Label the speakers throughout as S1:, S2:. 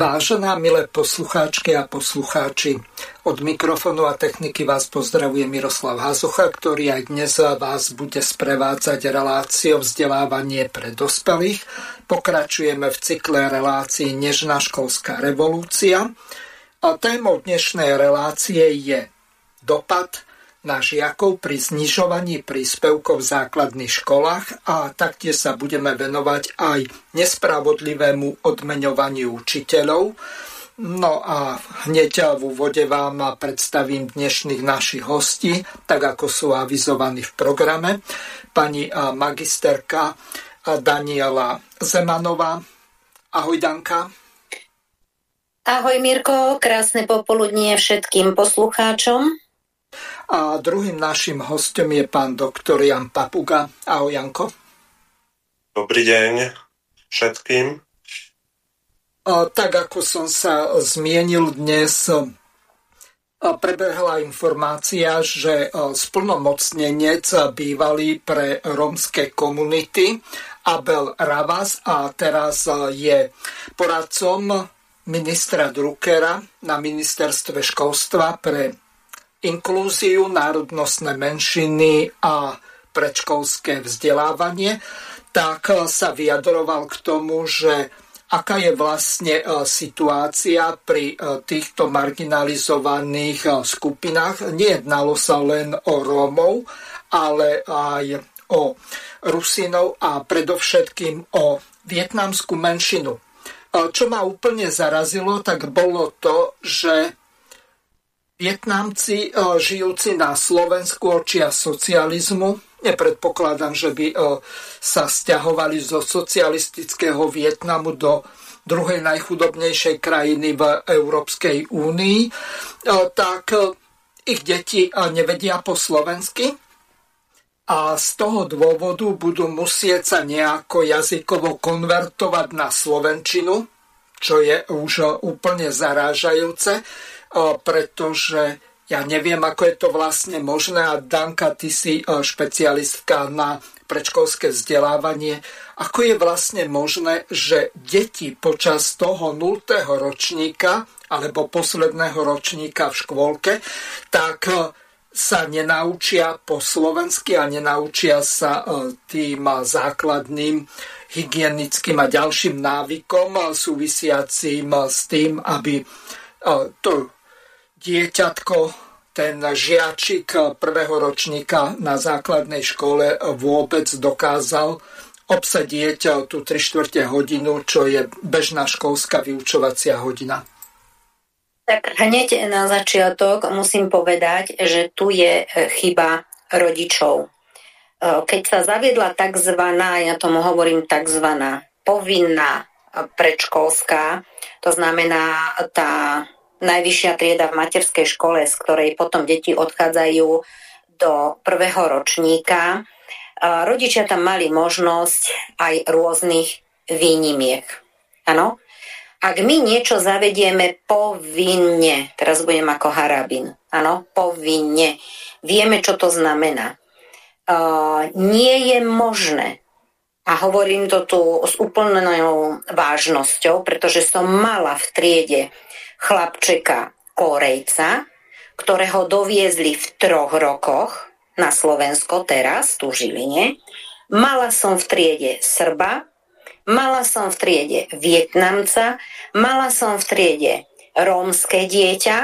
S1: Vážená milé poslucháčky a poslucháči, od mikrofónu a techniky vás pozdravuje Miroslav Hazucha, ktorý aj dnes vás bude sprevádzať reláciou vzdelávanie pre dospelých. Pokračujeme v cykle relácií Nežná školská revolúcia a témou dnešnej relácie je dopad na žiakov pri znižovaní príspevkov v základných školách a taktiež sa budeme venovať aj nespravodlivému odmeňovaniu učiteľov. No a hneď v úvode vám predstavím dnešných našich hostí, tak ako sú avizovaní v programe. Pani magisterka Daniela Zemanová. Ahoj Danka.
S2: Ahoj Mirko, krásne popoludnie všetkým poslucháčom.
S1: A druhým našim hostom je pán doktor Jan Papuga. Ahoj Janko.
S3: Dobrý deň všetkým.
S1: Tak ako som sa zmienil dnes, prebehla informácia, že splnomocnenec bývalý pre rómske komunity Abel Ravas a teraz je poradcom ministra Druckera na ministerstve školstva pre inklúziu, národnostné menšiny a predškolské vzdelávanie, tak sa vyjadroval k tomu, že aká je vlastne e, situácia pri e, týchto marginalizovaných skupinách. Nejednalo sa len o Rómov, ale aj o Rusinov a predovšetkým o vietnamskú menšinu. Čo ma úplne zarazilo, tak bolo to, že Vietnamci e, žijúci na Slovensku očia socializmu, nepredpokladám, že by e, sa stiahovali zo socialistického Vietnamu do druhej najchudobnejšej krajiny v Európskej únii, e, tak ich deti nevedia po slovensky a z toho dôvodu budú musieť sa nejako jazykovo konvertovať na slovenčinu, čo je už úplne zarážajúce pretože ja neviem, ako je to vlastne možné a Danka, ty si špecialistka na predškolské vzdelávanie. Ako je vlastne možné, že deti počas toho 0. ročníka alebo posledného ročníka v škôlke, tak sa nenaučia po slovensky a nenaučia sa tým základným hygienickým a ďalším návykom súvisiacím s tým, aby to dieťatko, ten žiačik prvého ročníka na základnej škole vôbec dokázal obsadieť tú 3 čtvrte hodinu, čo je bežná školská vyučovacia hodina.
S2: Tak hneď na začiatok musím povedať, že tu je chyba rodičov. E, keď sa zaviedla tzv. ja tomu hovorím tzv. povinná predškolská, to znamená tá najvyššia trieda v materskej škole, z ktorej potom deti odchádzajú do prvého ročníka. Rodičia tam mali možnosť aj rôznych výnimiek. Áno? Ak my niečo zavedieme povinne, teraz budem ako harabin, áno, povinne, vieme, čo to znamená. Uh, nie je možné, a hovorím to tu s úplnou vážnosťou, pretože som mala v triede chlapčeka Korejca, ktorého doviezli v troch rokoch na Slovensko teraz, tu Žiline. Mala som v triede Srba, mala som v triede Vietnamca, mala som v triede rómske dieťa,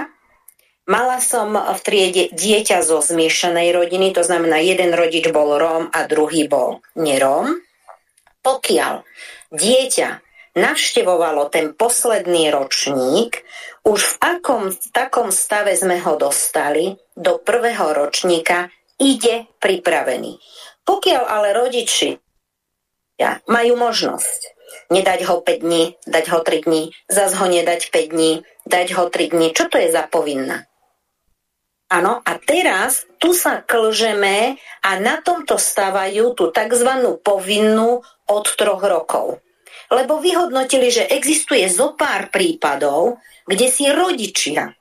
S2: mala som v triede dieťa zo zmiešanej rodiny, to znamená jeden rodič bol Róm a druhý bol neróm. Pokiaľ dieťa navštevovalo ten posledný ročník, už v akom takom stave sme ho dostali do prvého ročníka, ide pripravený. Pokiaľ ale rodiči majú možnosť nedať ho 5 dní, dať ho 3 dní, zas ho nedať 5 dní, dať ho 3 dní. Čo to je za povinná? Áno, a teraz tu sa klžeme a na tomto stávajú tú tzv. povinnú od troch rokov. Lebo vyhodnotili, že existuje zo pár prípadov, kde si rodičia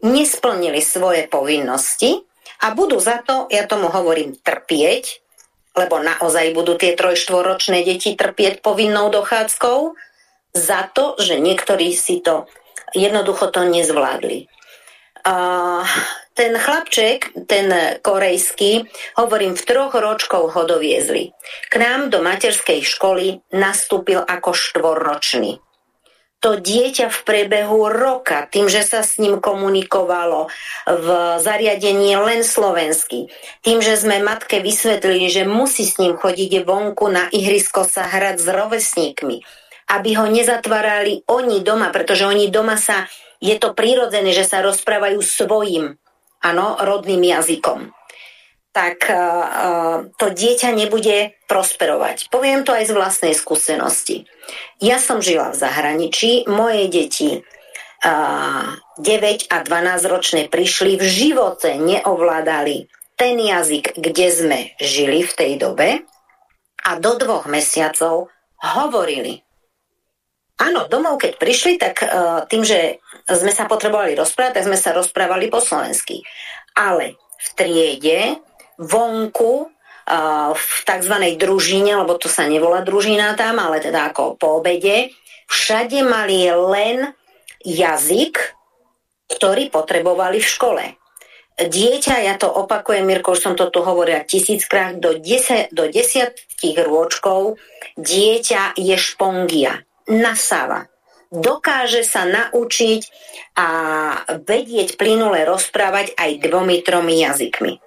S2: nesplnili svoje povinnosti a budú za to, ja tomu hovorím, trpieť, lebo naozaj budú tie trojštvoročné deti trpieť povinnou dochádzkou, za to, že niektorí si to jednoducho to nezvládli. Uh, ten chlapček, ten korejský, hovorím, v troch ročkov ho doviezli. K nám do materskej školy nastúpil ako štvorročný. To dieťa v priebehu roka, tým, že sa s ním komunikovalo v zariadení len slovensky, tým, že sme matke vysvetlili, že musí s ním chodiť vonku na ihrisko sa hrať s rovesníkmi, aby ho nezatvárali oni doma, pretože oni doma sa je to prirodzené, že sa rozprávajú svojim, áno, rodným jazykom. Tak uh, to dieťa nebude prosperovať. Poviem to aj z vlastnej skúsenosti. Ja som žila v zahraničí, moje deti uh, 9 a 12 ročné prišli, v živote neovládali ten jazyk, kde sme žili v tej dobe a do dvoch mesiacov hovorili. Áno, domov keď prišli, tak uh, tým, že sme sa potrebovali rozprávať, tak sme sa rozprávali po slovensky. Ale v triede, vonku, v tzv. družine, lebo to sa nevolá družina tam, ale teda ako po obede, všade mali len jazyk, ktorý potrebovali v škole. Dieťa, ja to opakujem, Mirko, už som to tu hovorila tisíckrát, do, desať, do desiatkých rôčkov dieťa je špongia, nasáva dokáže sa naučiť a vedieť plynule rozprávať aj dvomi, tromi jazykmi.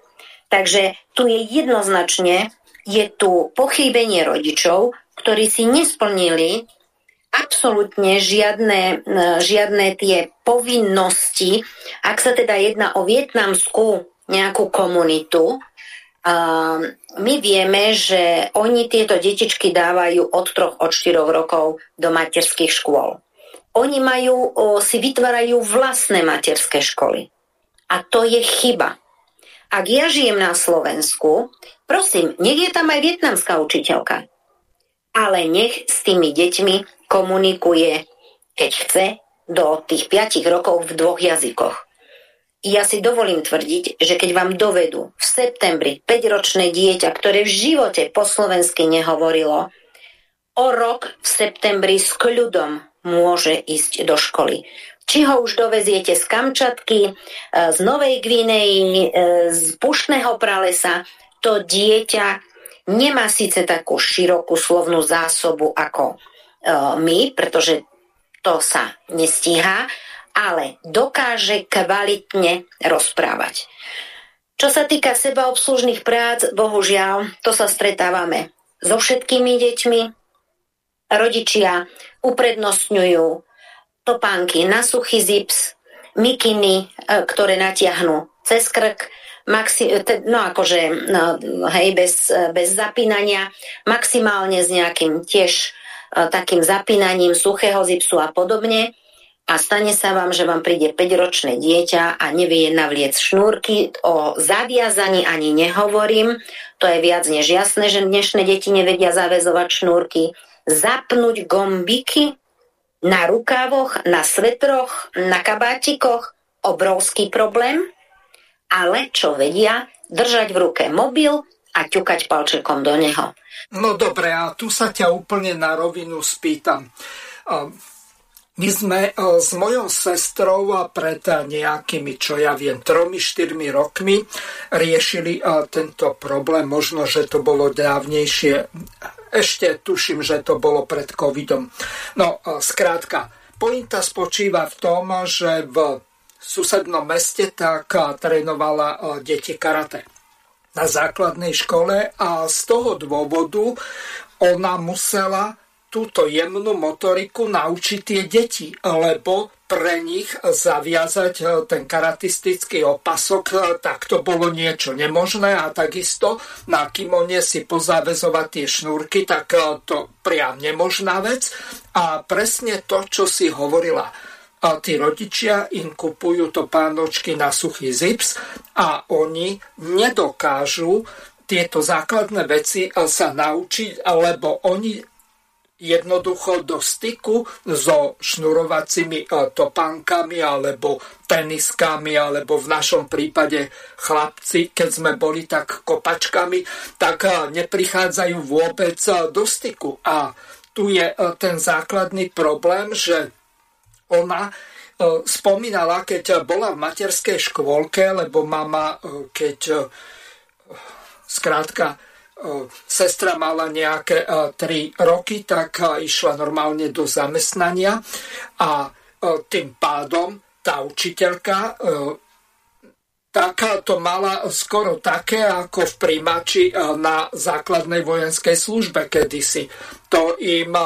S2: Takže tu je jednoznačne, je tu pochybenie rodičov, ktorí si nesplnili absolútne žiadne, žiadne tie povinnosti, ak sa teda jedná o vietnamskú nejakú komunitu, my vieme, že oni tieto detičky dávajú od troch, od štyroch rokov do materských škôl. Oni majú, o, si vytvárajú vlastné materské školy. A to je chyba. Ak ja žijem na Slovensku, prosím, nech je tam aj vietnamská učiteľka. Ale nech s tými deťmi komunikuje, keď chce, do tých 5 rokov v dvoch jazykoch. Ja si dovolím tvrdiť, že keď vám dovedú v septembri 5-ročné dieťa, ktoré v živote po slovensky nehovorilo, o rok v septembri s kľudom môže ísť do školy. Či ho už doveziete z Kamčatky, e, z Novej Gvinei, e, z Pušného pralesa, to dieťa nemá síce takú širokú slovnú zásobu ako e, my, pretože to sa nestíha, ale dokáže kvalitne rozprávať. Čo sa týka seba obslužných prác, bohužiaľ, to sa stretávame so všetkými deťmi. Rodičia uprednostňujú topánky na suchý zips, mikiny, e, ktoré natiahnu cez krk, maxi- no akože no, hej, bez, bez zapínania, maximálne s nejakým tiež e, takým zapínaním suchého zipsu a podobne. A stane sa vám, že vám príde 5-ročné dieťa a nevie navliec šnúrky. O zaviazaní ani nehovorím. To je viac než jasné, že dnešné deti nevedia zavezovať šnúrky zapnúť gombiky na rukávoch, na svetroch, na kabátikoch, obrovský problém, ale čo vedia, držať v ruke mobil a ťukať palčekom do neho.
S1: No dobre, a tu sa ťa úplne na rovinu spýtam. My sme s mojou sestrou pred nejakými, čo ja viem, tromi, štyrmi rokmi riešili tento problém. Možno, že to bolo dávnejšie ešte tuším, že to bolo pred covidom. No, skrátka, pointa spočíva v tom, že v susednom meste tak trénovala deti karate na základnej škole a z toho dôvodu ona musela túto jemnú motoriku naučiť tie deti, lebo pre nich zaviazať e, ten karatistický opasok, e, tak to bolo niečo nemožné a takisto na kimone si pozávezovať tie šnúrky, tak e, to priam nemožná vec. A presne to, čo si hovorila, a tí rodičia im kupujú to pánočky na suchý zips a oni nedokážu tieto základné veci sa naučiť, lebo oni jednoducho do styku so šnurovacími e, topánkami alebo teniskami, alebo v našom prípade chlapci, keď sme boli tak kopačkami, tak e, neprichádzajú vôbec e, do styku. A tu je ten základný problém, že ona spomínala, keď bola v materskej škôlke, lebo mama, keď skrátka sestra mala nejaké 3 roky, tak išla normálne do zamestnania a tým pádom tá učiteľka taká to mala skoro také ako v príjmači na základnej vojenskej službe kedysi. To im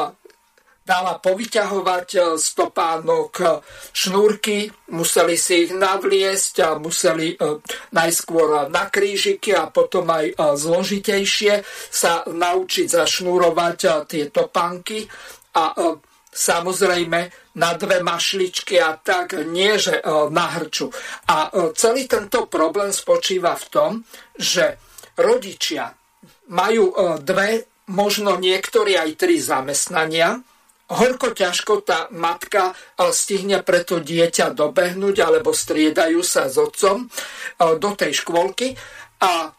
S1: dala povyťahovať e, stopánok e, šnúrky, museli si ich navliesť a museli e, najskôr na krížiky a potom aj zložitejšie sa naučiť zašnúrovať tie topánky a samozrejme na dve mašličky a tak, nie že na hrču. A celý tento problém spočíva v tom, že rodičia majú dve, možno niektorí aj tri zamestnania, horko ťažko tá matka stihne preto dieťa dobehnúť alebo striedajú sa s otcom do tej škôlky a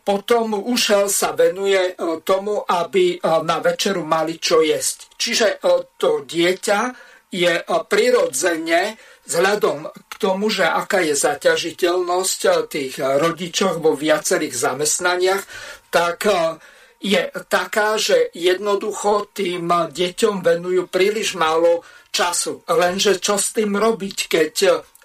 S1: potom už sa venuje tomu, aby na večeru mali čo jesť. Čiže to dieťa je prirodzene vzhľadom k tomu, že aká je zaťažiteľnosť tých rodičov vo viacerých zamestnaniach, tak je taká, že jednoducho tým deťom venujú príliš málo času. Lenže čo s tým robiť, keď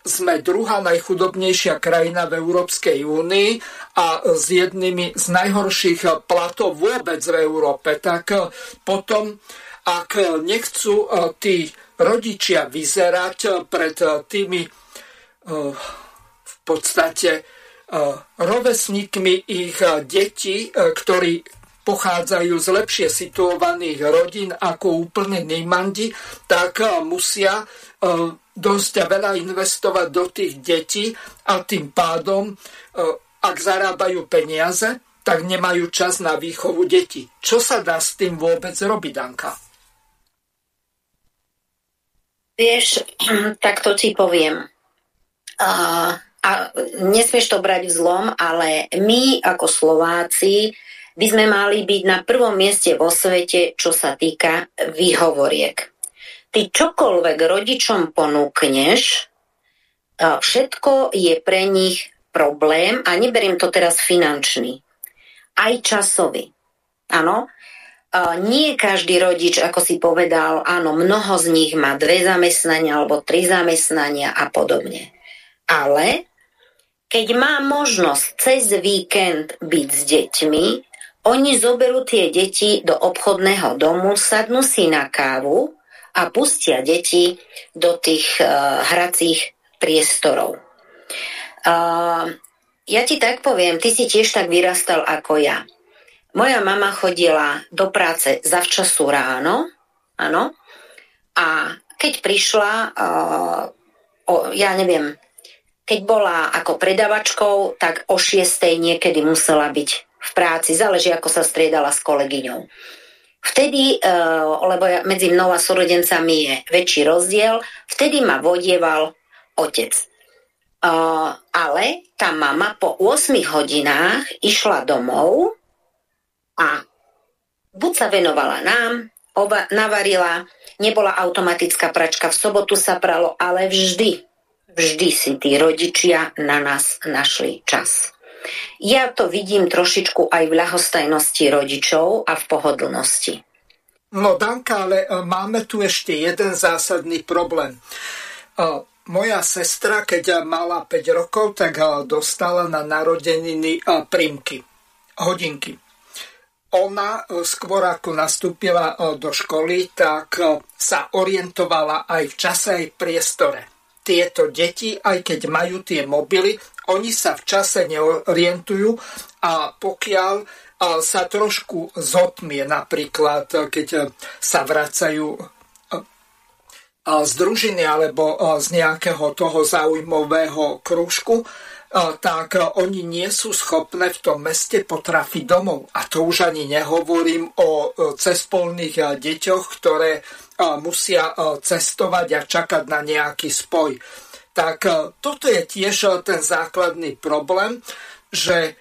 S1: sme druhá najchudobnejšia krajina v Európskej únii a s jednými z najhorších platov vôbec v Európe, tak potom, ak nechcú tí rodičia vyzerať pred tými v podstate rovesníkmi ich detí, ktorí pochádzajú z lepšie situovaných rodín ako úplne nejmandi, tak eh, musia eh, dosť veľa investovať do tých detí a tým pádom, eh, ak zarábajú peniaze, tak nemajú čas na výchovu detí. Čo sa dá s tým vôbec robiť, Danka?
S2: Vieš, tak to ti poviem. A, a nesmieš to brať v zlom, ale my ako Slováci by sme mali byť na prvom mieste vo svete, čo sa týka výhovoriek. Ty čokoľvek rodičom ponúkneš, všetko je pre nich problém a neberiem to teraz finančný, aj časový. Áno, nie každý rodič, ako si povedal, áno, mnoho z nich má dve zamestnania alebo tri zamestnania a podobne. Ale keď má možnosť cez víkend byť s deťmi, oni zoberú tie deti do obchodného domu, sadnú si na kávu a pustia deti do tých uh, hracích priestorov. Uh, ja ti tak poviem, ty si tiež tak vyrastal ako ja. Moja mama chodila do práce zavčasu ráno, áno, a keď prišla, uh, o, ja neviem, keď bola ako predavačkou, tak o šiestej niekedy musela byť v práci, záleží ako sa striedala s kolegyňou. Vtedy, e, lebo medzi mnou a súrodencami je väčší rozdiel, vtedy ma vodieval otec. E, ale tá mama po 8 hodinách išla domov a buď sa venovala nám, oba, navarila, nebola automatická pračka, v sobotu sa pralo, ale vždy, vždy si tí rodičia na nás našli čas. Ja to vidím trošičku aj v ľahostajnosti rodičov a v pohodlnosti.
S1: No Danka, ale e, máme tu ešte jeden zásadný problém. E, moja sestra, keď mala 5 rokov, tak e, dostala na narodeniny prímky, hodinky. ona skôr ako nastúpila do školy, tak sa orientovala aj v čase, aj v priestore. Tieto deti, aj keď majú tie mobily, oni sa v čase neorientujú a pokiaľ sa trošku zotmie, napríklad keď sa vracajú z družiny alebo z nejakého toho zaujímavého krúžku, tak oni nie sú schopné v tom meste potrafiť domov. A to už ani nehovorím o cespolných deťoch, ktoré musia cestovať a čakať na nejaký spoj. Tak toto je tiež ten základný problém, že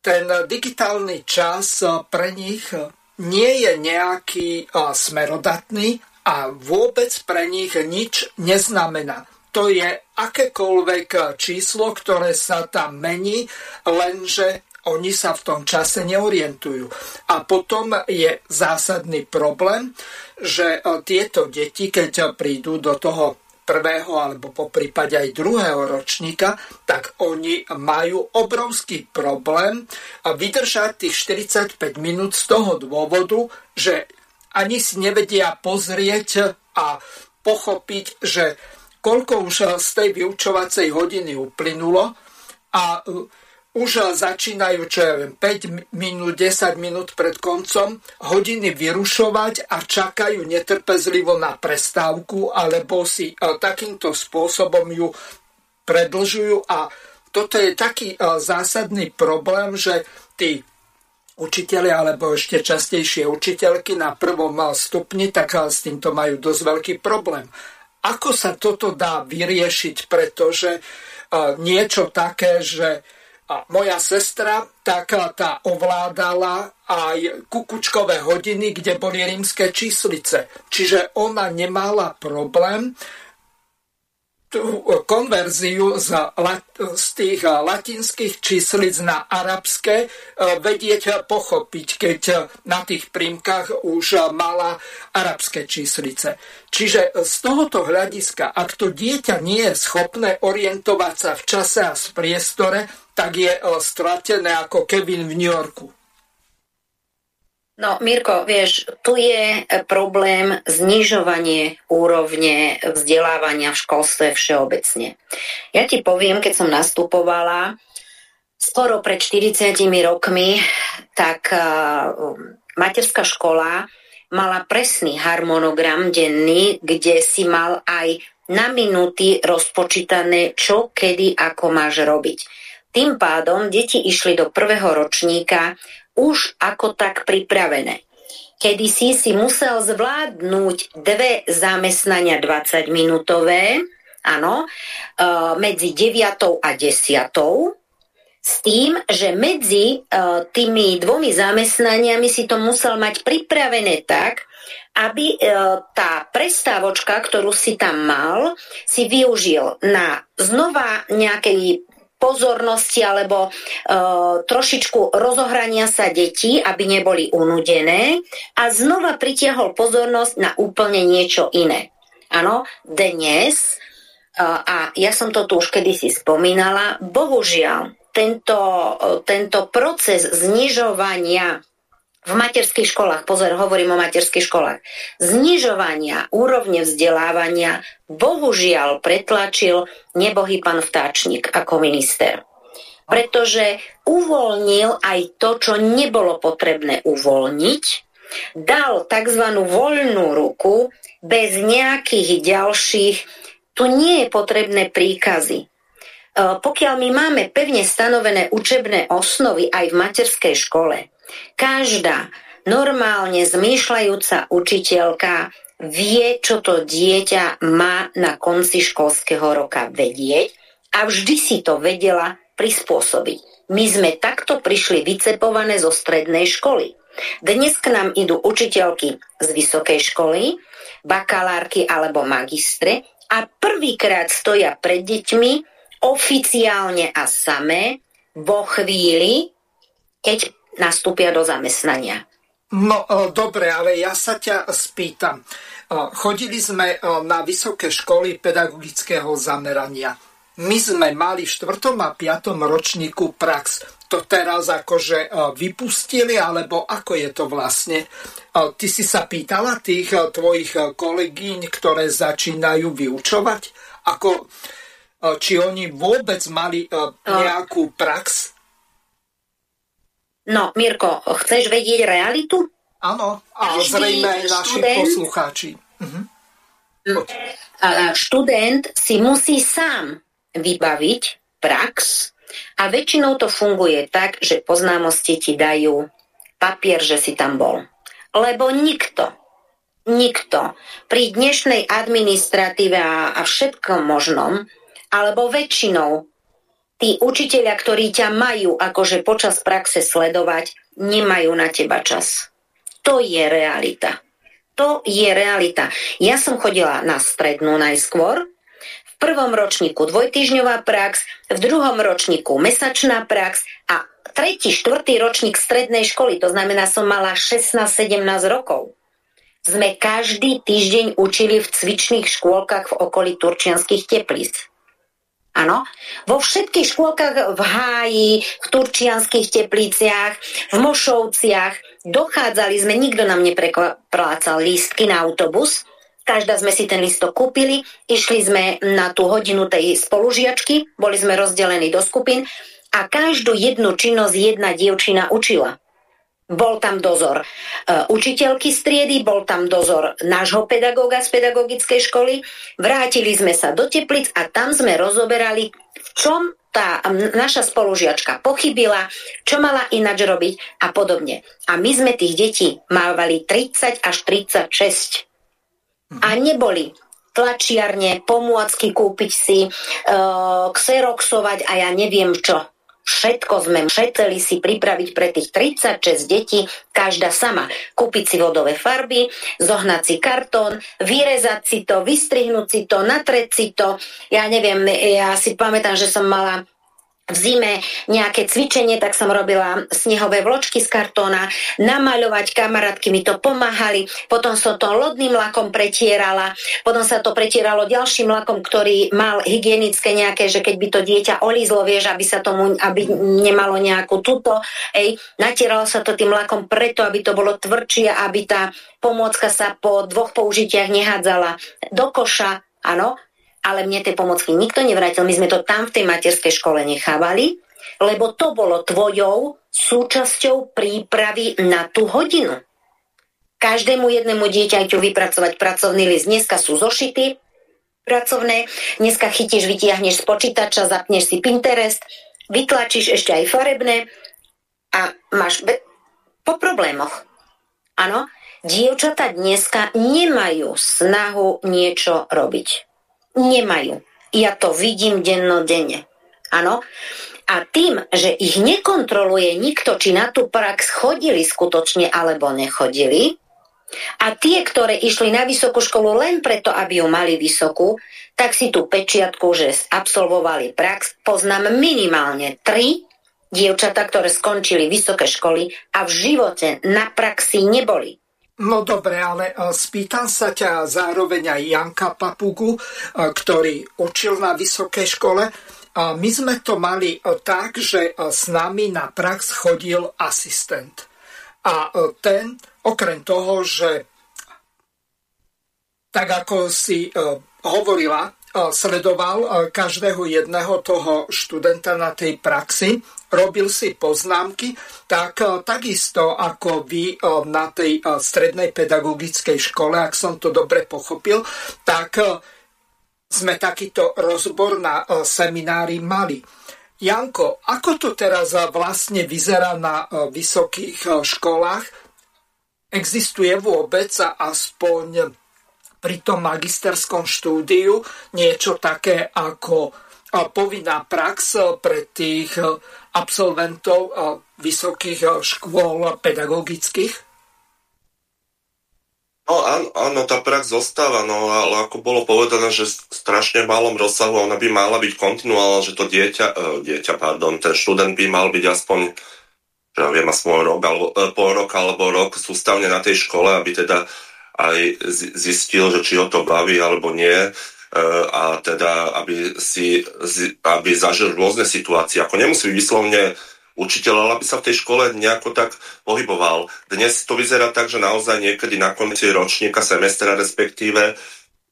S1: ten digitálny čas pre nich nie je nejaký smerodatný a vôbec pre nich nič neznamená to je akékoľvek číslo, ktoré sa tam mení, lenže oni sa v tom čase neorientujú. A potom je zásadný problém, že e, tieto deti, keď prídu do toho prvého alebo po prípade aj druhého ročníka, tak oni majú obrovský problém vydržať tých 45 minút z toho dôvodu, že ani si nevedia pozrieť a pochopiť, že koľko už z tej vyučovacej hodiny uplynulo a e, už začínajú, čo ja viem, 5 minút, 10 minút pred koncom hodiny vyrušovať a čakajú netrpezlivo na prestávku, alebo si e, takýmto spôsobom ju predlžujú a toto je taký e, zásadný problém, že tí učiteľi alebo ešte častejšie učiteľky na prvom stupni, tak s týmto majú dosť veľký problém. Ako sa toto dá vyriešiť, pretože niečo také, že moja sestra, tak tá ovládala aj kukučkové hodiny, kde boli rímske číslice. Čiže ona nemala problém tú konverziu z, z tých latinských číslic na arabské vedieť pochopiť, keď na tých prímkach už mala arabské číslice. Čiže z tohoto hľadiska, ak to dieťa nie je schopné orientovať sa v čase a v priestore, tak je e, stratené ako Kevin v New Yorku.
S2: No, Mirko, vieš, tu je problém znižovanie úrovne vzdelávania v školstve všeobecne. Ja ti poviem, keď som nastupovala skoro pred 40 rokmi, tak uh, materská škola mala presný harmonogram denný, kde si mal aj na minúty rozpočítané, čo, kedy, ako máš robiť. Tým pádom deti išli do prvého ročníka už ako tak pripravené. Kedy si musel zvládnuť dve zamestnania 20-minútové, áno, e, medzi 9 a 10 s tým, že medzi e, tými dvomi zamestnaniami si to musel mať pripravené tak, aby e, tá prestávočka, ktorú si tam mal, si využil na znova nejakej pozornosti alebo e, trošičku rozohrania sa detí, aby neboli unudené a znova pritiahol pozornosť na úplne niečo iné. Áno, dnes, e, a ja som to tu už kedysi spomínala, bohužiaľ, tento, e, tento proces znižovania v materských školách, pozor, hovorím o materských školách, znižovania úrovne vzdelávania bohužiaľ pretlačil nebohý pán Vtáčnik ako minister. Pretože uvoľnil aj to, čo nebolo potrebné uvoľniť, dal tzv. voľnú ruku bez nejakých ďalších, tu nie je potrebné príkazy. E, pokiaľ my máme pevne stanovené učebné osnovy aj v materskej škole, Každá normálne zmýšľajúca učiteľka vie, čo to dieťa má na konci školského roka vedieť a vždy si to vedela prispôsobiť. My sme takto prišli vycepované zo strednej školy. Dnes k nám idú učiteľky z vysokej školy, bakalárky alebo magistre a prvýkrát stoja pred deťmi oficiálne a samé vo chvíli, keď nastúpia do zamestnania.
S1: No dobre, ale ja sa ťa spýtam. Chodili sme na vysoké školy pedagogického zamerania. My sme mali v 4. a 5. ročníku prax. to teraz akože vypustili, alebo ako je to vlastne? Ty si sa pýtala tých tvojich kolegyň, ktoré začínajú vyučovať? Ako, či oni vôbec mali nejakú prax?
S2: No, Mirko, chceš vedieť realitu?
S1: Áno, a zrejme aj naši poslucháči. Uh-huh.
S2: Študent si musí sám vybaviť prax a väčšinou to funguje tak, že poznámosti ti dajú papier, že si tam bol. Lebo nikto, nikto pri dnešnej administratíve a, a všetkom možnom, alebo väčšinou tí učiteľia, ktorí ťa majú akože počas praxe sledovať, nemajú na teba čas. To je realita. To je realita. Ja som chodila na strednú najskôr, v prvom ročníku dvojtyžňová prax, v druhom ročníku mesačná prax a tretí, štvrtý ročník strednej školy, to znamená, som mala 16-17 rokov. Sme každý týždeň učili v cvičných škôlkach v okolí Turčianských teplíc. Áno, vo všetkých škôlkach v Háji, v Turčianských tepliciach, v Mošovciach dochádzali sme, nikto nám nepreklácal lístky na autobus, každá sme si ten listok kúpili, išli sme na tú hodinu tej spolužiačky, boli sme rozdelení do skupín a každú jednu činnosť jedna dievčina učila. Bol tam dozor uh, učiteľky striedy, bol tam dozor nášho pedagóga z pedagogickej školy. Vrátili sme sa do Teplic a tam sme rozoberali, v čom tá naša spolužiačka pochybila, čo mala ináč robiť a podobne. A my sme tých detí mávali 30 až 36. A neboli tlačiarne, pomôcky kúpiť si, uh, xeroxovať a ja neviem čo. Všetko sme chceli si pripraviť pre tých 36 detí, každá sama. Kúpiť si vodové farby, zohnať si kartón, vyrezať si to, vystrihnúť si to, natreť si to. Ja neviem, ja si pamätám, že som mala v zime nejaké cvičenie, tak som robila snehové vločky z kartóna, namaľovať, kamarátky mi to pomáhali, potom som to lodným lakom pretierala, potom sa to pretieralo ďalším lakom, ktorý mal hygienické nejaké, že keď by to dieťa olízlo, vieš, aby sa tomu, aby nemalo nejakú tuto, ej, natieralo sa to tým lakom preto, aby to bolo tvrdšie, aby tá pomôcka sa po dvoch použitiach nehádzala do koša, áno, ale mne tie pomocky nikto nevrátil. My sme to tam v tej materskej škole nechávali, lebo to bolo tvojou súčasťou prípravy na tú hodinu. Každému jednému dieťaťu vypracovať pracovný list. Dneska sú zošity pracovné, dneska chytíš, vytiahneš z počítača, zapneš si Pinterest, vytlačíš ešte aj farebné a máš be- po problémoch. Áno, dievčata dneska nemajú snahu niečo robiť. Nemajú. Ja to vidím dennodenne. Áno. A tým, že ich nekontroluje nikto, či na tú prax chodili skutočne alebo nechodili, a tie, ktoré išli na vysokú školu len preto, aby ju mali vysokú, tak si tú pečiatku, že absolvovali prax, poznám minimálne tri dievčata, ktoré skončili vysoké školy a v živote na praxi neboli.
S1: No dobre, ale e, spýtam sa ťa zároveň aj Janka Papugu, e, ktorý učil na vysokej škole. My sme to mali e, tak, že s nami na prax chodil asistent. A ten, okrem toho, že tak ako si hovorila, sledoval každého jedného toho študenta na tej praxi, robil si poznámky, tak e, takisto ako vy e, na tej e, strednej pedagogickej škole, ak som to dobre pochopil, tak sme takýto rozbor na seminári mali. Janko, ako to teraz vlastne vyzerá na vysokých školách? Existuje vôbec aspoň pri tom magisterskom štúdiu niečo také ako povinná prax pre tých absolventov vysokých škôl pedagogických?
S3: No áno, áno, tá prax zostáva, no ale ako bolo povedané, že v strašne malom rozsahu ona by mala byť kontinuálna, že to dieťa, dieťa, pardon, ten študent by mal byť aspoň, ja viem, aspoň rok, alebo, pol roka alebo rok sústavne na tej škole, aby teda aj zistil, že či ho to baví alebo nie Eh, a teda, aby, si, aby zažil rôzne situácie. Ako nemusí byť vyslovne učiteľ, aby sa v tej škole nejako tak pohyboval. Dnes to vyzerá tak, že naozaj niekedy na konci ročníka, semestra respektíve,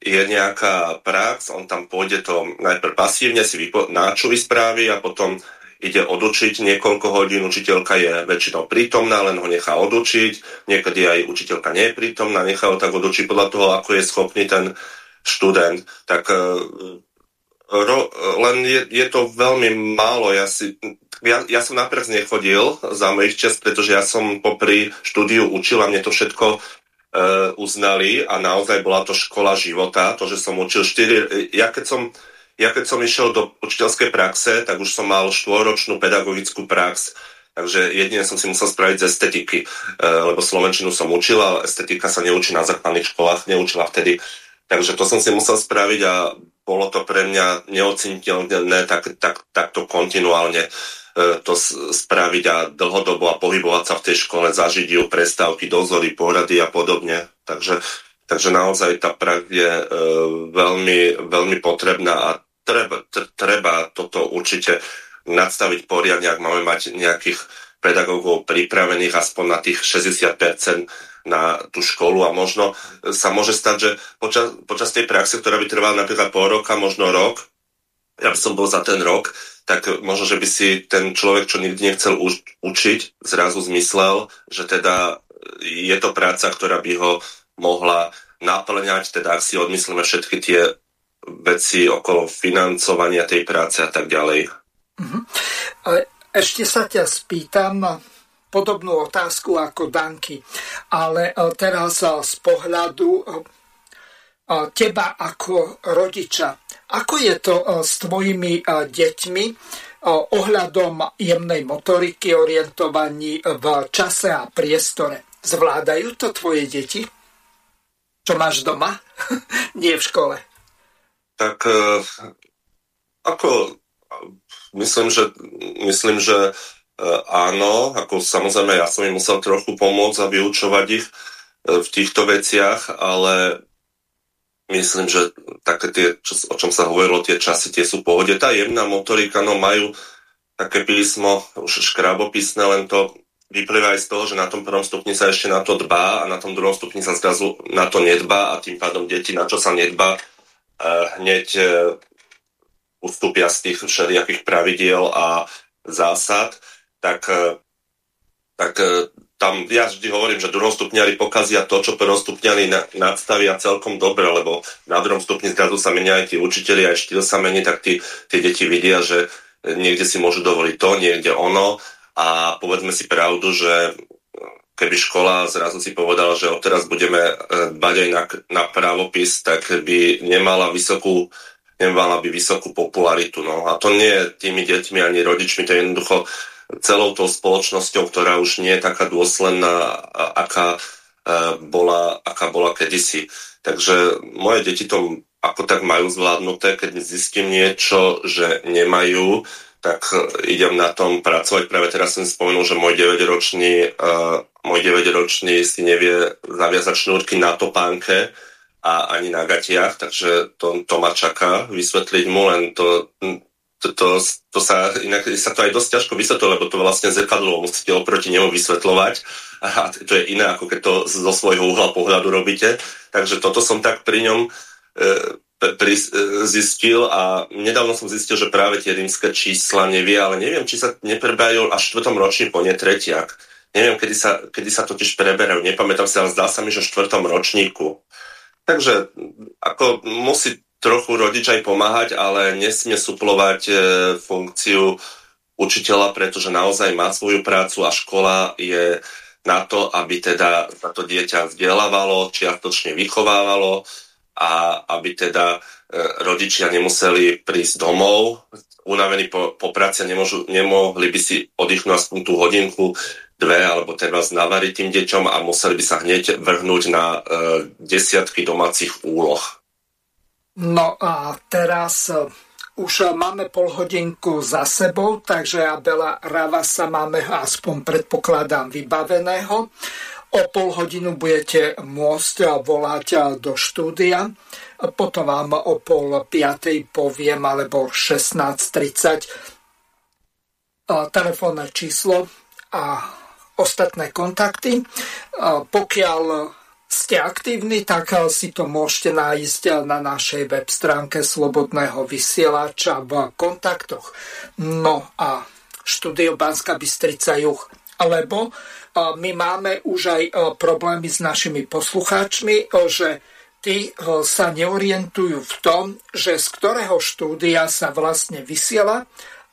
S3: je nejaká prax, on tam pôjde to najprv pasívne, si vypo- náčuly správy a potom ide odučiť niekoľko hodín, učiteľka je väčšinou prítomná, len ho nechá odučiť, niekedy aj učiteľka nie je prítomná, nechá ho tak odučiť podľa toho, ako je schopný ten študent. Tak e, ro, len je, je to veľmi málo. Ja, si, ja, ja som naprez nechodil za mojich čas, pretože ja som popri štúdiu učil a mne to všetko uh, uznali a naozaj bola to škola života, to, že som učil 4... Ja keď som ja keď som išiel do učiteľskej praxe, tak už som mal štvoročnú pedagogickú prax, takže jedine som si musel spraviť z estetiky, e, lebo slovenčinu som učil, ale estetika sa neučí na základných školách, neučila vtedy. Takže to som si musel spraviť a bolo to pre mňa neoceniteľné tak, tak, takto kontinuálne e, to spraviť a dlhodobo a pohybovať sa v tej škole, zažiť ju, prestávky, dozory, porady a podobne. Takže, takže naozaj tá prax je e, veľmi, veľmi potrebná a treba, treba toto určite nadstaviť poriadne, ak máme mať nejakých pedagógov pripravených aspoň na tých 60% na tú školu a možno sa môže stať, že počas, počas tej praxe, ktorá by trvala napríklad pol roka, možno rok, ja by som bol za ten rok, tak možno, že by si ten človek, čo nikdy nechcel už, učiť, zrazu zmyslel, že teda je to práca, ktorá by ho mohla naplňať, teda ak si odmyslíme všetky tie veci okolo financovania tej práce a tak ďalej.
S1: Mhm. Ešte sa ťa spýtam podobnú otázku ako Danky, ale e, teraz e, z pohľadu e, teba ako rodiča. Ako je to s tvojimi deťmi ohľadom jemnej motoriky, orientovaní v čase a priestore? Zvládajú to tvoje deti? Čo máš doma? Nie v škole
S3: tak e, ako myslím, že, myslím, že e, áno, ako samozrejme ja som im musel trochu pomôcť a vyučovať ich e, v týchto veciach, ale myslím, že také tie, čo, o čom sa hovorilo, tie časy, tie sú pohode. Tá jemná motorika, no majú také písmo, už škrabopisné, len to vyplýva aj z toho, že na tom prvom stupni sa ešte na to dbá a na tom druhom stupni sa zrazu na to nedbá a tým pádom deti, na čo sa nedbá, hneď e, ustúpia z tých všelijakých pravidiel a zásad, tak, e, tak e, tam ja vždy hovorím, že druhostupňari pokazia to, čo prvostupňari nadstavia celkom dobre, lebo na druhom stupni zrazu sa menia aj tí učiteľi, aj štýl sa mení, tak tí, tie deti vidia, že niekde si môžu dovoliť to, niekde ono. A povedzme si pravdu, že keby škola zrazu si povedala, že odteraz budeme e, dbať aj na, na právopis, tak by nemala vysokú, nemala by vysokú popularitu. No. A to nie tými deťmi ani rodičmi, to je jednoducho celou tou spoločnosťou, ktorá už nie je taká dôsledná, aká, e, bola, aká bola kedysi. Takže moje deti to ako tak majú zvládnuté, keď zistím niečo, že nemajú, tak idem na tom pracovať. Práve teraz som spomenul, že môj 9-ročný, uh, môj 9-ročný si nevie zaviazať šnúrky na topánke a ani na gatiach, takže to, to ma čaká vysvetliť mu, len to, to, to, to sa, inak sa to aj dosť ťažko vysvetľuje, lebo to vlastne zrkadlo musíte oproti nemu vysvetľovať a to je iné, ako keď to zo svojho uhla pohľadu robíte. Takže toto som tak pri ňom e, zistil a nedávno som zistil, že práve tie rímske čísla nevie, ale neviem, či sa nepreberajú až štvrtom po nie tretiak. Neviem, kedy sa, kedy sa totiž preberajú, nepamätám si, ale zdá sa mi, že v štvrtom ročníku. Takže ako musí trochu rodič aj pomáhať, ale nesmie suplovať e, funkciu učiteľa, pretože naozaj má svoju prácu a škola je na to, aby teda sa to dieťa vzdelávalo, čiastočne vychovávalo, a aby teda e, rodičia nemuseli prísť domov, unavení po, po práci nemôžu, nemohli by si oddychnúť aspoň tú hodinku, dve, alebo teda navariť tým deťom a museli by sa hneď vrhnúť na e, desiatky domácich úloh.
S1: No a teraz e, už máme pol hodinku za sebou, takže Abela sa máme aspoň predpokladám vybaveného. O pol hodinu budete môcť volať do štúdia. Potom vám o pol piatej poviem, alebo 16.30 telefónne číslo a ostatné kontakty. Pokiaľ ste aktívni, tak si to môžete nájsť na našej web stránke Slobodného vysielača v kontaktoch. No a štúdio Banska Bystrica Juch. Lebo my máme už aj problémy s našimi poslucháčmi, že tí sa neorientujú v tom, že z ktorého štúdia sa vlastne vysiela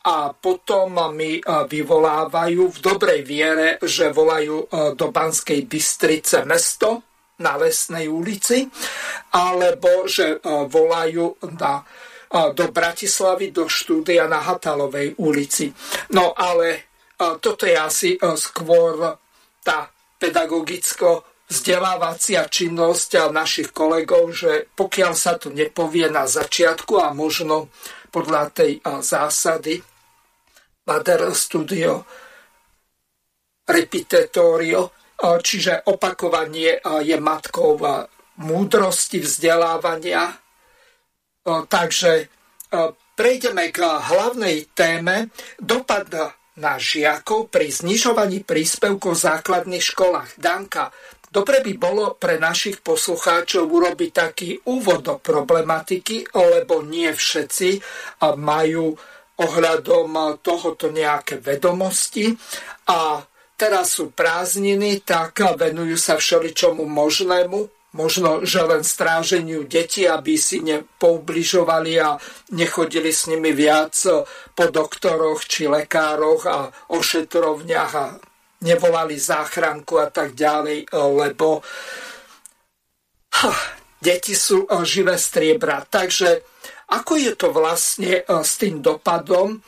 S1: a potom mi vyvolávajú v dobrej viere, že volajú do Banskej Bystrice mesto, na Lesnej ulici, alebo že e, volajú na, e, do Bratislavy do štúdia na Hatalovej ulici. No ale e, toto je asi skôr tá pedagogicko vzdelávacia činnosť našich kolegov, že pokiaľ sa to nepovie na začiatku a možno podľa tej zásady Mater Studio Repetitorio čiže opakovanie je matkou múdrosti, vzdelávania. Takže prejdeme k hlavnej téme dopad na žiakov pri znižovaní príspevkov v základných školách. Danka, dobre by bolo pre našich poslucháčov urobiť taký úvod do problematiky, lebo nie všetci majú ohľadom tohoto nejaké vedomosti a teraz sú prázdniny, tak venujú sa všeličomu možnému, možno, že len stráženiu detí, aby si nepoubližovali a nechodili s nimi viac po doktoroch či lekároch a ošetrovniach a nevolali záchranku a tak ďalej, lebo ha, deti sú živé striebra. Takže ako je to vlastne s tým dopadom,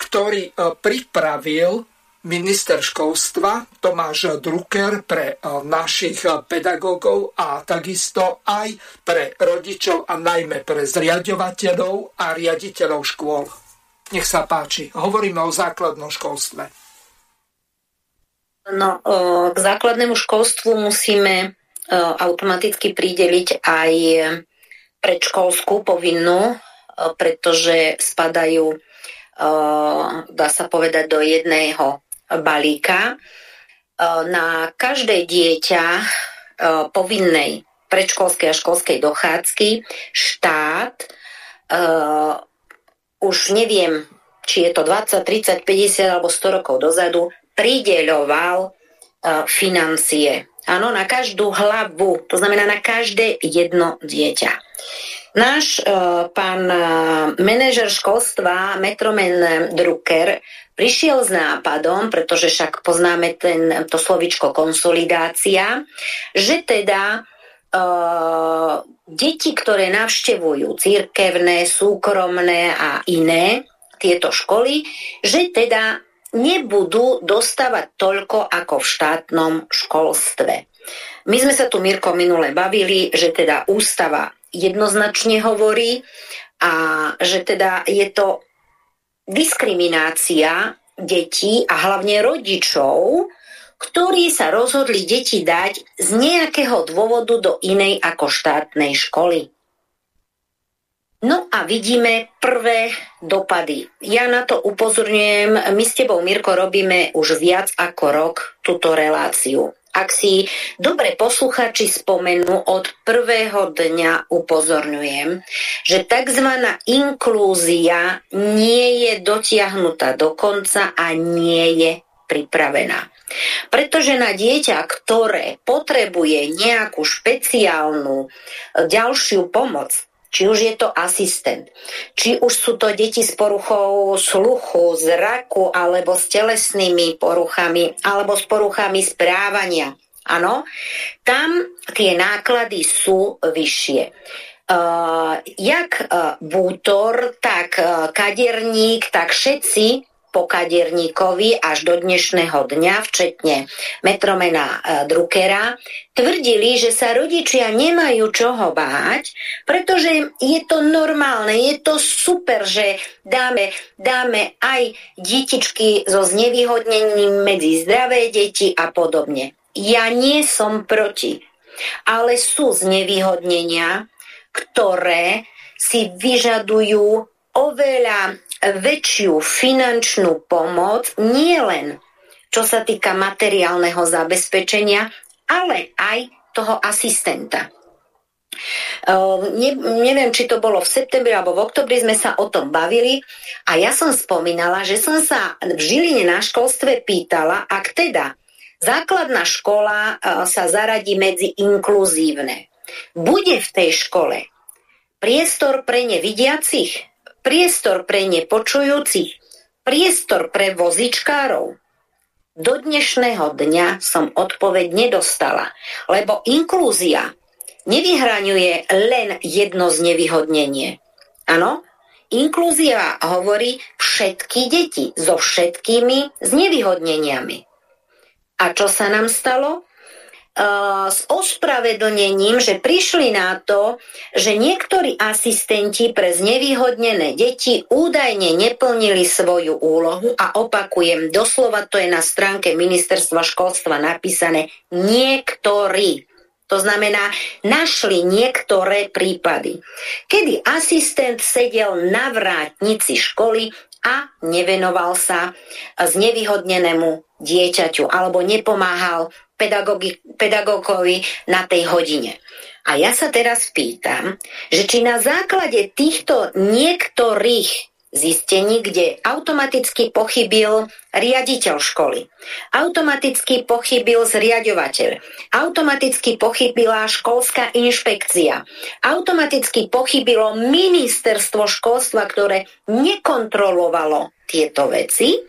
S1: ktorý pripravil minister školstva Tomáš Drucker pre eh, našich pedagógov a takisto aj pre rodičov a najmä pre zriadovateľov a riaditeľov škôl. Nech sa páči. Hovoríme o základnom školstve.
S2: No, k základnému školstvu musíme automaticky prideliť aj predškolskú povinnú, pretože spadajú, dá sa povedať, do jedného balíka e, na každé dieťa e, povinnej predškolskej a školskej dochádzky štát už neviem, či je to 20, 30, 50 alebo 100 rokov dozadu, prideľoval financie. Áno, na každú hlavu, to znamená na každé jedno dieťa. Náš uh, pán uh, manažer školstva, metromen Drucker, prišiel s nápadom, pretože však poznáme ten, to slovičko konsolidácia, že teda uh, deti, ktoré navštevujú církevné, súkromné a iné tieto školy, že teda nebudú dostávať toľko ako v štátnom školstve. My sme sa tu, Mirko, minule bavili, že teda ústava jednoznačne hovorí a že teda je to diskriminácia detí a hlavne rodičov, ktorí sa rozhodli deti dať z nejakého dôvodu do inej ako štátnej školy. No a vidíme prvé dopady. Ja na to upozorňujem, my s tebou, Mirko, robíme už viac ako rok túto reláciu. Ak si dobre posluchači spomenú, od prvého dňa upozorňujem, že tzv. inklúzia nie je dotiahnutá do konca a nie je pripravená. Pretože na dieťa, ktoré potrebuje nejakú špeciálnu ďalšiu pomoc, či už je to asistent, či už sú to deti s poruchou sluchu, zraku alebo s telesnými poruchami alebo s poruchami správania. Áno, tam tie náklady sú vyššie. Uh, jak uh, bútor, tak uh, kaderník, tak všetci po Kadierníkovi až do dnešného dňa, včetne metromena e, Druckera, tvrdili, že sa rodičia nemajú čoho báť, pretože je to normálne, je to super, že dáme, dáme aj detičky so znevýhodnením medzi zdravé deti a podobne. Ja nie som proti, ale sú znevýhodnenia, ktoré si vyžadujú oveľa väčšiu finančnú pomoc, nie len čo sa týka materiálneho zabezpečenia, ale aj toho asistenta. Ne, neviem, či to bolo v septembri alebo v oktobri sme sa o tom bavili a ja som spomínala, že som sa v Žiline na školstve pýtala, ak teda základná škola sa zaradí medzi inkluzívne, bude v tej škole priestor pre nevidiacich, priestor pre nepočujúcich, priestor pre vozičkárov, do dnešného dňa som odpoveď nedostala, lebo inklúzia nevyhraňuje len jedno znevýhodnenie. Áno, inklúzia hovorí všetky deti so všetkými znevýhodneniami. A čo sa nám stalo? S ospravedlnením, že prišli na to, že niektorí asistenti pre znevýhodnené deti údajne neplnili svoju úlohu a opakujem, doslova to je na stránke ministerstva školstva napísané niektorí. To znamená, našli niektoré prípady, kedy asistent sedel na vrátnici školy a nevenoval sa znevýhodnenému dieťaťu alebo nepomáhal pedagógovi na tej hodine. A ja sa teraz pýtam, že či na základe týchto niektorých zistení, kde automaticky pochybil riaditeľ školy, automaticky pochybil zriadovateľ, automaticky pochybila školská inšpekcia, automaticky pochybilo ministerstvo školstva, ktoré nekontrolovalo tieto veci,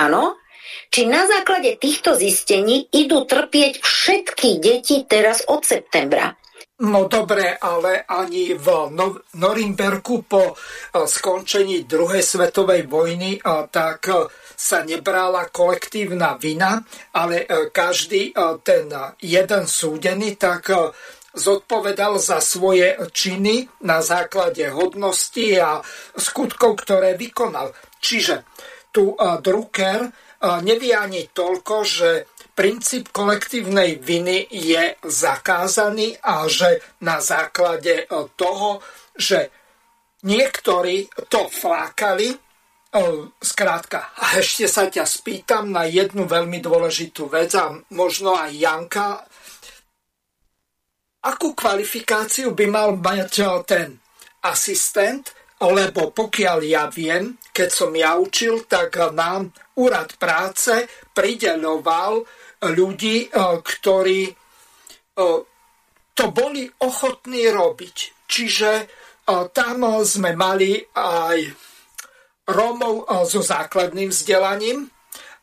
S2: áno, či na základe týchto zistení idú trpieť všetky deti teraz od septembra.
S1: No dobre, ale ani v Norimberku po eh, skončení druhej svetovej vojny eh, tak eh, sa nebrala kolektívna vina, ale každý ten jeden súdený tak zodpovedal za svoje činy na základe hodnosti a skutkov, ktoré vykonal. Čiže tu Drucker nevie ani toľko, že princíp kolektívnej viny je zakázaný a že na základe e, toho, že niektorí to flákali, e, Skrátka, a ešte sa ťa spýtam na jednu veľmi dôležitú vec a možno aj Janka, akú kvalifikáciu by mal mať e, ten asistent, lebo pokiaľ ja viem, keď som ja učil, tak nám úrad práce prideľoval ľudí, e, ktorí e, to boli ochotní robiť. Čiže e, tam sme mali aj Rómov so základným vzdelaním,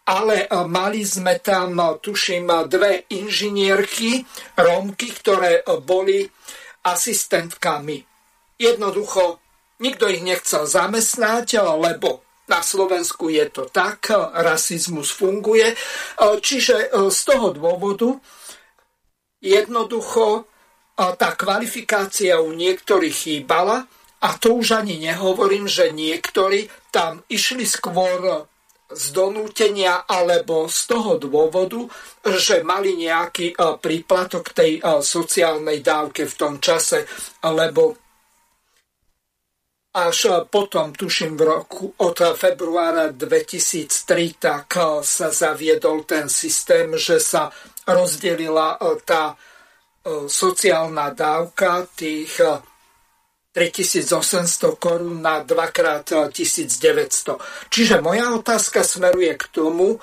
S1: ale mali sme tam, tuším, dve inžinierky, Rómky, ktoré boli asistentkami. Jednoducho, nikto ich nechcel zamestnať, lebo na Slovensku je to tak, rasizmus funguje. Čiže e, z toho dôvodu jednoducho e, tá kvalifikácia u niektorých chýbala a to už ani nehovorím, že niektorí tam išli skôr z donútenia alebo z toho dôvodu, že mali nejaký e, príplatok tej sociálnej dávke v tom čase, lebo až potom, tuším v roku od februára 2003, tak eh, sa zaviedol ten systém, že sa rozdelila eh, tá eh, sociálna dávka tých 3800 korún na 2x 1900. Čiže moja otázka smeruje k tomu,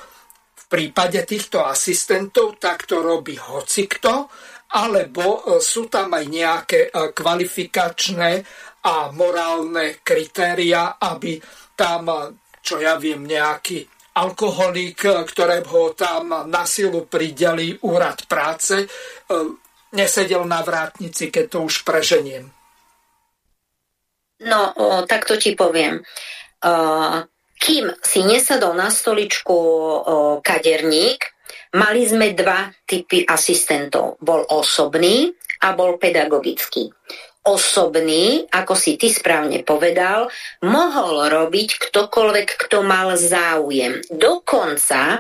S1: v prípade týchto asistentov, tak to robí hocikto, alebo sú tam aj nejaké kvalifikačné a morálne kritéria, aby tam, čo ja viem, nejaký alkoholík, ktorého tam na silu prideli úrad práce, e, nesedel na vrátnici, keď to už preženiem.
S2: No, o, tak to ti poviem. O, kým si nesadol na stoličku o, kaderník, mali sme dva typy asistentov. Bol osobný a bol pedagogický. Osobný, ako si ty správne povedal, mohol robiť ktokoľvek, kto mal záujem. Dokonca e,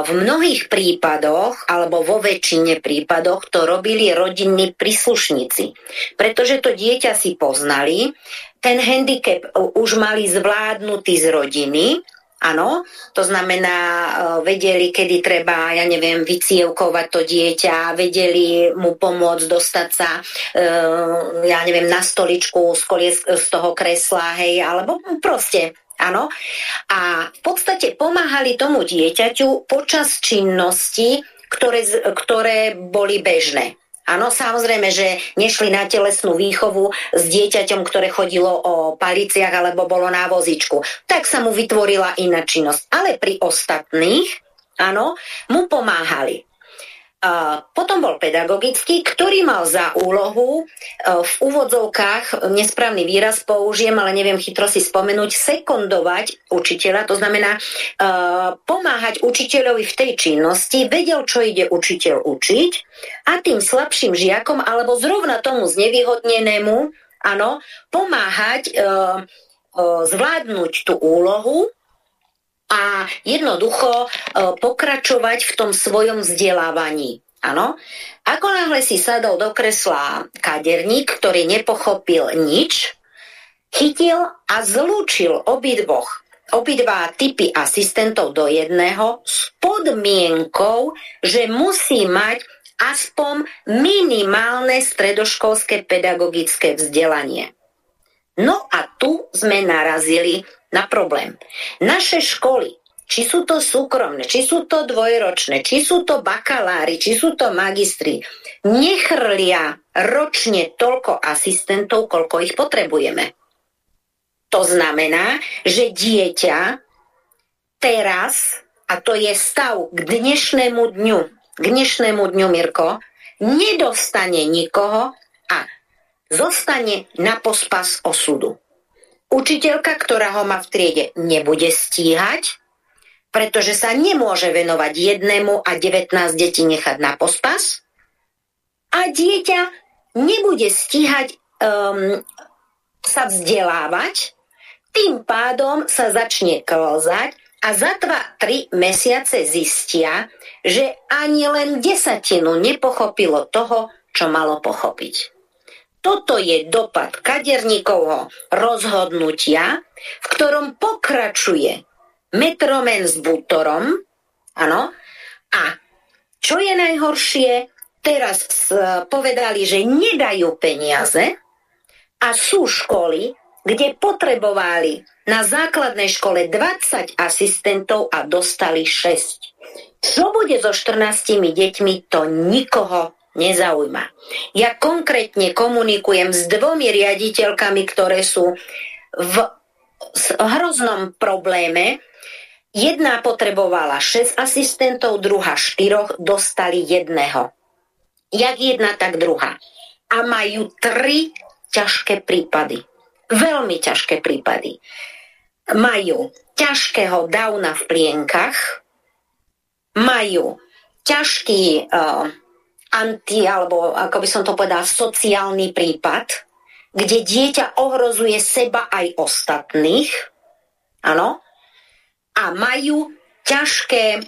S2: v mnohých prípadoch, alebo vo väčšine prípadoch, to robili rodinní príslušníci. Pretože to dieťa si poznali, ten handicap už mali zvládnutý z rodiny, Áno, to znamená, e, vedeli, kedy treba, ja neviem, vycievkovať to dieťa, vedeli mu pomôcť dostať sa, e, ja neviem, na stoličku z, kolie, z toho kresla, hej, alebo proste, áno. A v podstate pomáhali tomu dieťaťu počas činnosti, ktoré, ktoré boli bežné. Áno, samozrejme, že nešli na telesnú výchovu s dieťaťom, ktoré chodilo o paliciach alebo bolo na vozičku. Tak sa mu vytvorila iná činnosť. Ale pri ostatných, áno, mu pomáhali. Potom bol pedagogický, ktorý mal za úlohu e, v úvodzovkách, nesprávny výraz použijem, ale neviem chytro si spomenúť, sekundovať učiteľa, to znamená e, pomáhať učiteľovi v tej činnosti, vedel, čo ide učiteľ učiť a tým slabším žiakom alebo zrovna tomu znevýhodnenému, áno, pomáhať e, zvládnuť tú úlohu a jednoducho e, pokračovať v tom svojom vzdelávaní. Áno. Ako náhle si sadol do kresla kaderník, ktorý nepochopil nič, chytil a zlúčil obidvoch obidva typy asistentov do jedného s podmienkou, že musí mať aspoň minimálne stredoškolské pedagogické vzdelanie. No a tu sme narazili na problém. Naše školy, či sú to súkromné, či sú to dvojročné, či sú to bakalári, či sú to magistri, nechrlia ročne toľko asistentov, koľko ich potrebujeme. To znamená, že dieťa teraz, a to je stav k dnešnému dňu, k dnešnému dňu, Mirko, nedostane nikoho a zostane na pospas osudu. Učiteľka, ktorá ho má v triede, nebude stíhať, pretože sa nemôže venovať jednému a 19 detí nechať na pospas a dieťa nebude stíhať um, sa vzdelávať, tým pádom sa začne klzať a za 2-3 mesiace zistia, že ani len desatinu nepochopilo toho, čo malo pochopiť. Toto je dopad kaderníkovho rozhodnutia, v ktorom pokračuje metromen s butorom, áno, a čo je najhoršie, teraz povedali, že nedajú peniaze a sú školy, kde potrebovali na základnej škole 20 asistentov a dostali 6. Čo bude so 14 deťmi, to nikoho nezaujíma. Ja konkrétne komunikujem s dvomi riaditeľkami, ktoré sú v hroznom probléme. Jedna potrebovala 6 asistentov, druhá 4, dostali jedného. Jak jedna, tak druhá. A majú tri ťažké prípady. Veľmi ťažké prípady. Majú ťažkého dauna v plienkach, majú ťažký uh, anti, alebo ako by som to povedal, sociálny prípad, kde dieťa ohrozuje seba aj ostatných, áno, a majú ťažké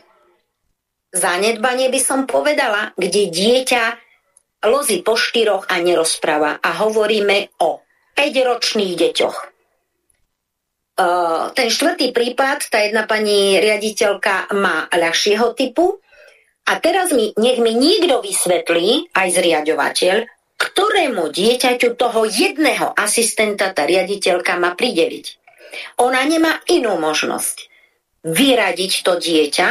S2: zanedbanie, by som povedala, kde dieťa lozi po štyroch a nerozpráva. A hovoríme o 5-ročných deťoch. Uh, ten štvrtý prípad, tá jedna pani riaditeľka má ľahšieho typu, a teraz mi, nech mi nikto vysvetlí, aj zriadovateľ, ktorému dieťaťu toho jedného asistenta tá riaditeľka má prideliť. Ona nemá inú možnosť. Vyradiť to dieťa,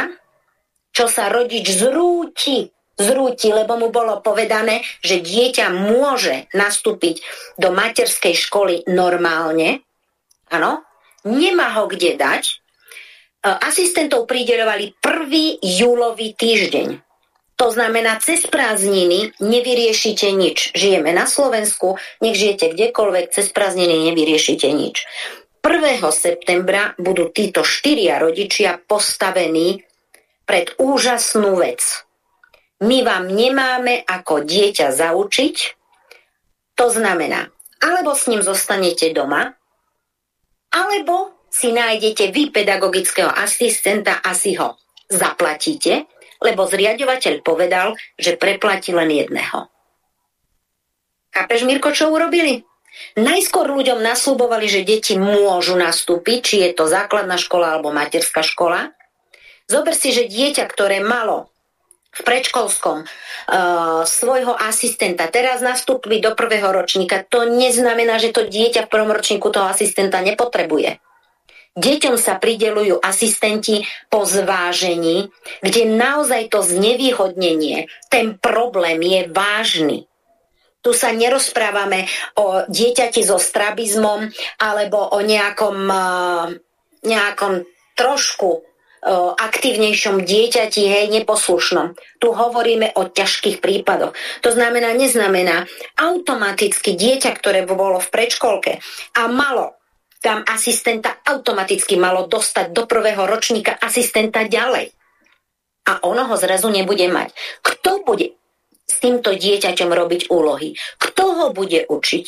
S2: čo sa rodič zrúti, zrúti, lebo mu bolo povedané, že dieťa môže nastúpiť do materskej školy normálne, áno, nemá ho kde dať, asistentov prideľovali 1. júlový týždeň. To znamená, cez prázdniny nevyriešite nič. Žijeme na Slovensku, nech žijete kdekoľvek, cez prázdniny nevyriešite nič. 1. septembra budú títo štyria rodičia postavení pred úžasnú vec. My vám nemáme ako dieťa zaučiť To znamená, alebo s ním zostanete doma, alebo si nájdete vy pedagogického asistenta a si ho zaplatíte, lebo zriadovateľ povedal, že preplatí len jedného. Chápeš, Mirko, čo urobili? Najskôr ľuďom nasľubovali, že deti môžu nastúpiť, či je to základná škola alebo materská škola. Zober si, že dieťa, ktoré malo v predškolskom uh, svojho asistenta teraz nastúpi do prvého ročníka, to neznamená, že to dieťa v prvom ročníku toho asistenta nepotrebuje. Deťom sa pridelujú asistenti po zvážení, kde naozaj to znevýhodnenie, ten problém je vážny. Tu sa nerozprávame o dieťati so strabizmom alebo o nejakom, nejakom trošku aktívnejšom dieťati, hej, neposlušnom. Tu hovoríme o ťažkých prípadoch. To znamená, neznamená automaticky dieťa, ktoré bolo v predškolke a malo tam asistenta automaticky malo dostať do prvého ročníka asistenta ďalej. A ono ho zrazu nebude mať. Kto bude s týmto dieťaťom robiť úlohy? Kto ho bude učiť?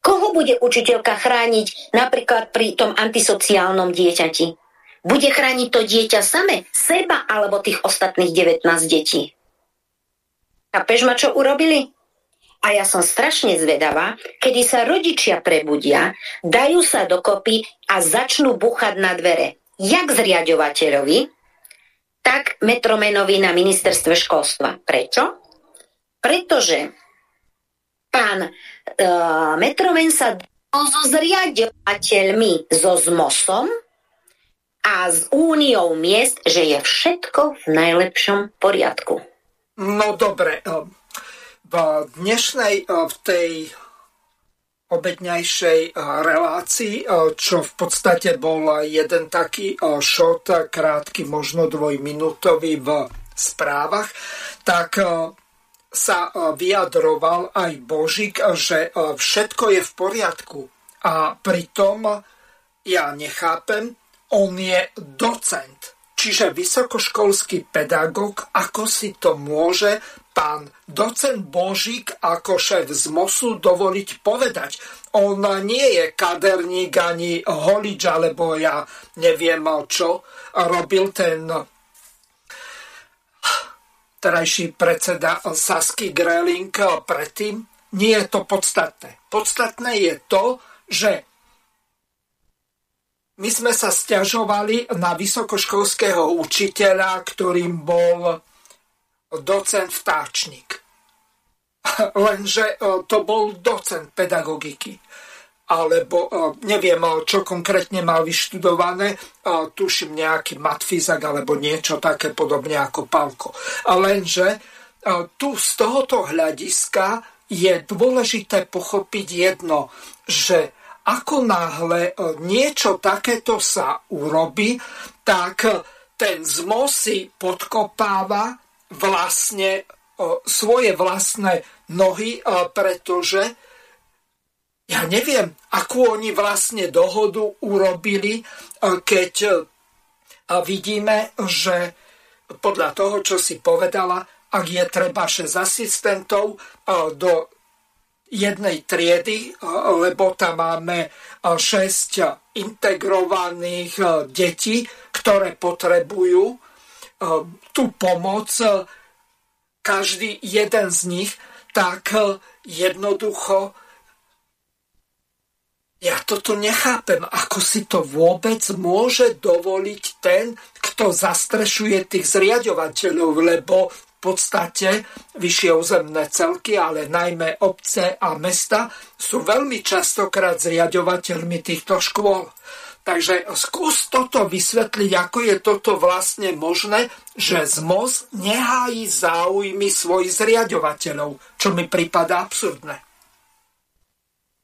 S2: Koho bude učiteľka chrániť napríklad pri tom antisociálnom dieťati? Bude chrániť to dieťa same, seba alebo tých ostatných 19 detí? A ma, čo urobili? A ja som strašne zvedavá, kedy sa rodičia prebudia, dajú sa dokopy a začnú buchať na dvere. Jak zriadovateľovi, tak metromenovi na ministerstve školstva. Prečo? Pretože pán e, metromen sa so zriadovateľmi, so ZMOSom a s úniou miest, že je všetko v najlepšom poriadku.
S1: No dobre, e, v dnešnej, e, v tej obedňajšej e, relácii, e, čo v podstate bol jeden taký šot, krátky, možno dvojminútový v správach, tak sa vyjadroval aj Božik, že všetko je v poriadku. A pritom ja nechápem, on je docent, čiže vysokoškolský pedagóg, ako si to môže pán docent Božík ako šéf z MOSu dovoliť povedať. On nie je kaderník ani holič, alebo ja neviem čo. Robil ten terajší predseda Sasky Greling predtým. Nie je to podstatné. Podstatné je to, že my sme sa stiažovali na vysokoškolského učiteľa, ktorým bol docent vtáčnik. Lenže e, to bol docent pedagogiky. Alebo e, neviem, e, čo konkrétne mal vyštudované, tuším nejaký matfizak alebo niečo také podobne ako Palko. Lenže tu z tohoto hľadiska je dôležité pochopiť jedno, že ako náhle niečo takéto sa urobí, tak ten zmo si podkopáva vlastne svoje vlastné nohy, pretože ja neviem, akú oni vlastne dohodu urobili, keď vidíme, že podľa toho, čo si povedala, ak je treba 6 asistentov do jednej triedy, lebo tam máme 6 integrovaných detí, ktoré potrebujú tú pomoc, e, každý jeden z nich, tak e, jednoducho ja toto nechápem, ako si to vôbec môže dovoliť ten, kto zastrešuje tých zriadovateľov, lebo podstate vyššie územné celky, ale najmä obce a mesta sú veľmi častokrát zriadovateľmi týchto škôl. Takže skús toto vysvetliť, ako je toto vlastne možné, že ZMOZ nehájí záujmy svojich zriadovateľov, čo mi prípada absurdné.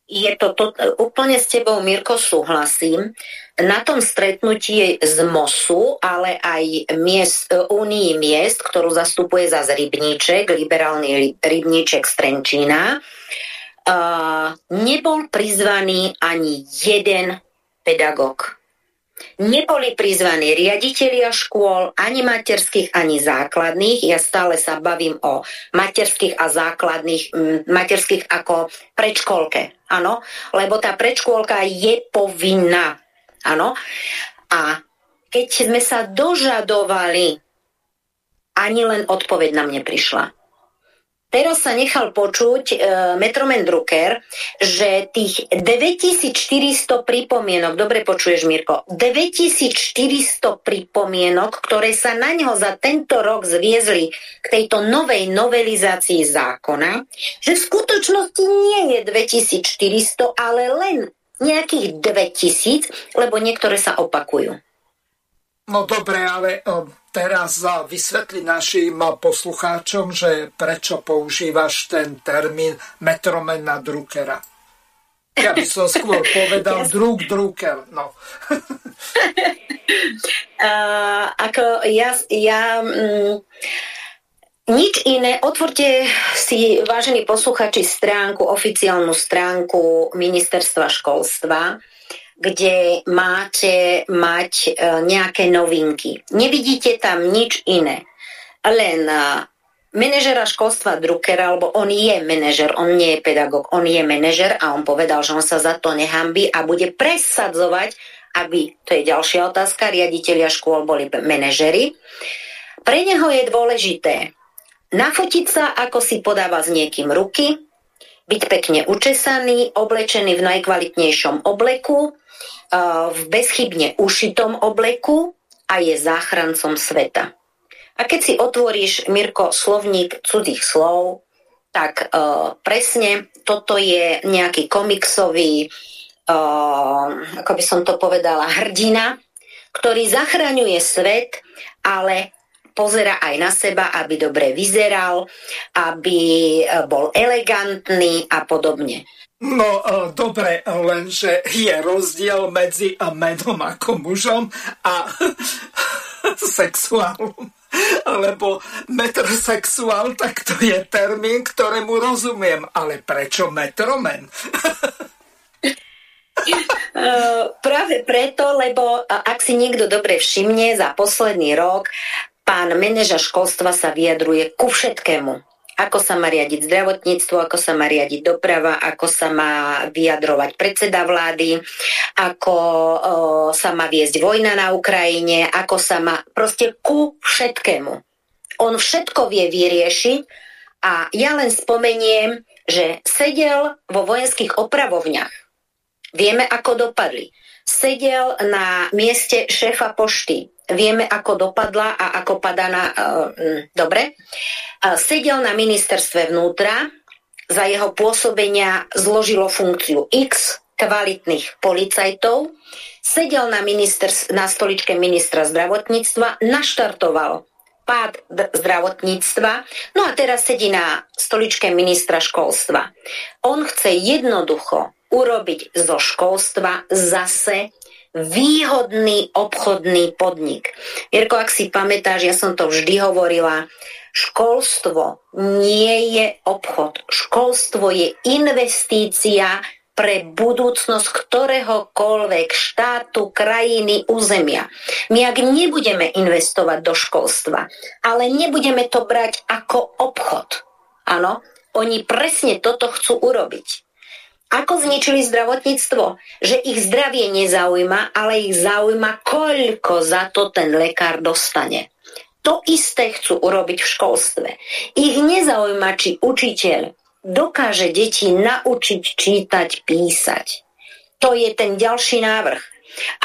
S2: Je to, to úplne s tebou, Mirko, súhlasím. Na tom stretnutí z MOSu, ale aj miest, Unii miest, ktorú zastupuje za Rybníček, liberálny Rybníček z Trenčína, uh, nebol prizvaný ani jeden pedagóg. Neboli prizvaní riaditeľia škôl, ani materských, ani základných. Ja stále sa bavím o materských a základných, materských ako predškolke, áno, lebo tá predškôlka je povinná, áno. A keď sme sa dožadovali, ani len odpoveď nám neprišla. Teraz sa nechal počuť e, Metroman Drucker, že tých 9400 pripomienok, dobre počuješ Mirko, 9400 pripomienok, ktoré sa na ňo za tento rok zviezli k tejto novej novelizácii zákona, že v skutočnosti nie je 2400, ale len nejakých 2000, lebo niektoré sa opakujú.
S1: No dobre, ale teraz vysvetli našim poslucháčom, že prečo používaš ten termín metromena Druckera. Ja by som skôr povedal druk Drucker. No.
S2: uh, ako ja, ja mm, nič iné. Otvorte si, vážení posluchači, stránku, oficiálnu stránku Ministerstva školstva kde máte mať e, nejaké novinky. Nevidíte tam nič iné. Len e, manažera školstva Druckera, alebo on je manažer, on nie je pedagóg, on je manažer a on povedal, že on sa za to nehambí a bude presadzovať, aby, to je ďalšia otázka, riaditeľia škôl boli manažery. Pre neho je dôležité nafotiť sa, ako si podáva s niekým ruky, byť pekne učesaný, oblečený v najkvalitnejšom obleku, v bezchybne ušitom obleku a je záchrancom sveta. A keď si otvoríš, Mirko, slovník cudzích slov, tak uh, presne toto je nejaký komiksový, uh, ako by som to povedala, hrdina, ktorý zachraňuje svet, ale pozera aj na seba, aby dobre vyzeral, aby bol elegantný a podobne.
S1: No e, dobre, lenže je rozdiel medzi menom ako mužom a sexuálom. Lebo metrosexuál, tak to je termín, ktorému rozumiem. Ale prečo metromen?
S2: Uh, práve preto, lebo ak si niekto dobre všimne, za posledný rok pán manažer školstva sa vyjadruje ku všetkému ako sa má riadiť zdravotníctvo, ako sa má riadiť doprava, ako sa má vyjadrovať predseda vlády, ako o, sa má viesť vojna na Ukrajine, ako sa má proste ku všetkému. On všetko vie vyriešiť a ja len spomeniem, že sedel vo vojenských opravovniach. Vieme, ako dopadli. Sedel na mieste šéfa pošty vieme, ako dopadla a ako padá na... Uh, dobre. Uh, sedel na ministerstve vnútra, za jeho pôsobenia zložilo funkciu X kvalitných policajtov, sedel na, minister, na stoličke ministra zdravotníctva, naštartoval pád zdravotníctva, no a teraz sedí na stoličke ministra školstva. On chce jednoducho urobiť zo školstva zase výhodný obchodný podnik. Jirko, ak si pamätáš, ja som to vždy hovorila, školstvo nie je obchod. Školstvo je investícia pre budúcnosť ktoréhokoľvek štátu, krajiny, územia. My ak nebudeme investovať do školstva, ale nebudeme to brať ako obchod, áno, oni presne toto chcú urobiť. Ako zničili zdravotníctvo? Že ich zdravie nezaujíma, ale ich zaujíma, koľko za to ten lekár dostane. To isté chcú urobiť v školstve. Ich nezaujíma, či učiteľ dokáže deti naučiť čítať, písať. To je ten ďalší návrh.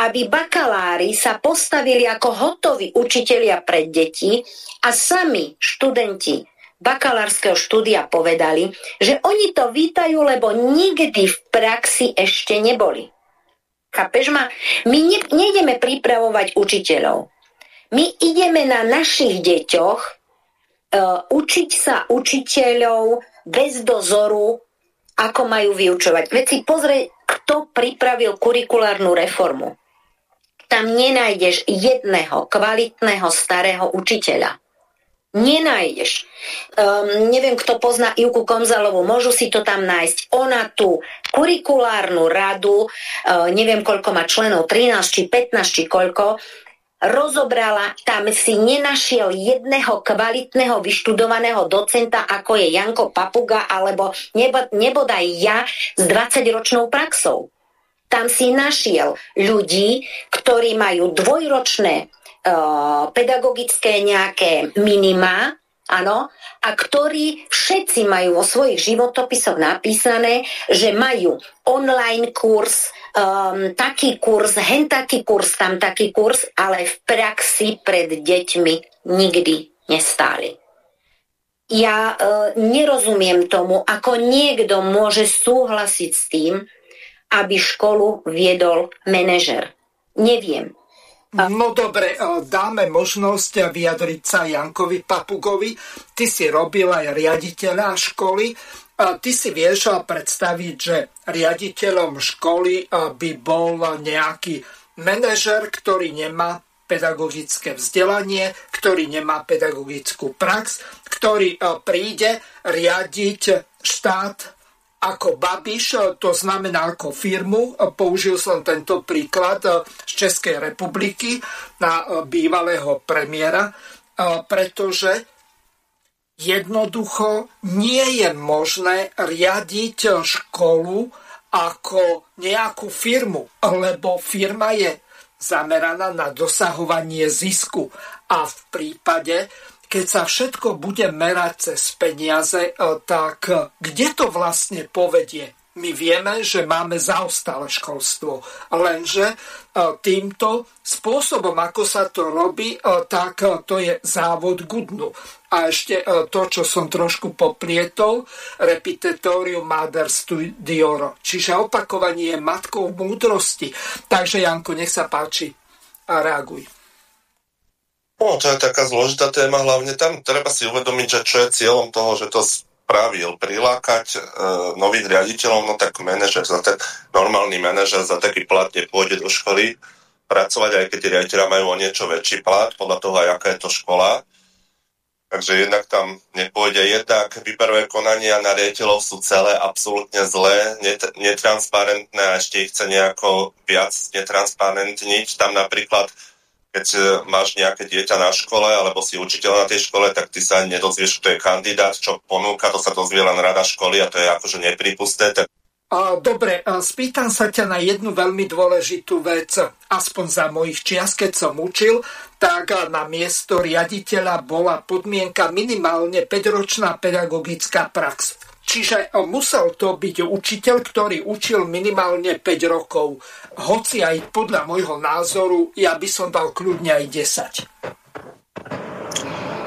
S2: Aby bakalári sa postavili ako hotoví učitelia pred deti a sami študenti bakalárskeho štúdia povedali, že oni to vítajú, lebo nikdy v praxi ešte neboli. Chápeš ma? My ne, nejdeme pripravovať učiteľov. My ideme na našich deťoch uh, učiť sa učiteľov bez dozoru, ako majú vyučovať. Veď si pozrie, kto pripravil kurikulárnu reformu. Tam nenájdeš jedného kvalitného starého učiteľa nenájdeš. Um, neviem, kto pozná Ivku Komzalovú, môžu si to tam nájsť. Ona tu kurikulárnu radu, e, neviem koľko má členov, 13 či 15 či koľko, rozobrala, tam si nenašiel jedného kvalitného vyštudovaného docenta, ako je Janko Papuga, alebo nebo, nebodaj ja s 20-ročnou praxou. Tam si našiel ľudí, ktorí majú dvojročné uh, pedagogické nejaké minima, áno, a ktorí všetci majú vo svojich životopisoch napísané, že majú online kurz, um, taký kurz, hen taký kurz, tam taký kurz, ale v praxi pred deťmi nikdy nestáli. Ja uh, nerozumiem tomu, ako niekto môže súhlasiť s tým, aby školu viedol manažer. Neviem.
S1: No dobre, e, dáme možnosť vyjadriť sa Jankovi Papugovi. Ty si robil aj riaditeľa školy. Ty si vieš predstaviť, že riaditeľom školy by bol nejaký manažer, ktorý nemá pedagogické vzdelanie, ktorý nemá pedagogickú prax, ktorý príde riadiť štát ako Babiš, e, to znamená ako firmu. E, použil som tento príklad e, z Českej republiky na bývalého premiéra, pretože jednoducho nie je možné riadiť školu ako nejakú firmu, lebo firma je zameraná na dosahovanie zisku. A v prípade, keď sa všetko bude merať cez peniaze, e, tak e, kde to vlastne povedie? My vieme, že máme zaostalé školstvo, lenže e, týmto spôsobom, ako sa to robí, tak to je závod gudnu. A ešte to, čo som trošku poprietol, repetitorium mater studioro, čiže opakovanie je matkou múdrosti. Takže Janko, nech sa páči a reaguj.
S3: No, to je taká zložitá téma, hlavne tam treba si uvedomiť, že čo je cieľom toho, že to spravil, prilákať e, nových riaditeľov, no tak manažer, za ten normálny manažer za taký plat nepôjde do školy pracovať, aj keď tí riaditeľa majú o niečo väčší plat, podľa toho aj aká je to škola. Takže jednak tam nepôjde. Jednak výberové konania na riaditeľov sú celé absolútne zlé, net, netransparentné a ešte ich chce nejako viac netransparentniť. Tam napríklad keď e, máš nejaké dieťa na škole alebo si učiteľ na tej škole, tak ty sa nedozvieš, kto je kandidát, čo ponúka, to sa dozvie len rada školy a to je akože nepripusté. Tak...
S1: Dobre, spýtam sa ťa na jednu veľmi dôležitú vec. Aspoň za mojich čias, keď som učil, tak na miesto riaditeľa bola podmienka minimálne 5-ročná pedagogická prax. Čiže musel to byť učiteľ, ktorý učil minimálne 5 rokov hoci aj podľa môjho názoru, ja by som dal kľudne aj
S3: 10.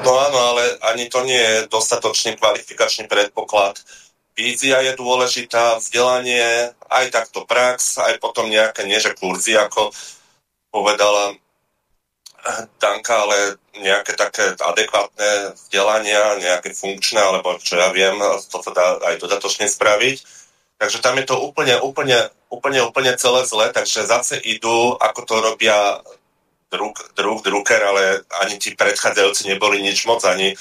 S3: No áno, ale ani to nie je dostatočný kvalifikačný predpoklad. Vízia je dôležitá, vzdelanie, aj takto prax, aj potom nejaké, nie že kurzy, ako povedala Danka, ale nejaké také adekvátne vzdelania, nejaké funkčné, alebo čo ja viem, to sa dá aj dodatočne spraviť Takže tam je to úplne, úplne, úplne, úplne celé zle, takže zase idú, ako to robia druk, druk, druker, ale ani ti predchádzajúci neboli nič moc, ani e,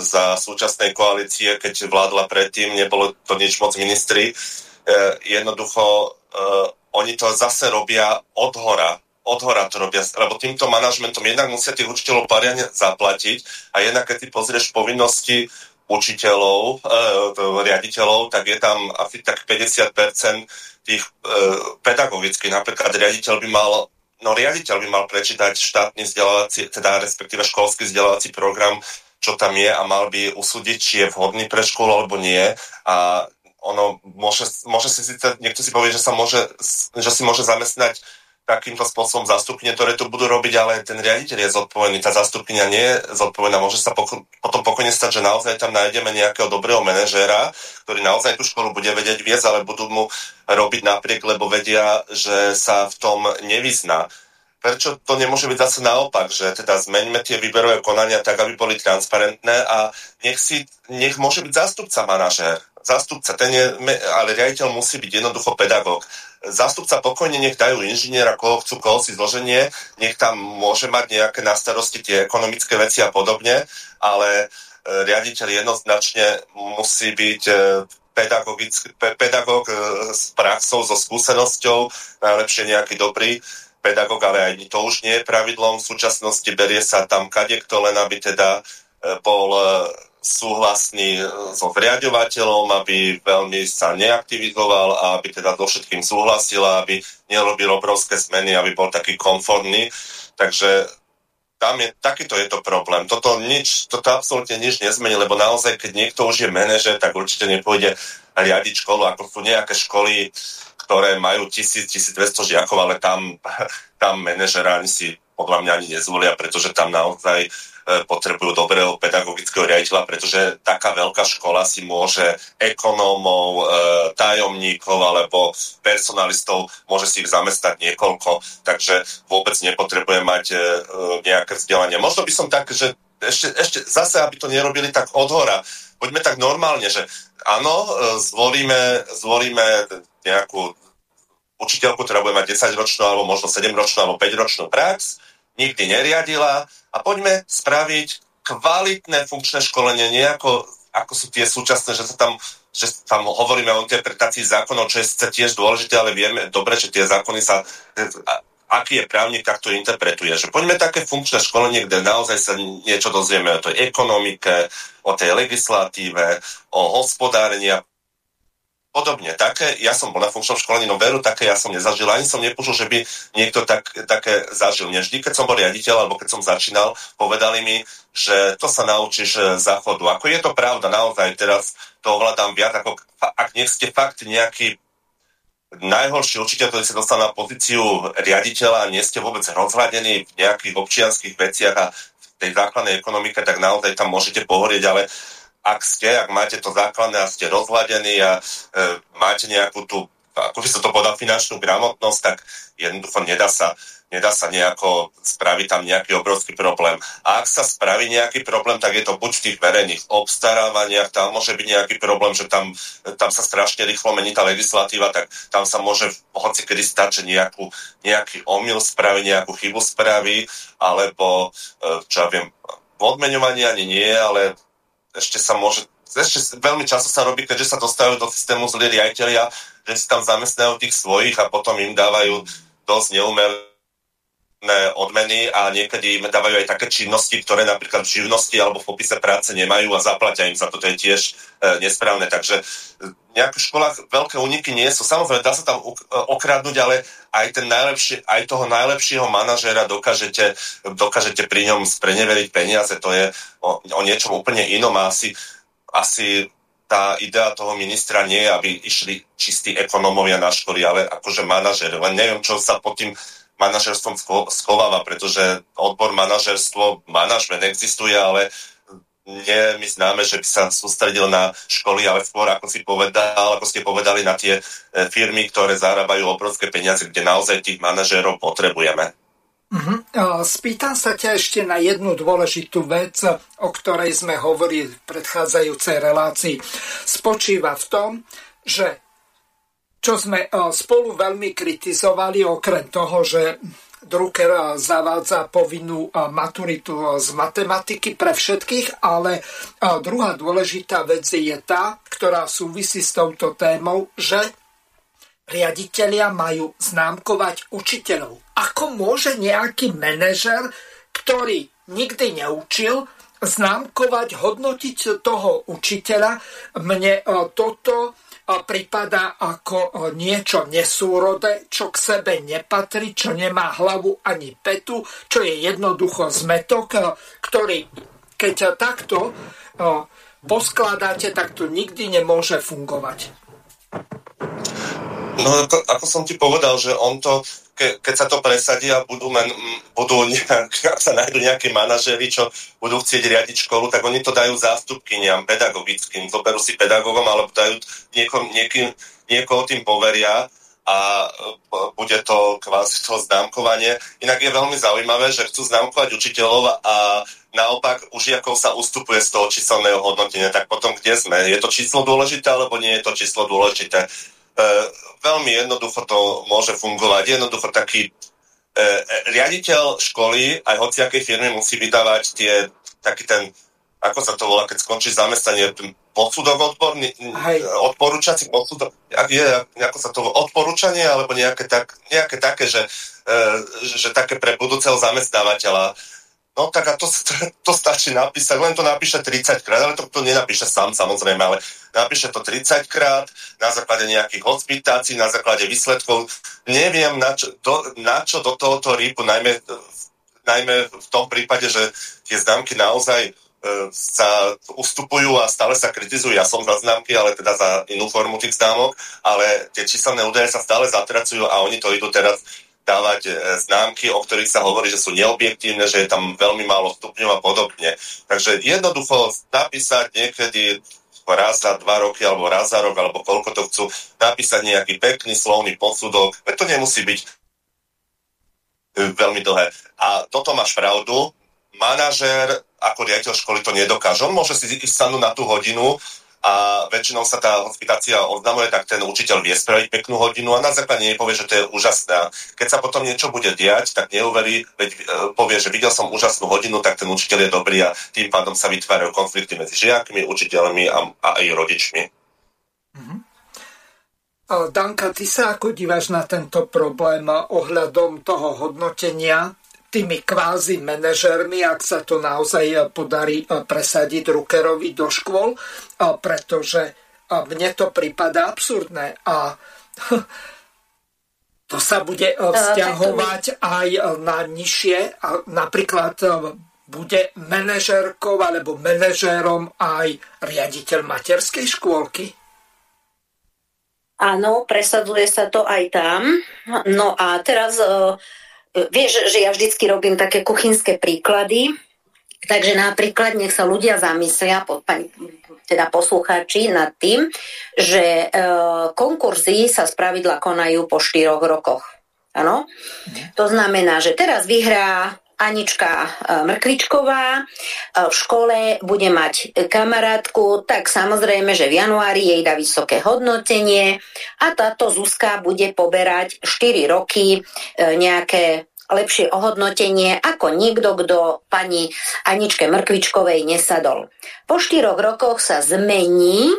S3: za súčasnej koalície, keď vládla predtým, nebolo to nič moc ministri. E, jednoducho, e, oni to zase robia od hora, od hora to robia, lebo týmto manažmentom jednak musia tých učiteľov pariadne zaplatiť a jednak keď ty pozrieš povinnosti učiteľov, e, riaditeľov, tak je tam asi tak 50% tých e, pedagogických. Napríklad riaditeľ by mal, no riaditeľ by mal prečítať štátny vzdelávací, teda respektíve školský vzdelávací program, čo tam je a mal by usúdiť, či je vhodný pre školu alebo nie. A ono môže, môže si síce, niekto si povie, že sa môže, že si môže zamestnať takýmto spôsobom zastupkyne, ktoré to budú robiť, ale ten riaditeľ je zodpovedný, tá zastupkynia nie je zodpovedná. Môže sa poko- potom pokojne stať, že naozaj tam nájdeme nejakého dobrého manažéra, ktorý naozaj tú školu bude vedieť viesť, ale budú mu robiť napriek, lebo vedia, že sa v tom nevyzná. Prečo to nemôže byť zase naopak, že teda zmeňme tie výberové konania tak, aby boli transparentné a nech, si, nech môže byť zástupca manažér. Zástupca, ten je, ale riaditeľ musí byť jednoducho pedagóg zástupca pokojne nech dajú inžiniera, koho chcú, koho si zloženie, nech tam môže mať nejaké na starosti tie ekonomické veci a podobne, ale e, riaditeľ jednoznačne musí byť e, pedagóg e, s praxou, so skúsenosťou, najlepšie nejaký dobrý pedagóg, ale aj to už nie je pravidlom. V súčasnosti berie sa tam kadekto, len aby teda bol súhlasný so zriadovateľom, aby veľmi sa neaktivizoval a aby teda so všetkým súhlasil a aby nerobil obrovské zmeny, aby bol taký konformný. Takže tam je, takýto je to problém. Toto, nič, toto absolútne nič nezmení, lebo naozaj, keď niekto už je manažer, tak určite nepôjde riadiť školu, ako sú nejaké školy, ktoré majú 1000-1200 žiakov, ale tam, tam manažera ani si podľa mňa ani nezvolia, pretože tam naozaj E, potrebujú dobrého pedagogického riaditeľa, pretože taká veľká škola si môže ekonómov, e, tajomníkov alebo personalistov, môže si ich zamestnať niekoľko, takže vôbec nepotrebuje mať e, nejaké vzdelanie. Možno by som tak, že ešte, ešte zase, aby to nerobili tak odhora, poďme tak normálne, že áno, zvolíme, zvolíme nejakú učiteľku, ktorá bude mať 10-ročnú, alebo možno 7-ročnú, alebo 5-ročnú prax, nikdy neriadila a poďme spraviť kvalitné funkčné školenie, nie ako, ako sú tie súčasné, že sa tam že tam hovoríme o interpretácii zákonov, čo je tiež dôležité, ale vieme dobre, že tie zákony sa aký je právnik, tak to interpretuje. Že poďme také funkčné školenie, kde naozaj sa niečo dozvieme o tej ekonomike, o tej legislatíve, o hospodárení a podobne. Také, ja som bol na funkčnom školení, no veru také ja som nezažil, ani som nepočul, že by niekto tak, také zažil. Mne vždy, keď som bol riaditeľ, alebo keď som začínal, povedali mi, že to sa naučíš e, za chodu. Ako je to pravda, naozaj teraz to ovládam viac, ako ak nie ste fakt nejaký najhorší učiteľ, ktorý sa dostal na pozíciu riaditeľa a nie ste vôbec rozhľadení v nejakých občianských veciach a v tej základnej ekonomike, tak naozaj tam môžete pohorieť, ale ak ste, ak máte to základné a ste rozhľadení a e, máte nejakú tú, ako by sa to povedal, finančnú gramotnosť, tak jednoducho nedá sa, nedá sa nejako spraviť tam nejaký obrovský problém. A ak sa spraví nejaký problém, tak je to buď v tých verejných obstarávaniach, tam môže byť nejaký problém, že tam, tam sa strašne rýchlo mení tá legislatíva, tak tam sa môže hoci kedy stať, že nejakú, nejaký omyl spraví, nejakú chybu spraví, alebo e, čo ja viem, odmeňovanie ani nie, ale ešte sa môže, ešte veľmi často sa robí, keďže sa dostávajú do systému zlí riaditeľia, že si tam zamestnajú tých svojich a potom im dávajú dosť neumelé odmeny a niekedy im dávajú aj také činnosti, ktoré napríklad v živnosti alebo v popise práce nemajú a zaplatia im za to, to je tiež e, nesprávne. Takže v nejakých školách veľké úniky nie sú. Samozrejme, dá sa tam okradnúť, ale aj, ten najlepší, aj toho najlepšieho manažéra dokážete, dokážete pri ňom spreneveriť peniaze. To je o, o niečom úplne inom a asi, asi tá idea toho ministra nie je, aby išli čistí ekonómovia na školy, ale akože manažer. Len neviem, čo sa pod tým manažerstvom schováva, pretože odbor manažerstvo, manažment existuje, ale nie mi známe, že by sa sústredil na školy, ale skôr, ako si povedal, ako ste povedali, na tie e, firmy, ktoré zarábajú obrovské peniaze, kde naozaj tých manažérov potrebujeme.
S1: Uh-huh. Spýtam sa ťa ešte na jednu dôležitú vec, o ktorej sme hovorili v predchádzajúcej relácii. Spočíva v tom, že čo sme e, spolu veľmi kritizovali, okrem toho, že Drucker e, zavádza povinnú e, maturitu z matematiky pre všetkých, ale druhá dôležitá vec je tá, ktorá súvisí s touto témou, že riaditeľia majú známkovať učiteľov. Ako môže nejaký manažer, ktorý nikdy neučil, známkovať, hodnotiť toho učiteľa? Mne toto prípada ako niečo nesúrode, čo k sebe nepatrí, čo nemá hlavu ani petu, čo je jednoducho zmetok, ktorý keď takto poskladáte, tak to nikdy nemôže fungovať.
S3: No ako, ako som ti povedal, že on to ke, keď sa to presadí a budú, men, budú nejak, ak sa nájdú nejakí manažery, čo budú chcieť riadiť školu, tak oni to dajú zástupkyniam pedagogickým, zoberú si pedagogom, alebo dajú niekom, niekým, niekoho tým poveria a e, bude to kvázi to známkovanie. Inak je veľmi zaujímavé, že chcú známkovať učiteľov a naopak už žiakov sa ustupuje z toho číselného hodnotenia. Tak potom kde sme? Je to číslo dôležité, alebo nie je to číslo dôležité? E, veľmi jednoducho to môže fungovať. Jednoducho taký e, riaditeľ školy aj hociakej firmy musí vydávať tie, taký ten ako sa to volá, keď skončí zamestnanie, posudok odborný, odporúčací posudok, je, ako sa to odporúčanie, alebo nejaké, tak, nejaké také, že, e, že také pre budúceho zamestnávateľa. No tak a to, to stačí napísať, len to napíše 30 krát, ale to, to nenapíše sám samozrejme, ale napíše to 30 krát na základe nejakých hospitácií, na základe výsledkov. Neviem, na čo do, na čo do tohoto rýpu, najmä, najmä v tom prípade, že tie známky naozaj E, sa ustupujú a stále sa kritizujú. Ja som za známky, ale teda za inú formu tých známok, ale tie číselné údaje sa stále zatracujú a oni to idú teraz dávať e, známky, o ktorých sa hovorí, že sú neobjektívne, že je tam veľmi málo stupňov a podobne. Takže jednoducho napísať niekedy raz za dva roky, alebo raz za rok, alebo koľko to chcú, napísať nejaký pekný slovný posudok, to nemusí byť e, veľmi dlhé. A toto máš pravdu, manažér ako riaditeľ školy to nedokáže. On môže si ísť na tú hodinu a väčšinou sa tá hospitácia oznamuje, tak ten učiteľ vie spraviť peknú hodinu a na základe nej povie, že to je úžasné. Keď sa potom niečo bude diať, tak neuverí, veď e, povie, že videl som úžasnú hodinu, tak ten učiteľ je dobrý a tým pádom sa vytvárajú konflikty medzi žiakmi, učiteľmi a, a aj rodičmi. Mm-hmm.
S1: Danka, ty sa ako díváš na tento problém ohľadom toho hodnotenia tými kvázi manažermi, ak sa to naozaj podarí eh, presadiť Rukerovi do škôl, pretože mne to prípada absurdné a to sa bude vzťahovať aj na nižšie, napríklad bude manažerkou alebo manažérom aj riaditeľ materskej škôlky?
S2: Áno, presadzuje sa to aj tam. No a teraz Vieš, že ja vždycky robím také kuchynské príklady, takže napríklad nech sa ľudia zamyslia, teda poslucháči, nad tým, že e, konkurzy sa spravidla konajú po štyroch rokoch. Áno? To znamená, že teraz vyhrá Anička e, Mrkvičková e, v škole bude mať kamarátku, tak samozrejme, že v januári jej dá vysoké hodnotenie a táto Zuzka bude poberať 4 roky e, nejaké lepšie ohodnotenie ako niekto, kto pani Aničke Mrkvičkovej nesadol. Po štyroch rokoch sa zmení,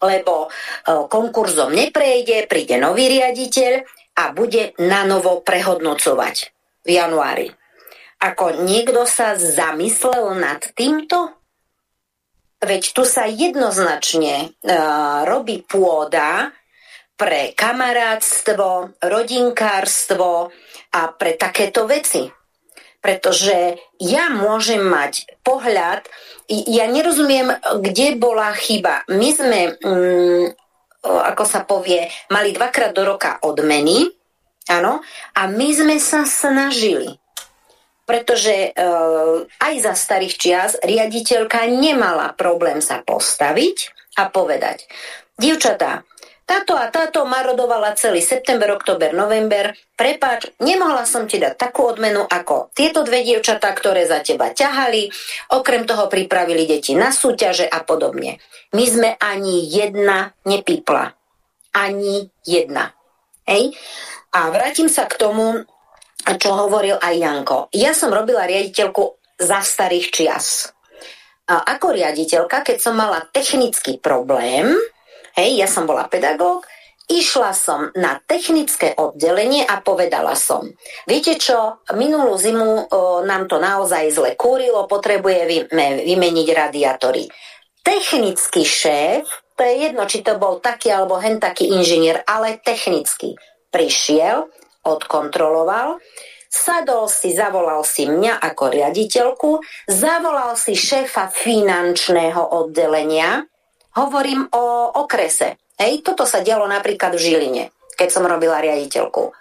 S2: lebo konkurzom neprejde, príde nový riaditeľ a bude na novo prehodnocovať v januári. Ako niekto sa zamyslel nad týmto? Veď tu sa jednoznačne uh, robí pôda pre kamarátstvo, rodinkárstvo a pre takéto veci. Pretože ja môžem mať pohľad, ja nerozumiem, kde bola chyba. My sme, um, ako sa povie, mali dvakrát do roka odmeny, áno, a my sme sa snažili pretože e, aj za starých čias riaditeľka nemala problém sa postaviť a povedať, dievčatá, táto a táto marodovala celý september, október, november. Prepáč, nemohla som ti dať takú odmenu ako tieto dve dievčatá, ktoré za teba ťahali. Okrem toho pripravili deti na súťaže a podobne. My sme ani jedna nepípla. Ani jedna. Hej? A vrátim sa k tomu, čo hovoril aj Janko. Ja som robila riaditeľku za starých čias. A ako riaditeľka, keď som mala technický problém, hej, ja som bola pedagóg, išla som na technické oddelenie a povedala som, viete čo, minulú zimu o, nám to naozaj zle kúrilo, potrebujeme vymeniť radiátory. Technický šéf, to je jedno, či to bol taký alebo hen taký inžinier, ale technicky prišiel, odkontroloval, sadol si, zavolal si mňa ako riaditeľku, zavolal si šéfa finančného oddelenia, hovorím o okrese. Hej, toto sa dialo napríklad v Žiline, keď som robila riaditeľku.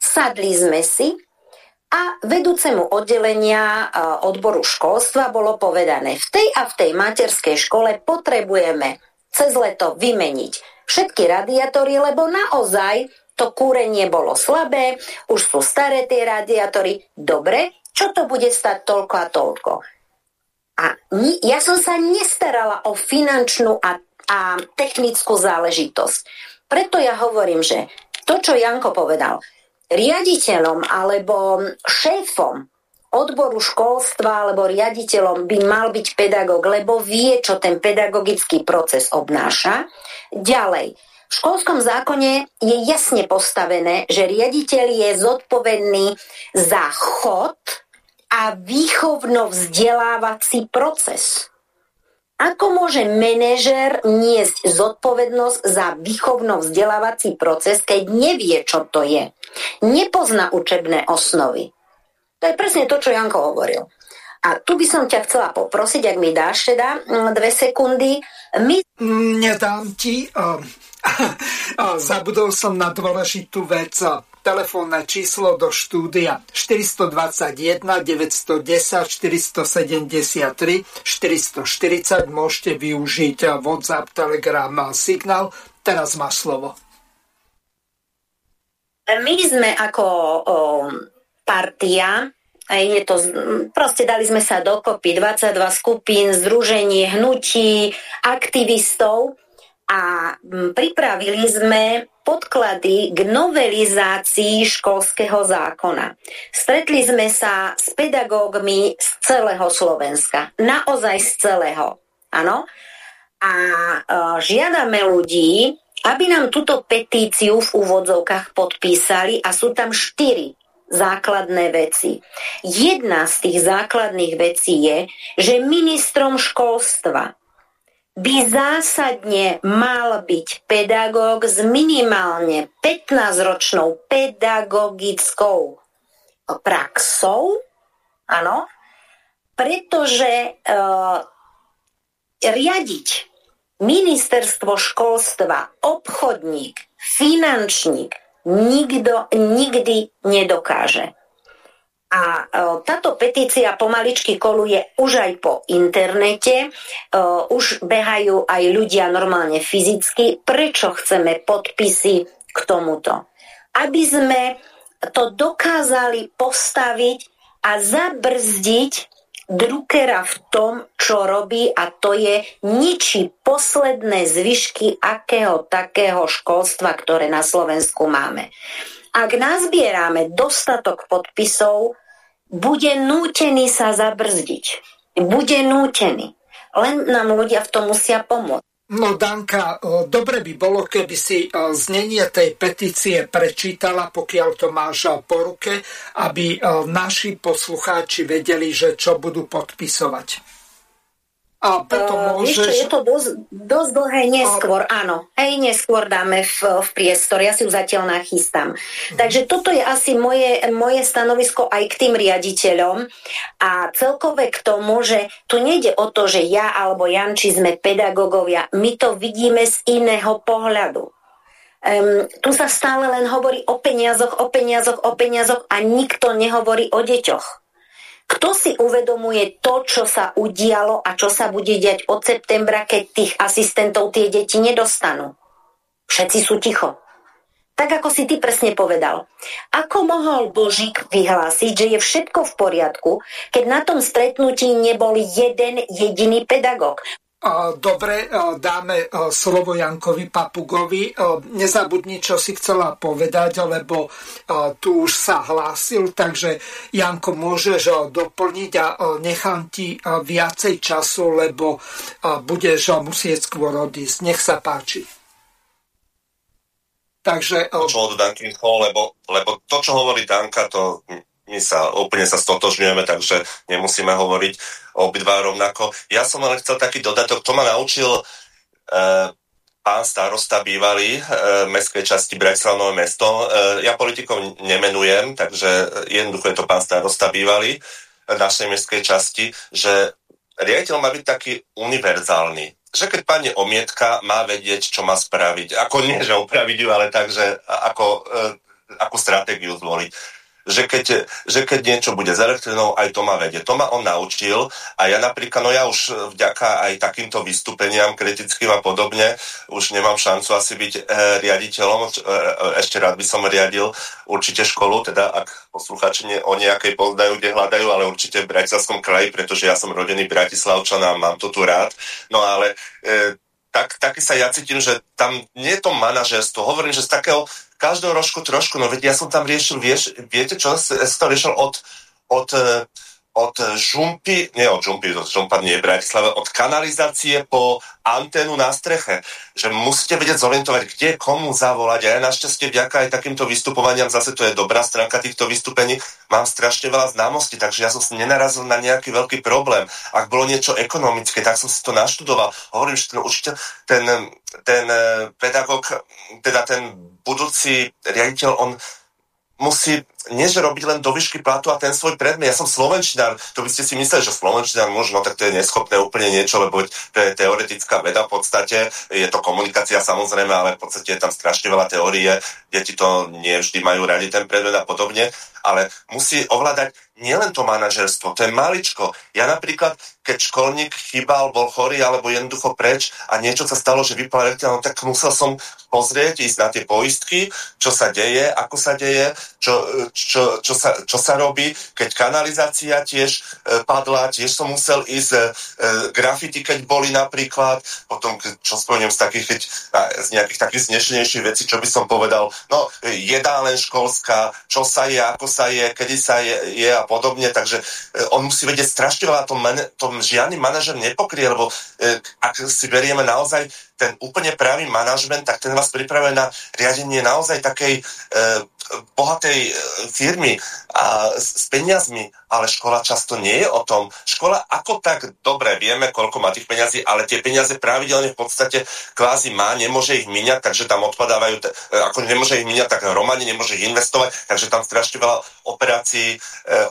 S2: Sadli sme si a vedúcemu oddelenia odboru školstva bolo povedané, v tej a v tej materskej škole potrebujeme cez leto vymeniť všetky radiátory, lebo naozaj to kúrenie bolo slabé, už sú staré tie radiátory. Dobre, čo to bude stať toľko a toľko? A ja som sa nestarala o finančnú a, a technickú záležitosť. Preto ja hovorím, že to, čo Janko povedal, riaditeľom alebo šéfom odboru školstva alebo riaditeľom by mal byť pedagóg, lebo vie, čo ten pedagogický proces obnáša. Ďalej, v školskom zákone je jasne postavené, že riaditeľ je zodpovedný za chod a výchovno-vzdelávací proces. Ako môže manažer niesť zodpovednosť za výchovno-vzdelávací proces, keď nevie, čo to je? Nepozná učebné osnovy. To je presne to, čo Janko hovoril. A tu by som ťa chcela poprosiť, ak mi dáš teda mm, dve sekundy. My...
S1: Nedám ti. Uh, uh, zabudol som na dôležitú vec. Telefónne číslo do štúdia 421 910 473 440. Môžete využiť WhatsApp, Telegram, Signál. Teraz má slovo.
S2: My sme ako o, partia a je to, proste dali sme sa dokopy 22 skupín, združení, hnutí, aktivistov a pripravili sme podklady k novelizácii školského zákona. Stretli sme sa s pedagógmi z celého Slovenska. Naozaj z celého. Áno. A e, žiadame ľudí, aby nám túto petíciu v úvodzovkách podpísali a sú tam štyri základné veci. Jedna z tých základných vecí je, že ministrom školstva by zásadne mal byť pedagóg s minimálne 15-ročnou pedagogickou praxou, áno, pretože e, riadiť ministerstvo školstva, obchodník, finančník, nikto nikdy nedokáže. A e, táto petícia pomaličky koluje už aj po internete, e, už behajú aj ľudia normálne fyzicky. Prečo chceme podpisy k tomuto? Aby sme to dokázali postaviť a zabrzdiť Druckera v tom, čo robí a to je ničí posledné zvyšky akého takého školstva, ktoré na Slovensku máme. Ak nazbierame dostatok podpisov, bude nútený sa zabrzdiť. Bude nútený. Len nám ľudia v tom musia pomôcť.
S1: No Danka, dobre by bolo, keby si znenie tej petície prečítala, pokiaľ to máš po ruke, aby naši poslucháči vedeli, že čo budú podpisovať.
S2: A potom uh, môžeš... je to dosť, dosť dlhé neskôr, a... áno. Hej, neskôr dáme v, v priestor, ja si ju zatiaľ nachystám. Hmm. Takže toto je asi moje, moje stanovisko aj k tým riaditeľom a celkové k tomu, že tu nejde o to, že ja alebo Janči sme pedagógovia, my to vidíme z iného pohľadu. Um, tu sa stále len hovorí o peniazoch, o peniazoch, o peniazoch a nikto nehovorí o deťoch. Kto si uvedomuje to, čo sa udialo a čo sa bude diať od septembra, keď tých asistentov tie deti nedostanú? Všetci sú ticho. Tak ako si ty presne povedal. Ako mohol Božík vyhlásiť, že je všetko v poriadku, keď na tom stretnutí nebol jeden jediný pedagóg?
S1: Dobre, dáme slovo Jankovi Papugovi. Nezabudni, čo si chcela povedať, lebo tu už sa hlásil, takže Janko, môžeš doplniť a nechám ti viacej času, lebo budeš musieť skôr odísť. Nech sa páči.
S3: Takže... Čo lebo, lebo to, čo hovorí Danka, to my sa úplne sa stotožňujeme, takže nemusíme hovoriť obidva rovnako. Ja som len chcel taký dodatok, to ma naučil e, pán starosta bývalý e, mestskej časti Bratislava mesto. E, ja politikov nemenujem, takže jednoducho je to pán starosta bývalý našej mestskej časti, že riaditeľ má byť taký univerzálny že keď pani omietka, má vedieť, čo má spraviť. Ako nie, že upraviť ju, ale tak, ako, e, akú stratégiu zvoliť že keď, že keď niečo bude s elektrinou, aj to ma vedie. To ma on naučil a ja napríklad, no ja už vďaka aj takýmto vystúpeniam kritickým a podobne, už nemám šancu asi byť e, riaditeľom, e, ešte rád by som riadil určite školu, teda ak posluchači ne, o nejakej poznajú, kde hľadajú, ale určite v Bratislavskom kraji, pretože ja som rodený Bratislavčan a mám to tu rád. No ale e, tak, taký sa ja cítim, že tam nie je to manažerstvo. Hovorím, že z takého každoročku trošku, no veď ja som tam riešil, vieš, viete čo, ja som tam riešil od, od od žumpy, nie od žumpy, od žumpa nie je Bratislava, od kanalizácie po anténu na streche. Že musíte vedieť zorientovať, kde komu zavolať. A ja našťastie vďaka aj takýmto vystupovaniam, zase to je dobrá stránka týchto vystúpení, mám strašne veľa známostí, takže ja som si nenarazil na nejaký veľký problém. Ak bolo niečo ekonomické, tak som si to naštudoval. Hovorím, že ten učiteľ, ten, ten eh, pedagóg, teda ten budúci riaditeľ, on musí nie že robiť len do výšky platu a ten svoj predmet. Ja som slovenčinár, to by ste si mysleli, že slovenčinár možno, tak to je neschopné úplne niečo, lebo to je teoretická veda v podstate, je to komunikácia samozrejme, ale v podstate je tam strašne veľa teórie, deti to nie vždy majú radi ten predmet a podobne, ale musí ovládať nielen to manažerstvo, to je maličko. Ja napríklad, keď školník chýbal, bol chorý alebo jednoducho preč a niečo sa stalo, že vypal no tak musel som pozrieť, ísť na tie poistky, čo sa deje, ako sa deje, čo, čo, čo, sa, čo sa robí, keď kanalizácia tiež e, padla, tiež som musel ísť e, grafity, keď boli napríklad, potom, čo spomeniem z takých, keď, z nejakých takých znešenejších vecí, čo by som povedal, no, jedá len školská, čo sa je, ako sa je, kedy sa je, je a podobne, takže e, on musí vedieť strašne veľa, to, man, to žiadny manažer nepokrie, lebo e, ak si berieme naozaj ten úplne pravý manažment, tak ten vás pripravuje na riadenie naozaj takej e, bohatej e, firmy a s, s peniazmi, ale škola často nie je o tom. Škola ako tak dobre vieme, koľko má tých peniazí, ale tie peniaze pravidelne v podstate kvázi má, nemôže ich míňať, takže tam odpadávajú, e, ako nemôže ich míňať, tak hromadne nemôže ich investovať, takže tam strašne veľa operácií e,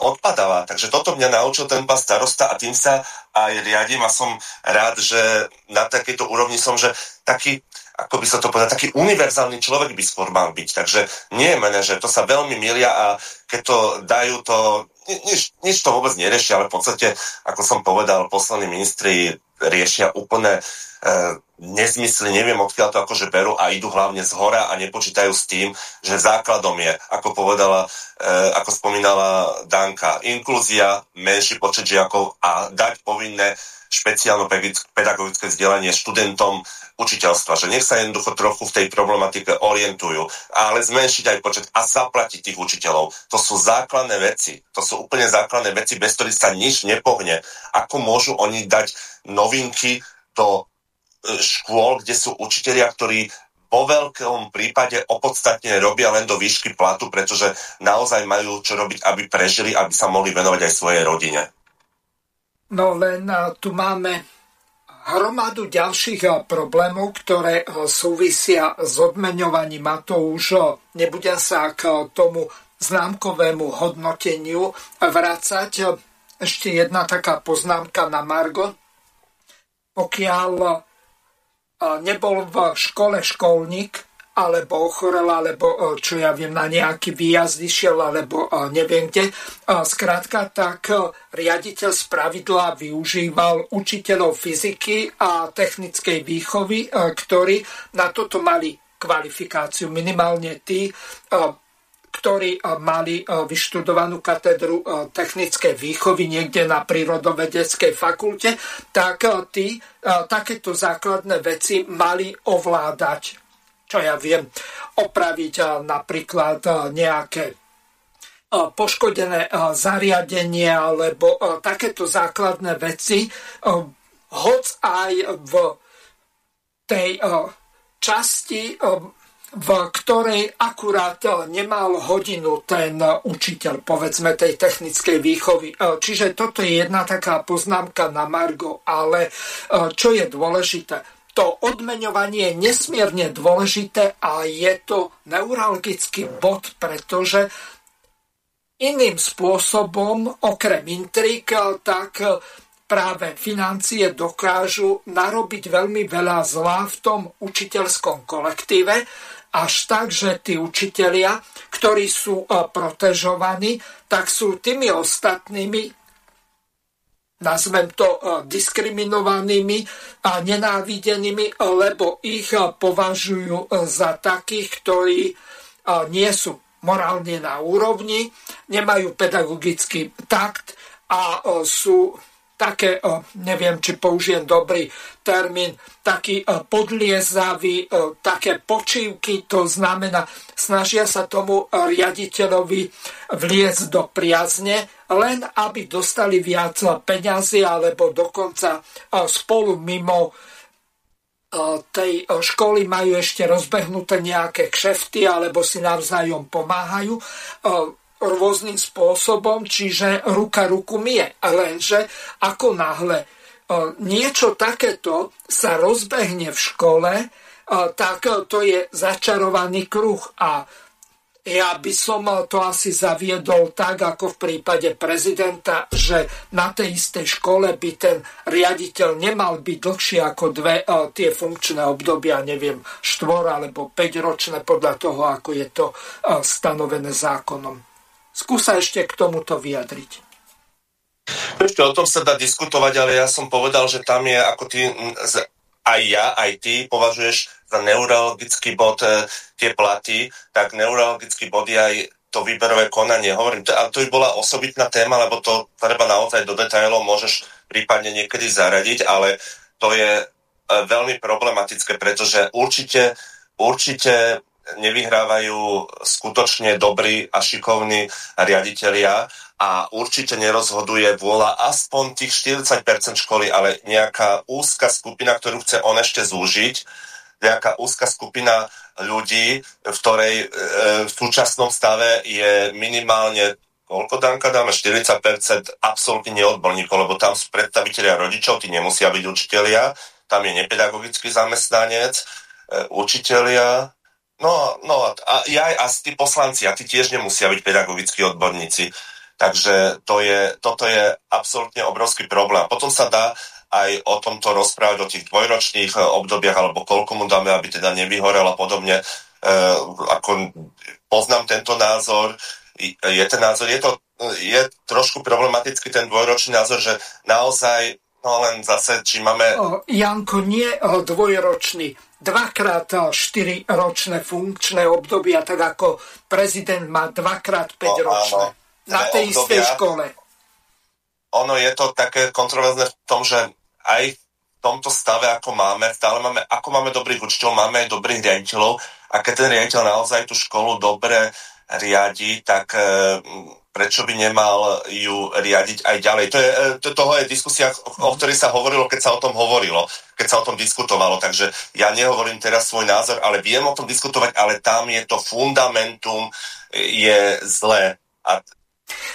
S3: odpadáva. Takže toto mňa naučil ten pán starosta a tým sa aj riadím a som rád, že na takejto úrovni som, že taký, ako by sa to povedal, taký univerzálny človek by skôr mal byť. Takže nie je manažer, to sa veľmi milia a keď to dajú, to nič, nič to vôbec nerieši, ale v podstate, ako som povedal, poslední ministri riešia úplne e, nezmysly, neviem odkiaľ to akože berú a idú hlavne z hora a nepočítajú s tým, že základom je, ako povedala, e, ako spomínala Danka, inklúzia, menší počet žiakov a dať povinné špeciálne pedagogické vzdelanie študentom učiteľstva, že nech sa jednoducho trochu v tej problematike orientujú, ale zmenšiť aj počet a zaplatiť tých učiteľov. To sú základné veci. To sú úplne základné veci, bez ktorých sa nič nepohne. Ako môžu oni dať novinky do e, škôl, kde sú učitelia, ktorí vo veľkom prípade opodstatne robia len do výšky platu, pretože naozaj majú čo robiť, aby prežili, aby sa mohli venovať aj svojej rodine.
S1: No len tu máme hromadu ďalších problémov, ktoré súvisia s odmeňovaním a to už nebudem sa k tomu známkovému hodnoteniu vrácať. Ešte jedna taká poznámka na Margo. Pokiaľ nebol v škole školník, alebo ochorel, alebo e, čo ja viem, na nejaký výjazd išiel, alebo e, neviem kde. Skrátka, tak e, riaditeľ z pravidla využíval učiteľov fyziky a technickej výchovy, ktorí na toto mali kvalifikáciu. Minimálne tí, ktorí mali vyštudovanú katedru technickej výchovy niekde na prírodovedeckej fakulte, tak tí takéto základné veci mali ovládať čo ja viem, opraviť napríklad nejaké poškodené zariadenie alebo takéto základné veci, hoc aj v tej časti, v ktorej akurát nemal hodinu ten učiteľ, povedzme, tej technickej výchovy. Čiže toto je jedna taká poznámka na Margo, ale čo je dôležité? To odmeňovanie je nesmierne dôležité a je to neuralgický bod, pretože iným spôsobom, okrem intrik, tak práve financie dokážu narobiť veľmi veľa zlá v tom učiteľskom kolektíve, až tak, že tí učitelia, ktorí sú protežovaní, tak sú tými ostatnými nazvem to e, diskriminovanými a nenávidenými, lebo ich e, považujú e, za takých, ktorí nie sú morálne na úrovni, nemajú pedagogický takt a sú také, neviem, či použijem dobrý termín, taký podliezavý, také počívky, to znamená, snažia sa tomu riaditeľovi vliecť do priazne, len aby dostali viac peňazí, alebo dokonca spolu mimo tej školy majú ešte rozbehnuté nejaké kšefty alebo si navzájom pomáhajú rôznym spôsobom, čiže ruka ruku mie. Lenže ako náhle niečo takéto sa rozbehne v škole, tak to je začarovaný kruh a ja by som to asi zaviedol tak, ako v prípade prezidenta, že na tej istej škole by ten riaditeľ nemal byť dlhšie ako dve uh, tie funkčné obdobia, neviem, štvor alebo 5 ročné podľa toho, ako je to stanovené zákonom. Skúsa ešte k tomuto vyjadriť.
S3: Ešte o tom sa dá diskutovať, ale ja som povedal, že tam je, ako ty aj ja, aj ty považuješ za neurologický bod e, tie platy, tak neurologický bod je aj to výberové konanie. Hovorím, to, to by bola osobitná téma, lebo to treba naozaj do detailov môžeš prípadne niekedy zaradiť, ale to je e, veľmi problematické, pretože určite, určite nevyhrávajú skutočne dobrí a šikovní riaditeľia a určite nerozhoduje vôľa aspoň tých 40% školy, ale nejaká úzka skupina, ktorú chce on ešte zúžiť, nejaká úzka skupina ľudí, v ktorej e, v súčasnom stave je minimálne koľko Danka dáme? 40% absolútne neodborníkov, lebo tam sú predstavitelia rodičov, tí nemusia byť učitelia, tam je nepedagogický zamestnanec, e, učitelia, no, no a, ja, a tí poslanci, a tí tiež nemusia byť pedagogickí odborníci. Takže to je, toto je absolútne obrovský problém. Potom sa dá aj o tomto rozprávať, o tých dvojročných eh, obdobiach, alebo koľko mu dáme, aby teda nevyhorel a podobne. E, ako poznám tento názor, je ten názor, je to je trošku problematický ten dvojročný názor, že naozaj, no len zase, či máme...
S1: O, Janko, nie o, dvojročný, dvakrát štyri ročné funkčné obdobia, tak ako prezident má dvakrát 5 ročné. No, na tej obdobia, istej škole.
S3: Ono je to také kontroverzné v tom, že aj v tomto stave, ako máme, stále máme, ako máme dobrých učiteľov, máme aj dobrých riaditeľov a keď ten riaditeľ naozaj tú školu dobre riadi, tak e, prečo by nemal ju riadiť aj ďalej. To je, e, to, toho je diskusia, o ktorej sa hovorilo, keď sa o tom hovorilo, keď sa o tom diskutovalo. Takže ja nehovorím teraz svoj názor, ale viem o tom diskutovať, ale tam je to fundamentum, je zlé. A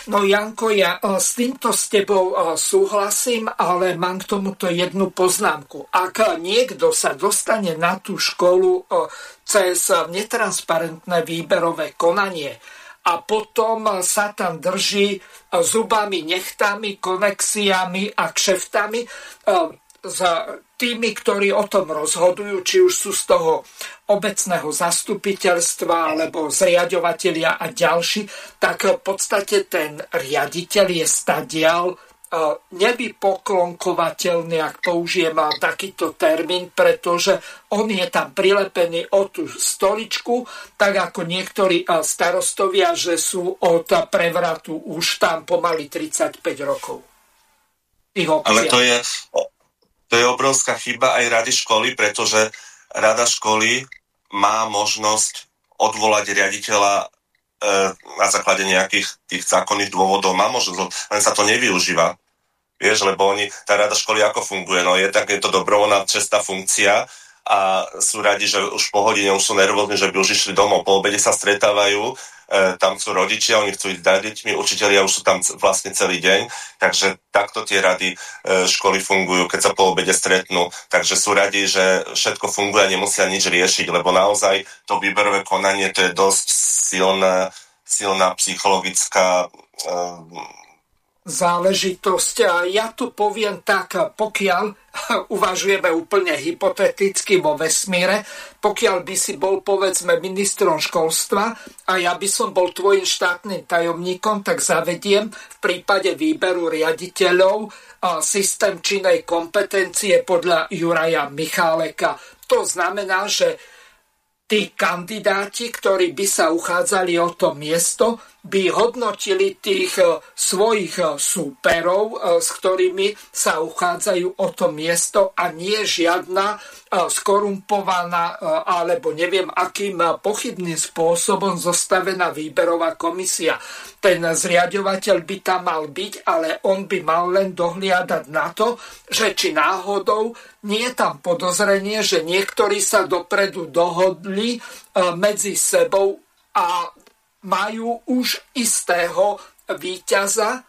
S1: No Janko, ja e, s týmto s tebou e, súhlasím, ale mám k tomuto jednu poznámku. Ak niekto sa dostane na tú školu e, cez netransparentné výberové konanie a potom sa tam drží zubami, nechtami, konexiami a kšeftami, za tými, ktorí o tom rozhodujú, či už sú z toho obecného zastupiteľstva alebo zriadovateľia a ďalší, tak v podstate ten riaditeľ je stadial e, neby poklonkovateľný, ak použijem takýto termín, pretože on je tam prilepený o tú stoličku, tak ako niektorí starostovia, že sú od prevratu už tam pomaly 35 rokov.
S3: Ale to je, to je obrovská chyba aj rady školy, pretože rada školy má možnosť odvolať riaditeľa na základe nejakých tých zákonných dôvodov. Má možnosť, len sa to nevyužíva. Vieš, lebo oni, tá rada školy ako funguje? No je tak, je to dobrovoľná čestá funkcia, a sú radi, že už po hodine už sú nervózni, že by už išli domov. Po obede sa stretávajú, e, tam sú rodičia, oni chcú ísť za deťmi, učitelia už sú tam vlastne celý deň, takže takto tie rady e, školy fungujú, keď sa po obede stretnú. Takže sú radi, že všetko funguje a nemusia nič riešiť, lebo naozaj to výberové konanie to je dosť silná, silná psychologická e,
S1: záležitosť. A ja tu poviem tak, pokiaľ uvažujeme úplne hypoteticky vo vesmíre, pokiaľ by si bol povedzme ministrom školstva a ja by som bol tvojim štátnym tajomníkom, tak zavediem v prípade výberu riaditeľov systém činej kompetencie podľa Juraja Micháleka. To znamená, že tí kandidáti, ktorí by sa uchádzali o to miesto, by hodnotili tých e, svojich e, súperov, e, s ktorými sa uchádzajú o to miesto a nie žiadna skorumpovaná alebo neviem akým pochybným spôsobom zostavená výberová komisia. Ten zriadovateľ by tam mal byť, ale on by mal len dohliadať na to, že či náhodou nie je tam podozrenie, že niektorí sa dopredu dohodli medzi sebou a majú už istého víťaza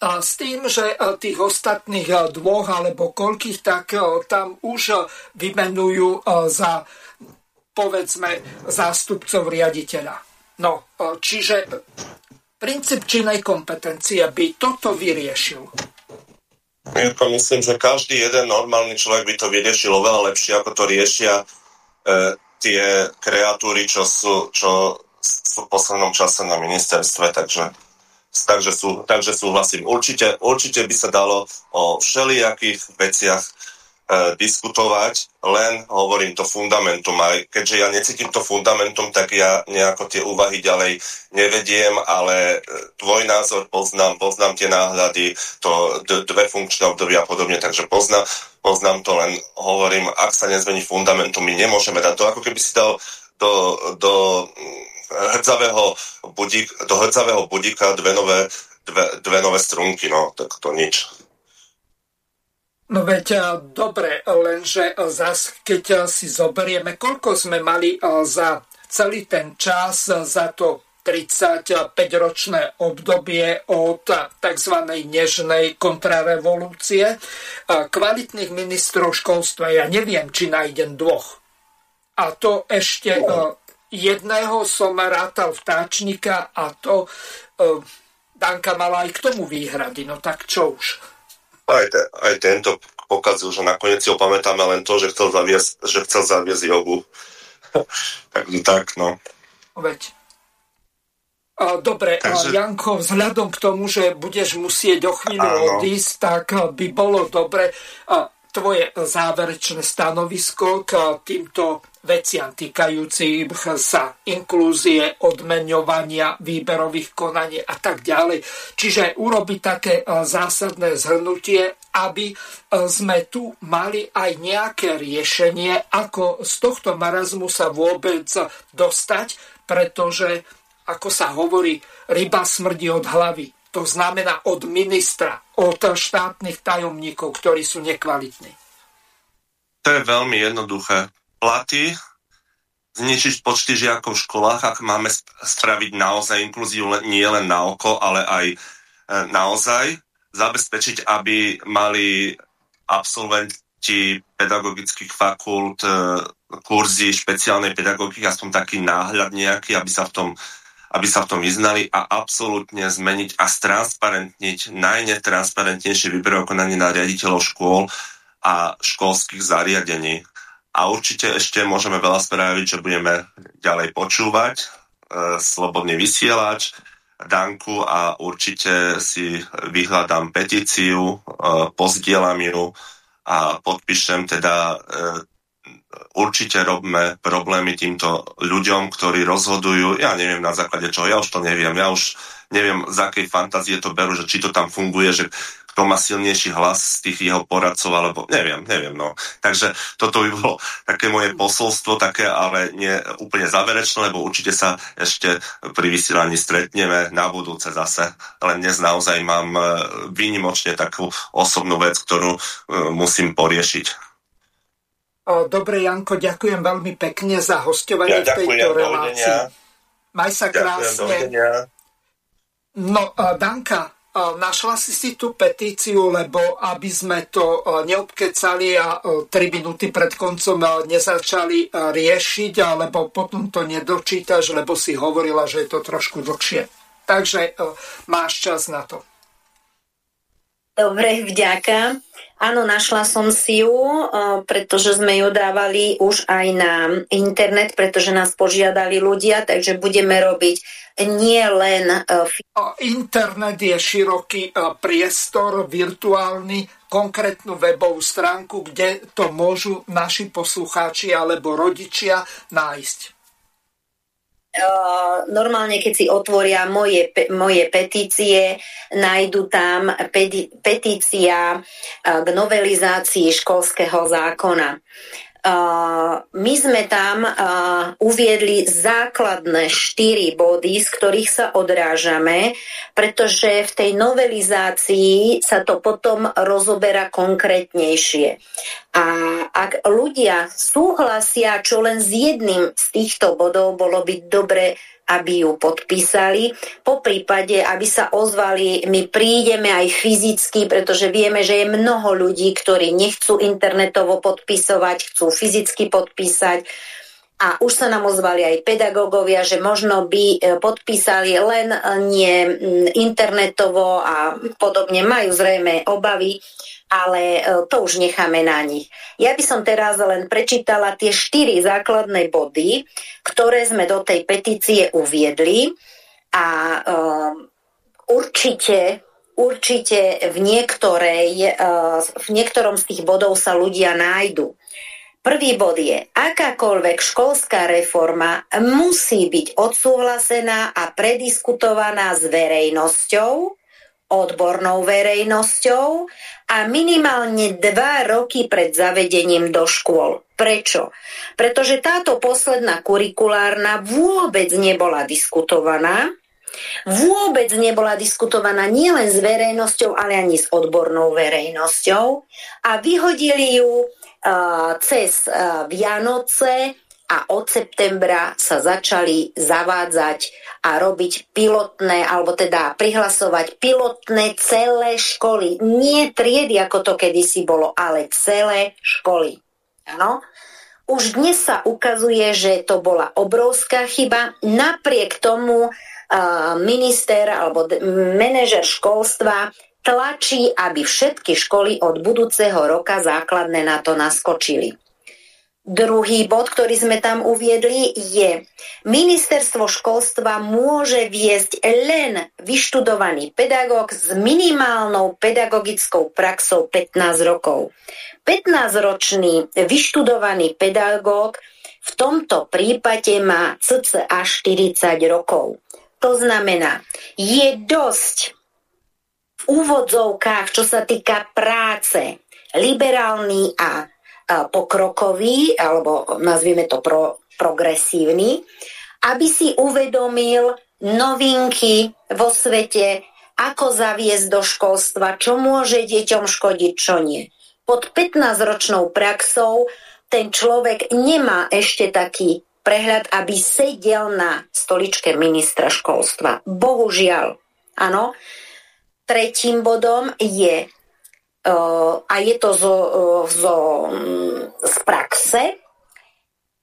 S1: s tým, že tých ostatných dvoch alebo koľkých, tak tam už vymenujú za povedzme zástupcov riaditeľa. No, čiže princíp činnej kompetencie by toto vyriešil.
S3: Ja myslím, že každý jeden normálny človek by to vyriešil oveľa lepšie, ako to riešia e, tie kreatúry, čo, sú, čo v poslednom čase na ministerstve, takže, takže, sú, takže súhlasím. Určite, určite by sa dalo o všelijakých veciach e, diskutovať, len hovorím to fundamentum. A keďže ja necítim to fundamentum, tak ja nejako tie úvahy ďalej nevediem, ale e, tvoj názor poznám, poznám tie náhľady, to dve funkčné obdobia a podobne, takže poznám, poznám to, len hovorím, ak sa nezmení fundamentum, my nemôžeme dať to, ako keby si dal do, do hrdzavého budík, do hrdzavého budíka dve nové, dve, dve nové strunky, no, tak to nič.
S1: No veď dobre, lenže zas, keď si zoberieme, koľko sme mali za celý ten čas, za to 35-ročné obdobie od tzv. nežnej kontrarevolúcie, kvalitných ministrov školstva, ja neviem, či nájdem dvoch. A to ešte jedného som rátal vtáčnika a to uh, Danka mala aj k tomu výhrady, no tak čo už.
S3: Aj, te, aj tento pokazil, že nakoniec si opamätáme len to, že chcel zaviesť, že chcel zaviesť jogu. tak, tak, no.
S1: Veď. Dobre, Takže... Janko, vzhľadom k tomu, že budeš musieť o chvíľu odísť, tak by bolo dobre tvoje záverečné stanovisko k týmto veciam týkajúcich sa inklúzie, odmeňovania, výberových konaní a tak ďalej. Čiže urobiť také e, zásadné zhrnutie, aby e, sme tu mali aj nejaké riešenie, ako z tohto marazmu sa vôbec dostať, pretože, ako sa hovorí, ryba smrdí od hlavy. To znamená od ministra, od štátnych tajomníkov, ktorí sú nekvalitní.
S3: To je veľmi jednoduché platy, zničiť počty žiakov v školách, ak máme spraviť naozaj inklúziu nie len na oko, ale aj e, naozaj zabezpečiť, aby mali absolventi pedagogických fakult e, kurzy špeciálnej pedagogiky, aspoň taký náhľad nejaký, aby sa v tom aby sa v tom vyznali a absolútne zmeniť a stransparentniť najnetransparentnejšie výberové konanie na riaditeľov škôl a školských zariadení. A určite ešte môžeme veľa spraviť, že budeme ďalej počúvať e, Slobodný vysielač, Danku a určite si vyhľadám petíciu, e, pozdielam ju a podpíšem teda e, určite robme problémy týmto ľuďom, ktorí rozhodujú, ja neviem na základe čoho, ja už to neviem, ja už neviem, z akej fantázie to berú, že či to tam funguje, že kto má silnejší hlas z tých jeho poradcov, alebo neviem, neviem, no. Takže toto by bolo také moje posolstvo, také, ale nie úplne záverečné, lebo určite sa ešte pri vysielaní stretneme na budúce zase. Len dnes naozaj mám e, výnimočne takú osobnú vec, ktorú e, musím poriešiť.
S1: Dobre, Janko, ďakujem veľmi pekne za hostovanie ja, v tejto relácii. Maj sa krásne. No, Danka, našla si si tú petíciu, lebo aby sme to neobkecali a 3 minúty pred koncom nezačali riešiť, alebo potom to nedočítaš, lebo si hovorila, že je to trošku dlhšie. Takže máš čas na to.
S2: Dobre, vďaka. Áno, našla som si ju, pretože sme ju dávali už aj na internet, pretože nás požiadali ľudia, takže budeme robiť nie len...
S1: Internet je široký priestor, virtuálny, konkrétnu webovú stránku, kde to môžu naši poslucháči alebo rodičia nájsť.
S2: Normálne, keď si otvoria moje, moje petície, nájdu tam petícia k novelizácii školského zákona. My sme tam uviedli základné štyri body, z ktorých sa odrážame, pretože v tej novelizácii sa to potom rozoberá konkrétnejšie. A ak ľudia súhlasia čo len s jedným z týchto bodov, bolo by dobre aby ju podpísali. Po prípade, aby sa ozvali, my prídeme aj fyzicky, pretože vieme, že je mnoho ľudí, ktorí nechcú internetovo podpisovať, chcú fyzicky podpísať. A už sa nám ozvali aj pedagógovia, že možno by e, podpísali len nie internetovo a podobne. Majú zrejme obavy ale e, to už necháme na nich. Ja by som teraz len prečítala tie štyri základné body, ktoré sme do tej petície uviedli a uh, určite určite v, niektorej, uh, v niektorom z tých bodov sa ľudia nájdu. Prvý bod je, akákoľvek školská reforma musí byť odsúhlasená a prediskutovaná s verejnosťou, odbornou verejnosťou a minimálne dva roky pred zavedením do škôl. Prečo? Pretože táto posledná kurikulárna vôbec nebola diskutovaná, vôbec nebola diskutovaná nielen s verejnosťou, ale ani s odbornou verejnosťou a vyhodili ju uh, cez uh, Vianoce a od septembra sa začali zavádzať a robiť pilotné, alebo teda prihlasovať pilotné celé školy. Nie triedy, ako to kedysi bolo, ale celé školy. Ano? Už dnes sa ukazuje, že to bola obrovská chyba. Napriek tomu uh, minister alebo manažer školstva tlačí, aby všetky školy od budúceho roka základné na to naskočili. Druhý bod, ktorý sme tam uviedli, je, ministerstvo školstva môže viesť len vyštudovaný pedagóg s minimálnou pedagogickou praxou 15 rokov. 15-ročný vyštudovaný pedagóg v tomto prípade má cca 40 rokov. To znamená, je dosť v úvodzovkách, čo sa týka práce, liberálny a pokrokový, alebo nazvieme to pro, progresívny, aby si uvedomil novinky vo svete, ako zaviesť do školstva, čo môže deťom škodiť, čo nie. Pod 15-ročnou praxou ten človek nemá ešte taký prehľad, aby sedel na stoličke ministra školstva. Bohužiaľ, áno. Tretím bodom je a je to zo, zo, z praxe,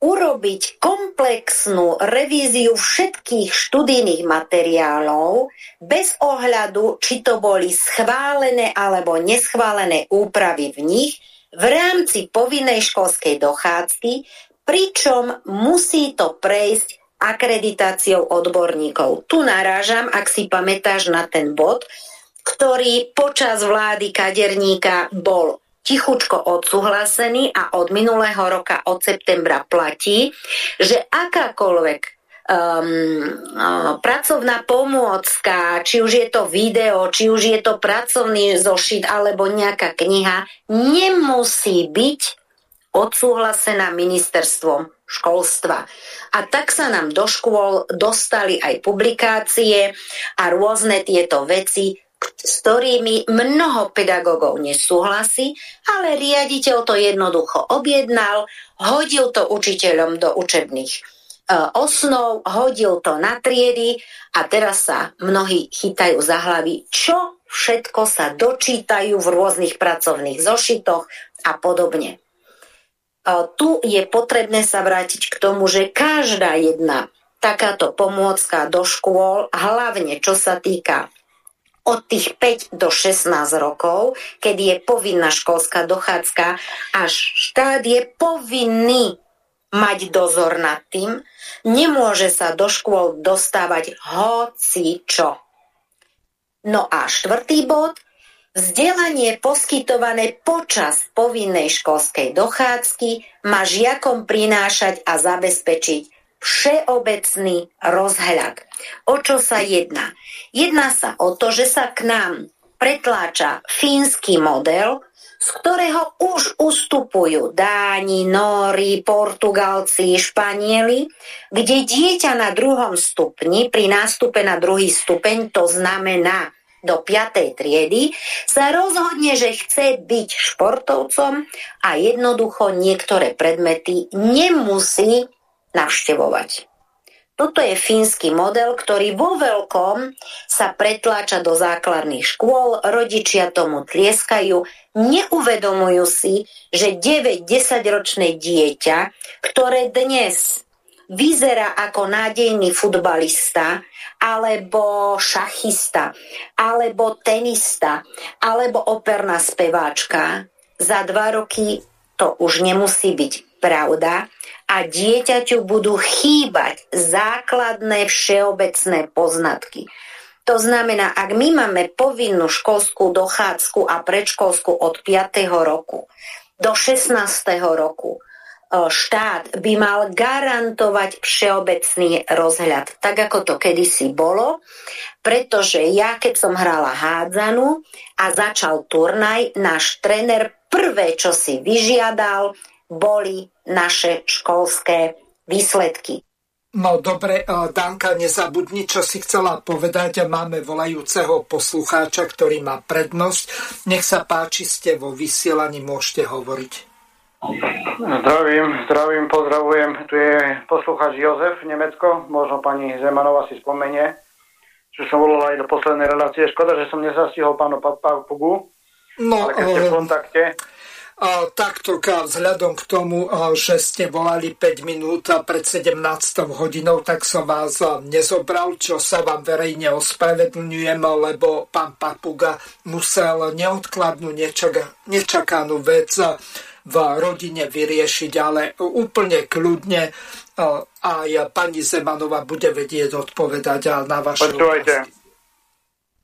S2: urobiť komplexnú revíziu všetkých študijných materiálov bez ohľadu, či to boli schválené alebo neschválené úpravy v nich v rámci povinnej školskej dochádzky, pričom musí to prejsť akreditáciou odborníkov. Tu narážam, ak si pamätáš na ten bod, ktorý počas vlády kaderníka bol tichučko odsúhlasený a od minulého roka, od septembra platí, že akákoľvek um, uh, pracovná pomôcka, či už je to video, či už je to pracovný zošit alebo nejaká kniha, nemusí byť odsúhlasená ministerstvom školstva. A tak sa nám do škôl dostali aj publikácie a rôzne tieto veci, s ktorými mnoho pedagógov nesúhlasí, ale riaditeľ to jednoducho objednal, hodil to učiteľom do učebných e, osnov, hodil to na triedy a teraz sa mnohí chytajú za hlavy, čo všetko sa dočítajú v rôznych pracovných zošitoch a podobne. E, tu je potrebné sa vrátiť k tomu, že každá jedna takáto pomôcka do škôl, hlavne čo sa týka od tých 5 do 16 rokov, keď je povinná školská dochádzka, až štát je povinný mať dozor nad tým, nemôže sa do škôl dostávať hoci čo. No a štvrtý bod, vzdelanie poskytované počas povinnej školskej dochádzky má žiakom prinášať a zabezpečiť všeobecný rozhľad. O čo sa jedná? Jedná sa o to, že sa k nám pretláča fínsky model, z ktorého už ustupujú Dáni, Nóri, Portugalci, Španieli, kde dieťa na druhom stupni, pri nástupe na druhý stupeň, to znamená do 5. triedy, sa rozhodne, že chce byť športovcom a jednoducho niektoré predmety nemusí navštevovať. Toto je fínsky model, ktorý vo veľkom sa pretláča do základných škôl, rodičia tomu tlieskajú, neuvedomujú si, že 9-10 ročné dieťa, ktoré dnes vyzerá ako nádejný futbalista, alebo šachista, alebo tenista, alebo operná speváčka, za dva roky to už nemusí byť pravda a dieťaťu budú chýbať základné všeobecné poznatky. To znamená, ak my máme povinnú školskú dochádzku a predškolskú od 5. roku do 16. roku, e, štát by mal garantovať všeobecný rozhľad, tak ako to kedysi bolo, pretože ja, keď som hrala hádzanu a začal turnaj, náš tréner prvé, čo si vyžiadal, boli naše školské výsledky.
S1: No dobre, e, Danka, nezabudni, čo si chcela povedať. Máme volajúceho poslucháča, ktorý má prednosť. Nech sa páči, ste vo vysielaní, môžete hovoriť.
S4: Zdravím, zdravím, pozdravujem. Tu je poslucháč Jozef, Nemecko. Možno pani Zemanova si spomenie, že som volal aj do poslednej relácie. Škoda, že som nezastihol pánu Papugu. No, ale keď ste v e, kontakte,
S1: takto vzhľadom k tomu, že ste volali 5 minút pred 17 hodinou, tak som vás nezobral, čo sa vám verejne ospravedlňujem, lebo pán Papuga musel neodkladnú, nečakanú vec v rodine vyriešiť, ale úplne kľudne aj pani Zemanova bude vedieť odpovedať na vaše
S4: Počúvajte,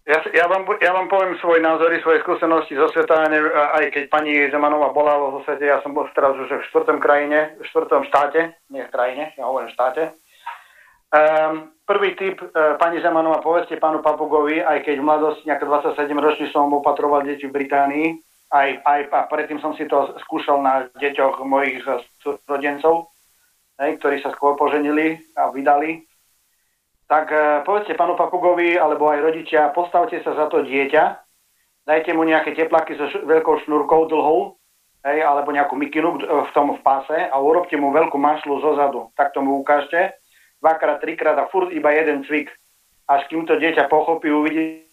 S4: ja, ja, vám, ja vám poviem svoje názory, svoje skúsenosti zo sveta, aj keď pani Zemanová bola vo svete, ja som bol teraz už v štvrtom krajine, v štvrtom štáte, nie v krajine, ja hovorím v štáte. Um, prvý typ, uh, pani Zemanová, povedzte pánu Papugovi, aj keď v mladosti, nejaké 27 ročný som opatroval deti v Británii, aj, aj a predtým som si to skúšal na deťoch mojich rodencov, ktorí sa skôr poženili a vydali tak e, povedzte panu Papugovi alebo aj rodičia, postavte sa za to dieťa, dajte mu nejaké teplaky so veľkou šnúrkou dlhou, hej, alebo nejakú mikinu v tom v páse a urobte mu veľkú mašlu zo zadu. Tak tomu ukážte. Dvakrát, trikrát a furt iba jeden cvik. Až kým to dieťa pochopí, uvidí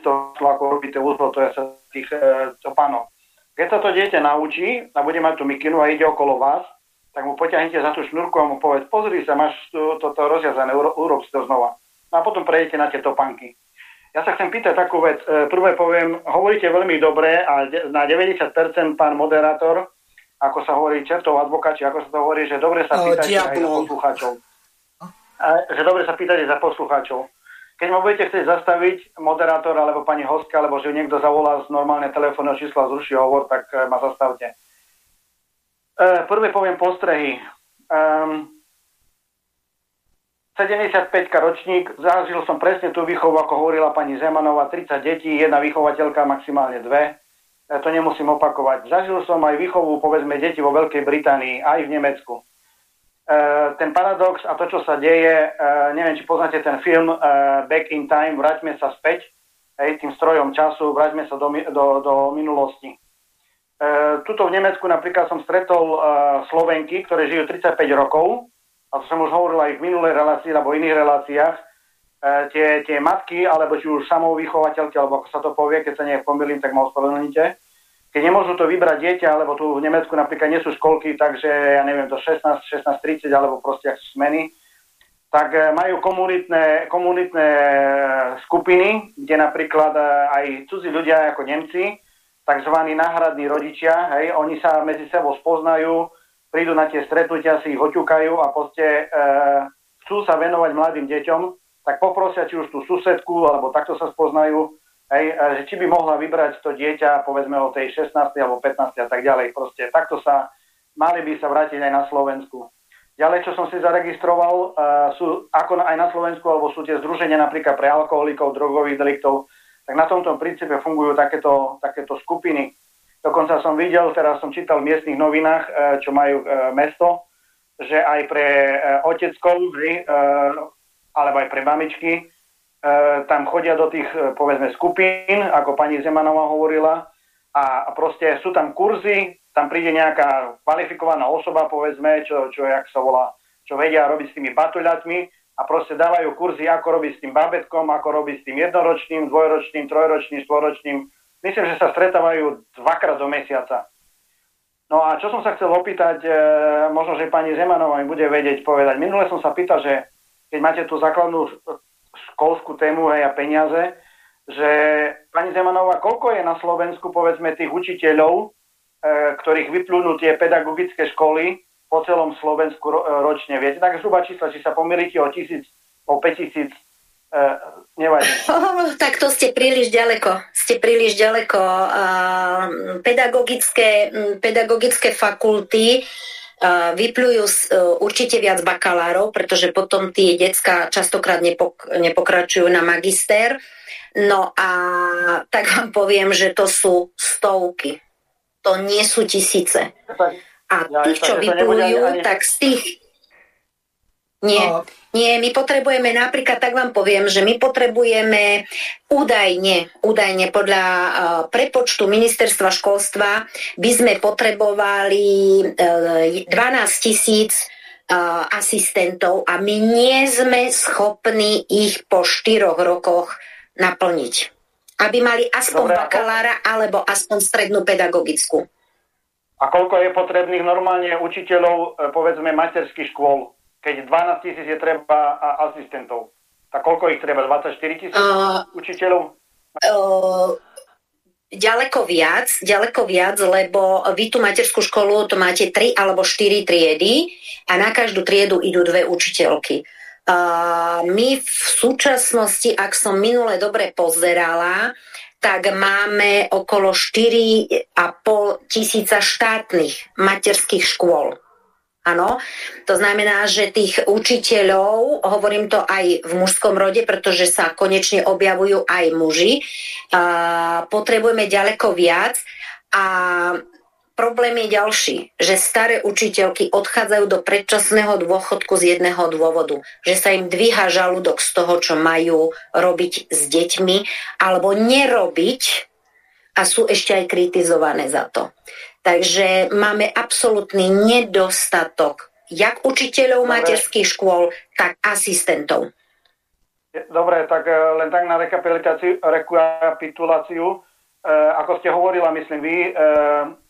S4: to, ako robíte úzlo, to je sa tých e, pánov. Keď sa to dieťa naučí a bude mať tú mikinu a ide okolo vás, tak mu poťahnite za tú šnúrku a mu povedz, pozri sa, máš toto to rozjazané, urob si to znova. No a potom prejdete na tie topanky. Ja sa chcem pýtať takú vec. E, prvé poviem, hovoríte veľmi dobre a na 90% pán moderátor, ako sa hovorí čertov advokáči, ako sa to hovorí, že dobre sa pýtate aj za poslucháčov. A, že dobre sa pýtate za poslucháčov. Keď ma budete chcieť zastaviť, moderátor alebo pani hostka, alebo že niekto zavolá z normálne telefónneho čísla zruší hovor, tak e, ma zastavte. Uh, prvé poviem postrehy. Um, 75 ročník, zažil som presne tú výchovu, ako hovorila pani Zemanová, 30 detí, jedna vychovateľka, maximálne dve. Ja to nemusím opakovať. Zažil som aj výchovu, povedzme, deti vo Veľkej Británii, aj v Nemecku. Uh, ten paradox a to, čo sa deje, uh, neviem, či poznáte ten film uh, Back in Time, Vráťme sa späť, hej, tým strojom času, vráťme sa do, do, do minulosti. E, tuto v Nemecku napríklad som stretol e, Slovenky, ktoré žijú 35 rokov, a to som už hovoril aj v minulej relácii alebo iných reláciách, e, tie, tie matky, alebo či už samovýchovateľky, alebo ako sa to povie, keď sa nejak pomýlim, tak ma ospravedlníte. Keď nemôžu to vybrať dieťa, alebo tu v Nemecku napríklad nie sú školky, takže ja neviem, do 16, 16.30 alebo proste ak sú smeny, tak majú komunitné, komunitné skupiny, kde napríklad aj cudzí ľudia ako Nemci tzv. náhradní rodičia, hej, oni sa medzi sebou spoznajú, prídu na tie stretnutia, si ich oťukajú a proste e, chcú sa venovať mladým deťom, tak poprosia či už tú susedku, alebo takto sa spoznajú, hej, e, že či by mohla vybrať to dieťa, povedzme o tej 16. alebo 15. a tak ďalej. Proste takto sa, mali by sa vrátiť aj na Slovensku. Ďalej, čo som si zaregistroval, sú ako aj na Slovensku, alebo sú tie združenia napríklad pre alkoholikov, drogových deliktov, tak na tomto princípe fungujú takéto, takéto skupiny. Dokonca som videl, teraz som čítal v miestnych novinách, e, čo majú e, mesto, že aj pre e, oteckov, alebo aj pre mamičky, tam chodia do tých, povedzme, skupín, ako pani Zemanová hovorila, a proste sú tam kurzy, tam príde nejaká kvalifikovaná osoba, povedzme, čo, čo jak sa volá, čo vedia robiť s tými batuľatmi a proste dávajú kurzy, ako robiť s tým babetkom, ako robiť s tým jednoročným, dvojročným, trojročným, štvoročným. Myslím, že sa stretávajú dvakrát do mesiaca. No a čo som sa chcel opýtať, e, možno, že pani Zemanová mi bude vedieť povedať. Minule som sa pýtal, že keď máte tú základnú školskú tému hej, a peniaze, že pani Zemanová, koľko je na Slovensku, povedzme, tých učiteľov, E, ktorých vyplúnú tie pedagogické školy po celom Slovensku e, ročne. Viete, tak zhruba čísla, či sa pomýlite o tisíc, o 5000, e, nevadí.
S2: Oh, tak to ste príliš ďaleko. Ste príliš ďaleko. Uh, pedagogické, pedagogické fakulty uh, vyplujú uh, určite viac bakalárov, pretože potom tie decka častokrát nepok- nepokračujú na magister. No a tak vám poviem, že to sú stovky to nie sú tisíce. A tých, čo vyplujú, tak z tých... Nie, no. nie, my potrebujeme, napríklad tak vám poviem, že my potrebujeme údajne, údajne podľa uh, prepočtu ministerstva školstva by sme potrebovali uh, 12 tisíc uh, asistentov a my nie sme schopní ich po štyroch rokoch naplniť aby mali aspoň Dobre, bakalára alebo aspoň strednú pedagogickú.
S4: A koľko je potrebných normálne učiteľov, e, povedzme, materských škôl, keď 12 tisíc je treba asistentov? Tak koľko ich treba? 24 tisíc uh, učiteľov?
S2: Uh, ďaleko viac, ďaleko viac, lebo vy tú materskú školu to máte 3 alebo 4 triedy a na každú triedu idú dve učiteľky. My v súčasnosti, ak som minule dobre pozerala, tak máme okolo 4,5 tisíca štátnych materských škôl. Áno, to znamená, že tých učiteľov, hovorím to aj v mužskom rode, pretože sa konečne objavujú aj muži, potrebujeme ďaleko viac a Problém je ďalší, že staré učiteľky odchádzajú do predčasného dôchodku z jedného dôvodu, že sa im dvíha žalúdok z toho, čo majú robiť s deťmi, alebo nerobiť a sú ešte aj kritizované za to. Takže máme absolútny nedostatok jak učiteľov Dobre. materských škôl, tak asistentov.
S4: Dobre, tak eh, len tak na rekapituláciu ako ste hovorila, myslím vy, e,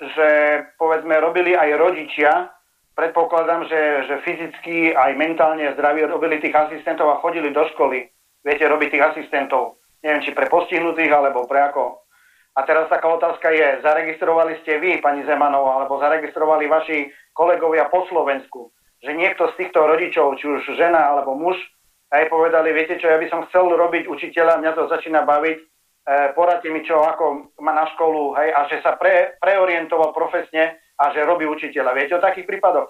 S4: že povedzme robili aj rodičia, predpokladám, že, že fyzicky aj mentálne zdraví robili tých asistentov a chodili do školy. Viete, robiť tých asistentov. Neviem, či pre postihnutých, alebo pre ako. A teraz taká otázka je, zaregistrovali ste vy, pani Zemanová, alebo zaregistrovali vaši kolegovia po Slovensku, že niekto z týchto rodičov, či už žena alebo muž, aj povedali, viete čo, ja by som chcel robiť učiteľa, mňa to začína baviť, E, poradte mi, čo ako má na školu, hej, a že sa pre, preorientoval profesne a že robí učiteľa. Viete o takých prípadoch?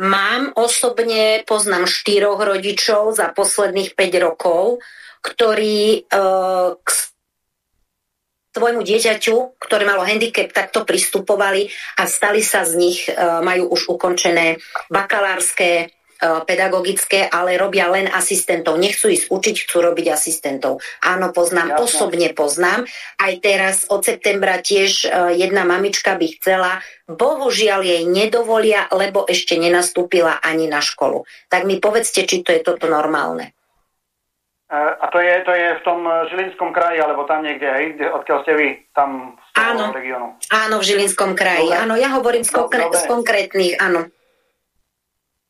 S2: Mám osobne, poznám štyroch rodičov za posledných 5 rokov, ktorí e, k svojmu dieťaťu, ktoré malo handicap, takto pristupovali a stali sa z nich, e, majú už ukončené bakalárske E, pedagogické, ale robia len asistentov. Nechcú ísť učiť, chcú robiť asistentov. Áno, poznám, Jasne. osobne poznám. Aj teraz od septembra tiež e, jedna mamička by chcela, bohužiaľ jej nedovolia, lebo ešte nenastúpila ani na školu. Tak mi povedzte, či to je toto normálne.
S4: E, a to je, to je v tom Žilinskom kraji, alebo tam niekde, hej, odkiaľ ste vy, tam z toho áno, regiónu.
S2: Áno, v Žilinskom kraji. Dobre. Áno, ja hovorím z, konkr- z konkrétnych, áno.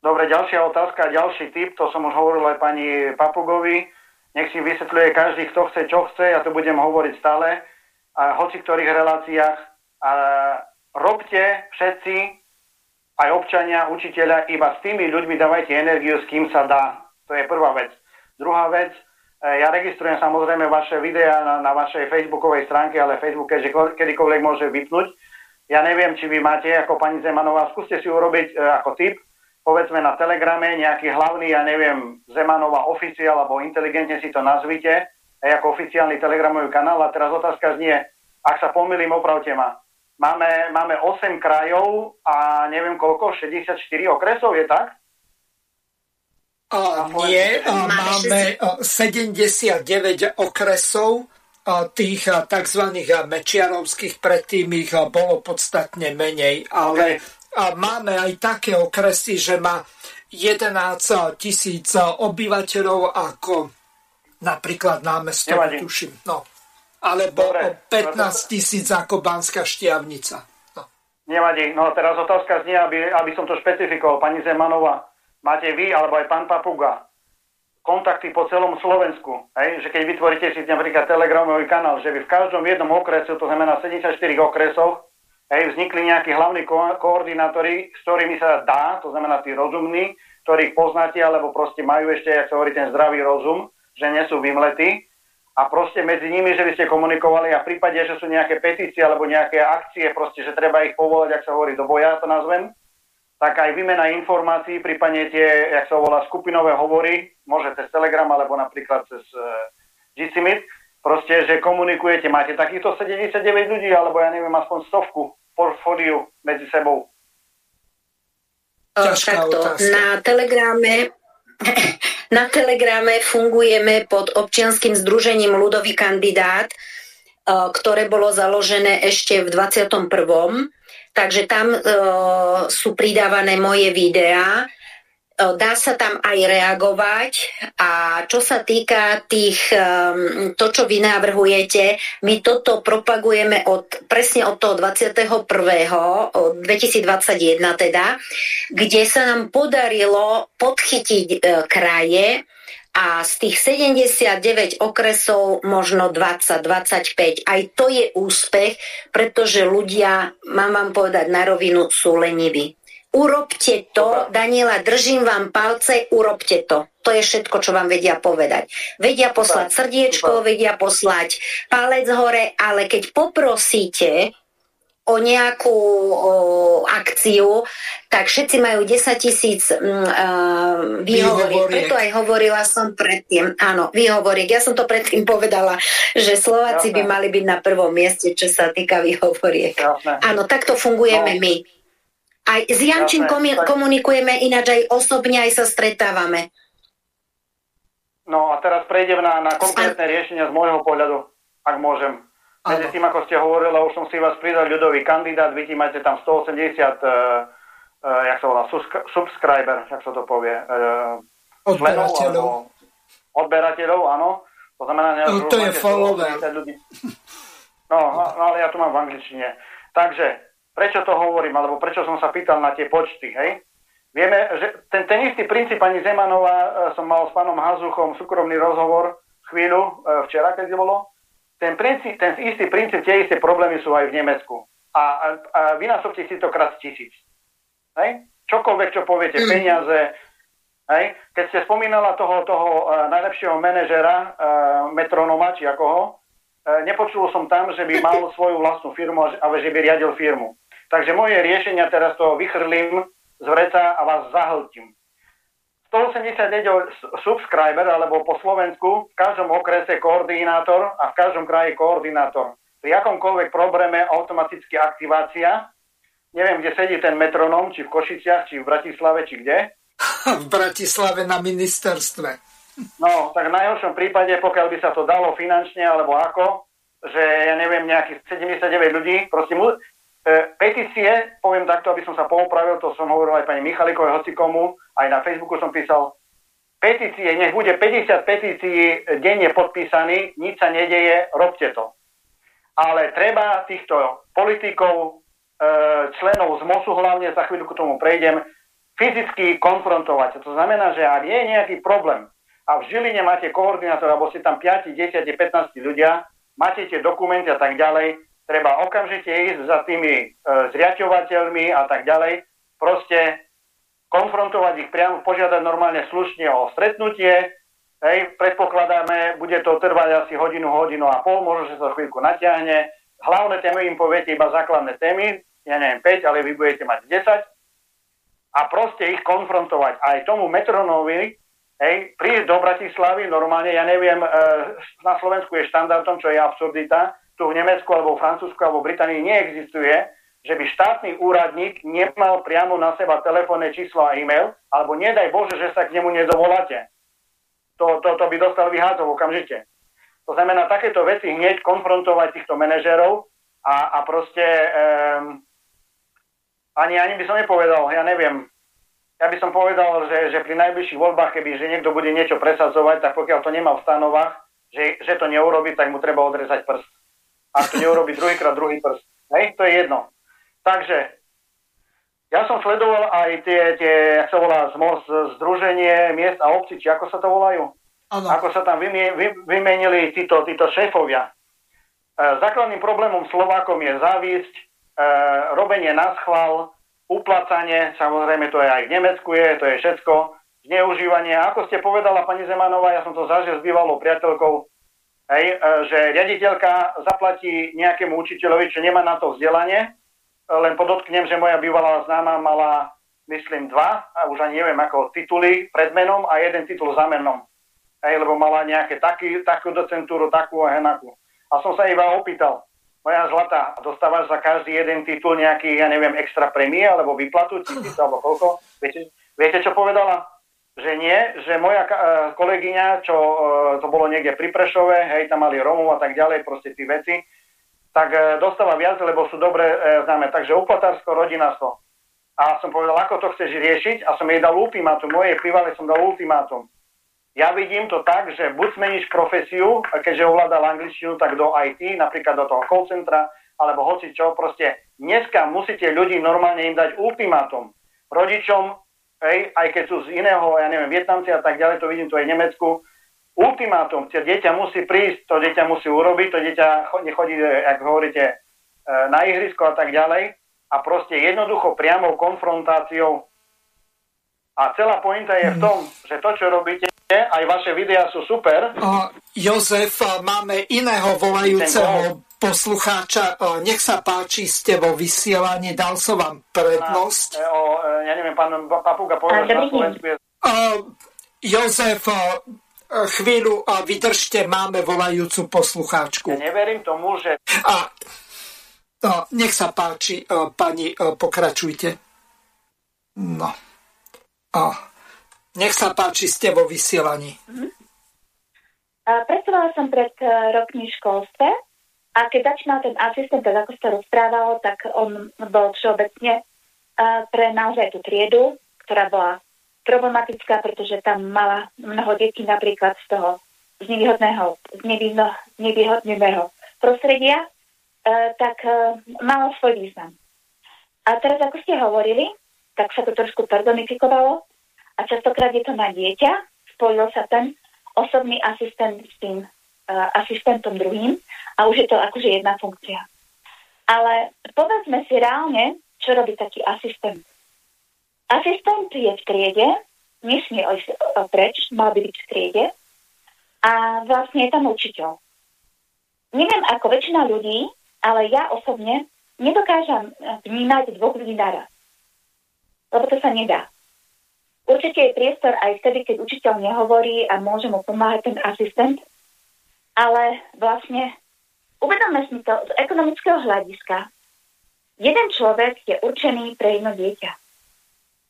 S4: Dobre, ďalšia otázka, ďalší typ, to som už hovoril aj pani Papugovi. Nech si vysvetľuje každý, kto chce, čo chce, ja to budem hovoriť stále. A hoci v ktorých reláciách. A robte všetci, aj občania, učiteľa, iba s tými ľuďmi dávajte energiu, s kým sa dá. To je prvá vec. Druhá vec, e, ja registrujem samozrejme vaše videá na, na vašej facebookovej stránke, ale Facebook že kedykoľvek môže vypnúť. Ja neviem, či vy máte ako pani Zemanová, skúste si urobiť e, ako typ, povedzme na Telegrame nejaký hlavný, ja neviem, Zemanova oficiál, alebo inteligentne si to nazvite, ako oficiálny telegramový kanál. A teraz otázka znie, ak sa pomýlim, opravte ma. Máme, máme 8 krajov a neviem koľko, 64 okresov, je tak?
S1: A nie, a máme 79 okresov, tých tzv. mečiarovských, predtým ich bolo podstatne menej, ale a máme aj také okresy, že má 11 tisíc obyvateľov ako napríklad námesto, tuším. No. Alebo Dobre, 15 tisíc ako Banská štiavnica. No.
S4: Nevadí. No teraz otázka znie, aby, aby som to špecifikoval. Pani Zemanova, máte vy alebo aj pán Papuga kontakty po celom Slovensku. Hej? Že keď vytvoríte si napríklad telegramový kanál, že vy v každom jednom okrese, to znamená 74 okresoch, Hej, vznikli nejakí hlavní ko- koordinátori, s ktorými sa dá, to znamená tí rozumní, ktorých poznáte, alebo proste majú ešte, jak sa hovorí, ten zdravý rozum, že nie sú vymletí. A proste medzi nimi, že by ste komunikovali a v prípade, že sú nejaké petície alebo nejaké akcie, proste, že treba ich povolať, ak sa hovorí, do boja, to nazvem, tak aj výmena informácií, prípadne tie, jak sa volá, skupinové hovory, môže cez Telegram alebo napríklad cez uh, G proste, že komunikujete, máte takýchto 79 ľudí, alebo ja neviem, aspoň stovku portfóliu medzi sebou?
S2: Ťažká Takto, na Telegrame na Telegrame fungujeme pod občianským združením Ľudový kandidát, ktoré bolo založené ešte v 21. Takže tam sú pridávané moje videá dá sa tam aj reagovať a čo sa týka tých, um, to, čo vy navrhujete, my toto propagujeme od, presne od toho 21. Od 2021 teda, kde sa nám podarilo podchytiť e, kraje, a z tých 79 okresov možno 20-25. Aj to je úspech, pretože ľudia, mám vám povedať na rovinu, sú leniví. Urobte to, Daniela, držím vám palce, urobte to. To je všetko, čo vám vedia povedať. Vedia poslať srdiečko, vedia poslať palec hore, ale keď poprosíte o nejakú o, akciu, tak všetci majú 10 tisíc uh, výhovoriek. Preto aj hovorila som predtým, áno, výhovoriek. Ja som to predtým povedala, že Slováci Jasne. by mali byť na prvom mieste, čo sa týka výhovoriek. Jasne. Áno, takto fungujeme no. my. Aj s Jančím komi- komunikujeme ináč aj osobne, aj sa stretávame.
S4: No a teraz prejdem na, na konkrétne riešenia z môjho pohľadu, ak môžem. Medzi tým, ako ste hovorili, už som si vás pridal ľudový kandidát, vy máte tam 180, uh, uh, jak sa volá, subscriber, jak sa to povie, uh,
S1: odberateľov.
S4: Odberateľov, áno. To znamená,
S1: no, to je follower.
S4: No, no, no, ale ja tu mám v angličtine. Takže, Prečo to hovorím, alebo prečo som sa pýtal na tie počty, hej? Vieme, že ten, ten istý princíp pani Zemanová, e, som mal s pánom Hazuchom súkromný rozhovor chvíľu, e, včera, keď bolo. Ten, princíp, ten istý princíp, tie isté problémy sú aj v Nemecku. A, a, a vynásobte si to krát tisíc. Hej? Čokoľvek, čo poviete, mm. peniaze. Hej? Keď ste spomínala toho, toho uh, najlepšieho manažera, uh, metronoma, či ako ho, uh, nepočul som tam, že by mal svoju vlastnú firmu a že by riadil firmu. Takže moje riešenia teraz to vychrlím z vreca a vás zahltím. 189 subscriber, alebo po Slovensku, v každom okrese koordinátor a v každom kraji koordinátor. Pri akomkoľvek probléme automaticky aktivácia. Neviem, kde sedí ten metronom, či v Košiciach, či v Bratislave, či kde.
S1: v Bratislave na ministerstve.
S4: No, tak v najhoršom prípade, pokiaľ by sa to dalo finančne, alebo ako, že ja neviem, nejakých 79 ľudí, prosím, petície, poviem takto, aby som sa poupravil, to som hovoril aj pani Michalikovej, hocikomu, aj na Facebooku som písal, petície, nech bude 50 petícií denne podpísaný, nič sa nedeje, robte to. Ale treba týchto politikov, e, členov z MOSu hlavne, za chvíľu k tomu prejdem, fyzicky konfrontovať. To znamená, že ak je nejaký problém a v Žiline máte koordinátor, alebo ste tam 5, 10, 15 ľudia, máte tie dokumenty a tak ďalej, treba okamžite ísť za tými e, zriaťovateľmi a tak ďalej, proste konfrontovať ich priamo, požiadať normálne slušne o stretnutie, hej, predpokladáme, bude to trvať asi hodinu, hodinu a pol, možno, že sa chvíľku natiahne. Hlavné témy im poviete iba základné témy, ja neviem 5, ale vy budete mať 10. a proste ich konfrontovať. Aj tomu metronovi, hej, prísť do Bratislavy, normálne, ja neviem, e, na Slovensku je štandardom, čo je absurdita, tu v Nemecku alebo Francúzsku alebo Británii neexistuje, že by štátny úradník nemal priamo na seba telefónne číslo a e-mail, alebo nedaj Bože, že sa k nemu nedovoláte. To, to, to by dostal vyhádov okamžite. To znamená, takéto veci hneď konfrontovať týchto manažerov a, a proste um, ani, ani by som nepovedal, ja neviem, ja by som povedal, že, že pri najbližších voľbách, keby že niekto bude niečo presadzovať, tak pokiaľ to nemá v stanovách, že, že to neurobi, tak mu treba odrezať prst. Ak to neurobi druhýkrát druhý prst. Hej, to je jedno. Takže ja som sledoval aj tie, tie jak sa volá, Združenie miest a obcí, či ako sa to volajú? Ano. Ako sa tam vymie, vy, vymenili títo, títo šéfovia. E, základným problémom Slovákom je závisť, e, robenie na schvál, uplácanie, samozrejme to je aj v Nemecku je, to je všetko, zneužívanie. Ako ste povedala, pani Zemanová, ja som to zažil s bývalou priateľkou, hej, e, že riaditeľka zaplatí nejakému učiteľovi, čo nemá na to vzdelanie, len podotknem, že moja bývalá známa mala, myslím, dva, a už ani neviem ako, tituly pred menom a jeden titul za menom. Hej, lebo mala nejaké taký, takú docentúru, takú a henakú. A som sa iba opýtal, moja zlatá, dostávaš za každý jeden titul nejaký, ja neviem, extra premie, alebo vyplatu, tisíc, alebo koľko? Viete, viete, čo povedala? Že nie, že moja e, kolegyňa, čo e, to bolo niekde pri Prešove, hej, tam mali Romov a tak ďalej, proste tí veci, tak e, dostáva viac, lebo sú dobre známe. Takže uplatársko, rodinárstvo. A som povedal, ako to chceš riešiť a som jej dal ultimátum, mojej privale som dal ultimátum. Ja vidím to tak, že buď zmeníš profesiu, keďže ovládal angličtinu, tak do IT, napríklad do toho call centra, alebo hoci čo, proste dneska musíte ľudí normálne im dať ultimátum. Rodičom, hej, aj keď sú z iného, ja neviem, Vietnamci a tak ďalej, to vidím tu aj v Nemecku, ultimátum, tie dieťa musí prísť, to dieťa musí urobiť, to dieťa nechodí, ak hovoríte, e, na ihrisko a tak ďalej. A proste jednoducho priamou konfrontáciou. A celá pointa je v tom, že to, čo robíte, aj vaše videá sú super.
S1: Uh, Jozef, máme iného volajúceho poslucháča. Nech sa páči, ste vo vysielaní, dal som vám prednosť.
S4: E, o, e, ja neviem, pán Papuga povedal, že na Slovensku je...
S1: Jozef, chvíľu a vydržte, máme volajúcu poslucháčku.
S4: Ja neverím tomu, že...
S1: A, a nech sa páči, pani, pokračujte. No. A, nech sa páči, ste vo vysielaní. Mm-hmm.
S5: Pracovala som pred e, rokmi v školstve a keď začínal ten asistent, tak ako sa rozprávalo, tak on bol všeobecne e, pre naozaj tú triedu, ktorá bola problematická, pretože tam mala mnoho detí napríklad z toho z nevýhodného, z nevýhodného prostredia, e, tak e, malo svoj význam. A teraz, ako ste hovorili, tak sa to trošku personifikovalo a častokrát je to na dieťa, spojil sa ten osobný asistent s tým asistentom druhým a už je to akože jedna funkcia. Ale povedzme si reálne, čo robí taký asistent. Asistent je v triede, nesmie ísť preč, mal by byť v triede a vlastne je tam učiteľ. Neviem ako väčšina ľudí, ale ja osobne nedokážem vnímať dvoch ľudí naraz. Lebo to sa nedá. Určite je priestor aj vtedy, keď učiteľ nehovorí a môže mu pomáhať ten asistent, ale vlastne uvedomme si to z ekonomického hľadiska. Jeden človek je určený pre jedno dieťa.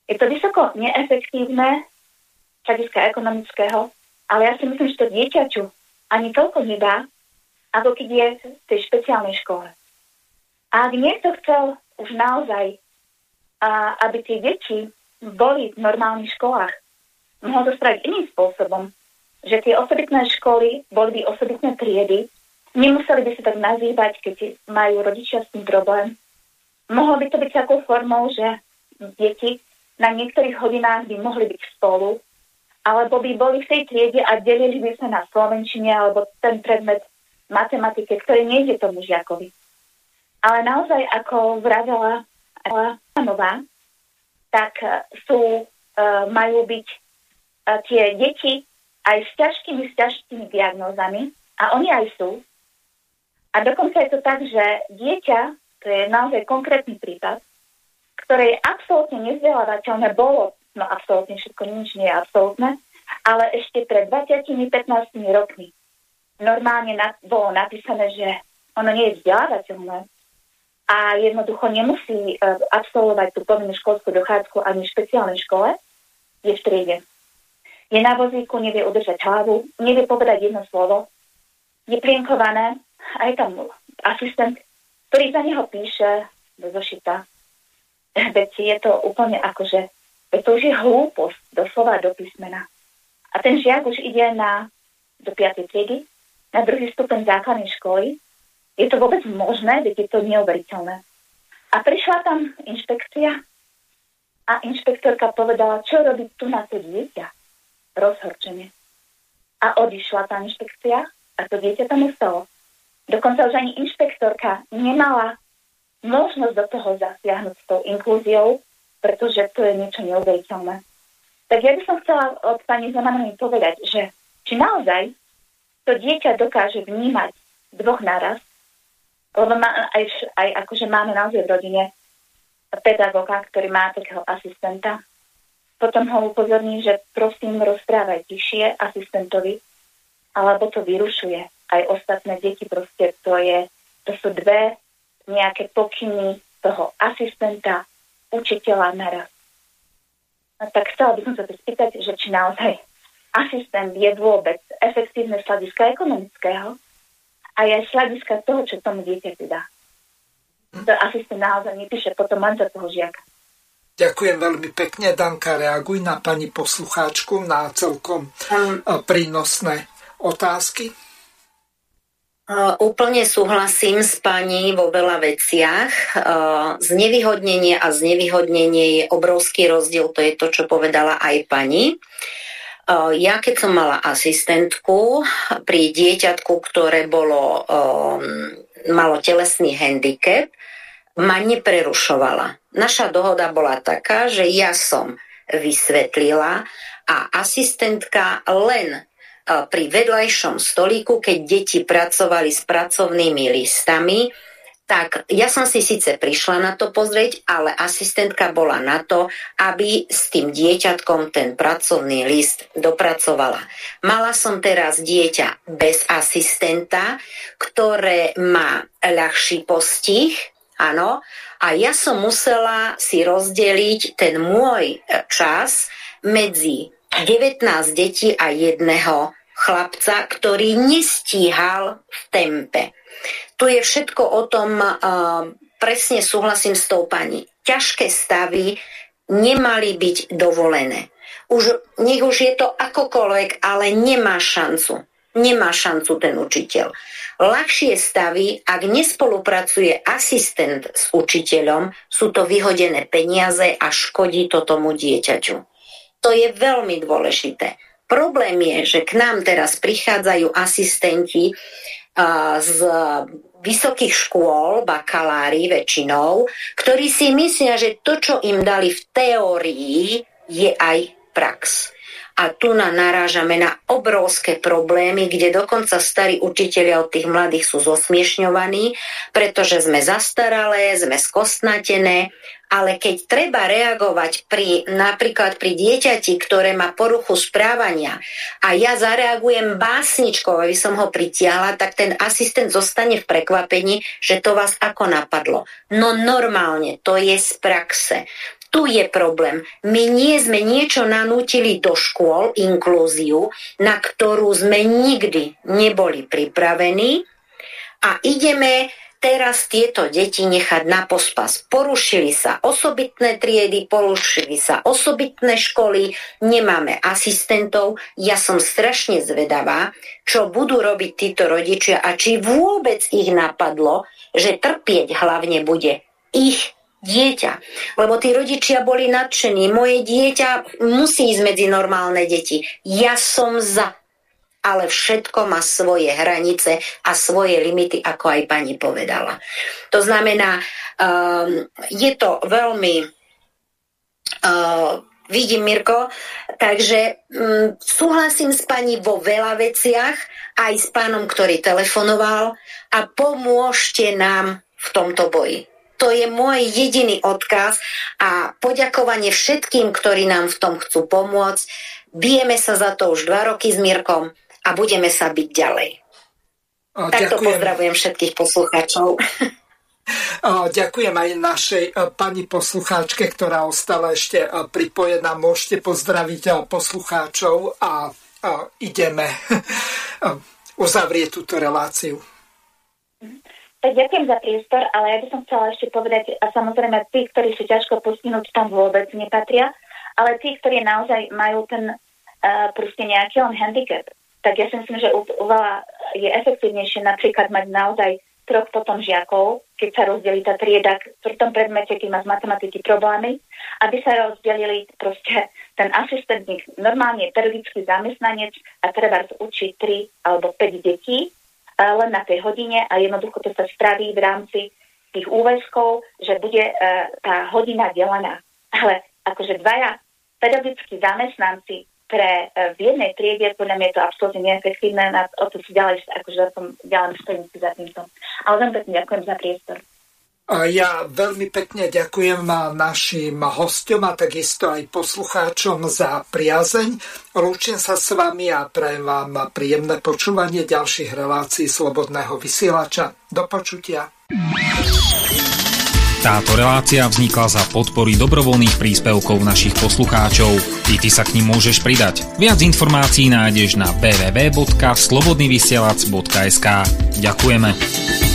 S5: Je to vysoko neefektívne z hľadiska ekonomického, ale ja si myslím, že to dieťaču ani toľko nedá, ako keď je v tej špeciálnej škole. A ak niekto chcel už naozaj, a aby tie deti boli v normálnych školách, mohol to spraviť iným spôsobom, že tie osobitné školy boli by osobitné triedy, nemuseli by sa tak nazývať, keď majú rodičia s tým problém. Mohlo by to byť takou formou, že deti na niektorých hodinách by mohli byť spolu, alebo by boli v tej triede a delili by sa na slovenčine alebo ten predmet matematike, ktorý nejde tomu žiakovi. Ale naozaj, ako vravela Nová, tak e, sú, e, majú byť e, tie deti aj s ťažkými, s ťažkými diagnózami a oni aj sú. A dokonca je to tak, že dieťa, to je naozaj konkrétny prípad, ktoré je absolútne nezdelávateľné, bolo, no absolútne všetko, nič nie je absolútne, ale ešte pred 20-15 rokmi normálne na, bolo napísané, že ono nie je vzdelávateľné a jednoducho nemusí uh, absolvovať tú povinnú školskú dochádzku ani v špeciálnej škole, je v triede. Je na vozíku, nevie udržať hlavu, nevie povedať jedno slovo, je plienkované a je tam asistent, ktorý za neho píše do zošita veci. Je to úplne akože, to už je hlúposť, doslova do písmena. A ten žiak už ide na, do 5. triedy, na druhý stupeň základnej školy. Je to vôbec možné, veď je to neuveriteľné. A prišla tam inšpekcia a inšpektorka povedala, čo robí tu na to dieťa. Rozhorčenie. A odišla tá inšpekcia a to dieťa tam ostalo. Dokonca už ani inšpektorka nemala možnosť do toho zasiahnuť s tou inklúziou, pretože to je niečo neuveriteľné. Tak ja by som chcela od pani Zemanovej povedať, že či naozaj to dieťa dokáže vnímať dvoch naraz, lebo má, aj, aj akože máme naozaj v rodine pedagóga, ktorý má takého asistenta. Potom ho upozorní, že prosím rozprávaj tišie asistentovi, alebo to vyrušuje. Aj ostatné deti proste to je, to sú dve nejaké pokyny toho asistenta, učiteľa naraz. No, tak chcela by som sa spýtať, že či naozaj asistent je vôbec efektívne z hľadiska ekonomického a aj z hľadiska toho, čo tomu dieťaťu dá. To asistent naozaj nepíše potom len za toho žiaka.
S1: Ďakujem veľmi pekne, Danka. Reaguj na pani poslucháčku na celkom mm. prínosné otázky.
S2: Uh, úplne súhlasím s pani vo veľa veciach. Uh, znevýhodnenie a znevýhodnenie je obrovský rozdiel, to je to, čo povedala aj pani. Uh, ja keď som mala asistentku pri dieťatku, ktoré bolo, um, malo telesný handicap, ma neprerušovala. Naša dohoda bola taká, že ja som vysvetlila a asistentka len pri vedľajšom stolíku, keď deti pracovali s pracovnými listami, tak ja som si síce prišla na to pozrieť, ale asistentka bola na to, aby s tým dieťatkom ten pracovný list dopracovala. Mala som teraz dieťa bez asistenta, ktoré má ľahší postih, áno, a ja som musela si rozdeliť ten môj čas medzi 19 detí a jedného chlapca, ktorý nestíhal v tempe. Tu je všetko o tom, uh, presne súhlasím s tou pani. Ťažké stavy nemali byť dovolené. Už, nech už je to akokoľvek, ale nemá šancu. Nemá šancu ten učiteľ. Ľahšie stavy, ak nespolupracuje asistent s učiteľom, sú to vyhodené peniaze a škodí to tomu dieťaťu. To je veľmi dôležité. Problém je, že k nám teraz prichádzajú asistenti z vysokých škôl, bakalári väčšinou, ktorí si myslia, že to, čo im dali v teórii, je aj prax. A tu na narážame na obrovské problémy, kde dokonca starí učiteľia od tých mladých sú zosmiešňovaní, pretože sme zastaralé, sme skostnatené ale keď treba reagovať pri, napríklad pri dieťati, ktoré má poruchu správania a ja zareagujem básničkou, aby som ho pritiahla, tak ten asistent zostane v prekvapení, že to vás ako napadlo. No normálne, to je z praxe. Tu je problém. My nie sme niečo nanútili do škôl, inklúziu, na ktorú sme nikdy neboli pripravení a ideme teraz tieto deti nechať na pospas. Porušili sa osobitné triedy, porušili sa osobitné školy, nemáme asistentov. Ja som strašne zvedavá, čo budú robiť títo rodičia a či vôbec ich napadlo, že trpieť hlavne bude ich dieťa. Lebo tí rodičia boli nadšení. Moje dieťa musí ísť medzi normálne deti. Ja som za ale všetko má svoje hranice a svoje limity, ako aj pani povedala. To znamená, um, je to veľmi... Uh, vidím, Mirko, takže um, súhlasím s pani vo veľa veciach, aj s pánom, ktorý telefonoval a pomôžte nám v tomto boji. To je môj jediný odkaz a poďakovanie všetkým, ktorí nám v tom chcú pomôcť. Bijeme sa za to už dva roky s Mirkom a budeme sa byť ďalej. O, Takto ďakujem. pozdravujem všetkých poslucháčov.
S1: Ďakujem aj našej pani poslucháčke, ktorá ostala ešte pripojená. Môžete pozdraviť poslucháčov a ideme uzavrieť túto reláciu.
S5: Tak ďakujem za priestor, ale ja by som chcela ešte povedať, a samozrejme tí, ktorí sú ťažko postihnúť, tam vôbec nepatria, ale tí, ktorí naozaj majú ten uh, proste nejaký len handicap, tak ja si myslím, že oveľa je efektívnejšie napríklad mať naozaj troch potom žiakov, keď sa rozdelí tá trieda v tom predmete, keď má z matematiky problémy, aby sa rozdelili proste ten asistentník, normálne pedagogický zamestnanec a treba učiť 3 alebo 5 detí len na tej hodine a jednoducho to sa spraví v rámci tých úväzkov, že bude uh, tá hodina delená. Ale akože dvaja pedagogickí zamestnanci pre uh, v jednej triede, podľa mňa je to absolútne neefektívne, na, o to si ďalej, akože o tom ďalej stojím za týmto. Ale veľmi pekne ďakujem za priestor.
S1: Ja veľmi pekne ďakujem našim hostom a takisto aj poslucháčom za priazeň. Lúčim sa s vami a prajem vám príjemné počúvanie ďalších relácií Slobodného vysielača. Do počutia.
S6: Táto relácia vznikla za podpory dobrovoľných príspevkov našich poslucháčov. I ty sa k ním môžeš pridať. Viac informácií nájdeš na www.slobodnyvysielac.sk Ďakujeme.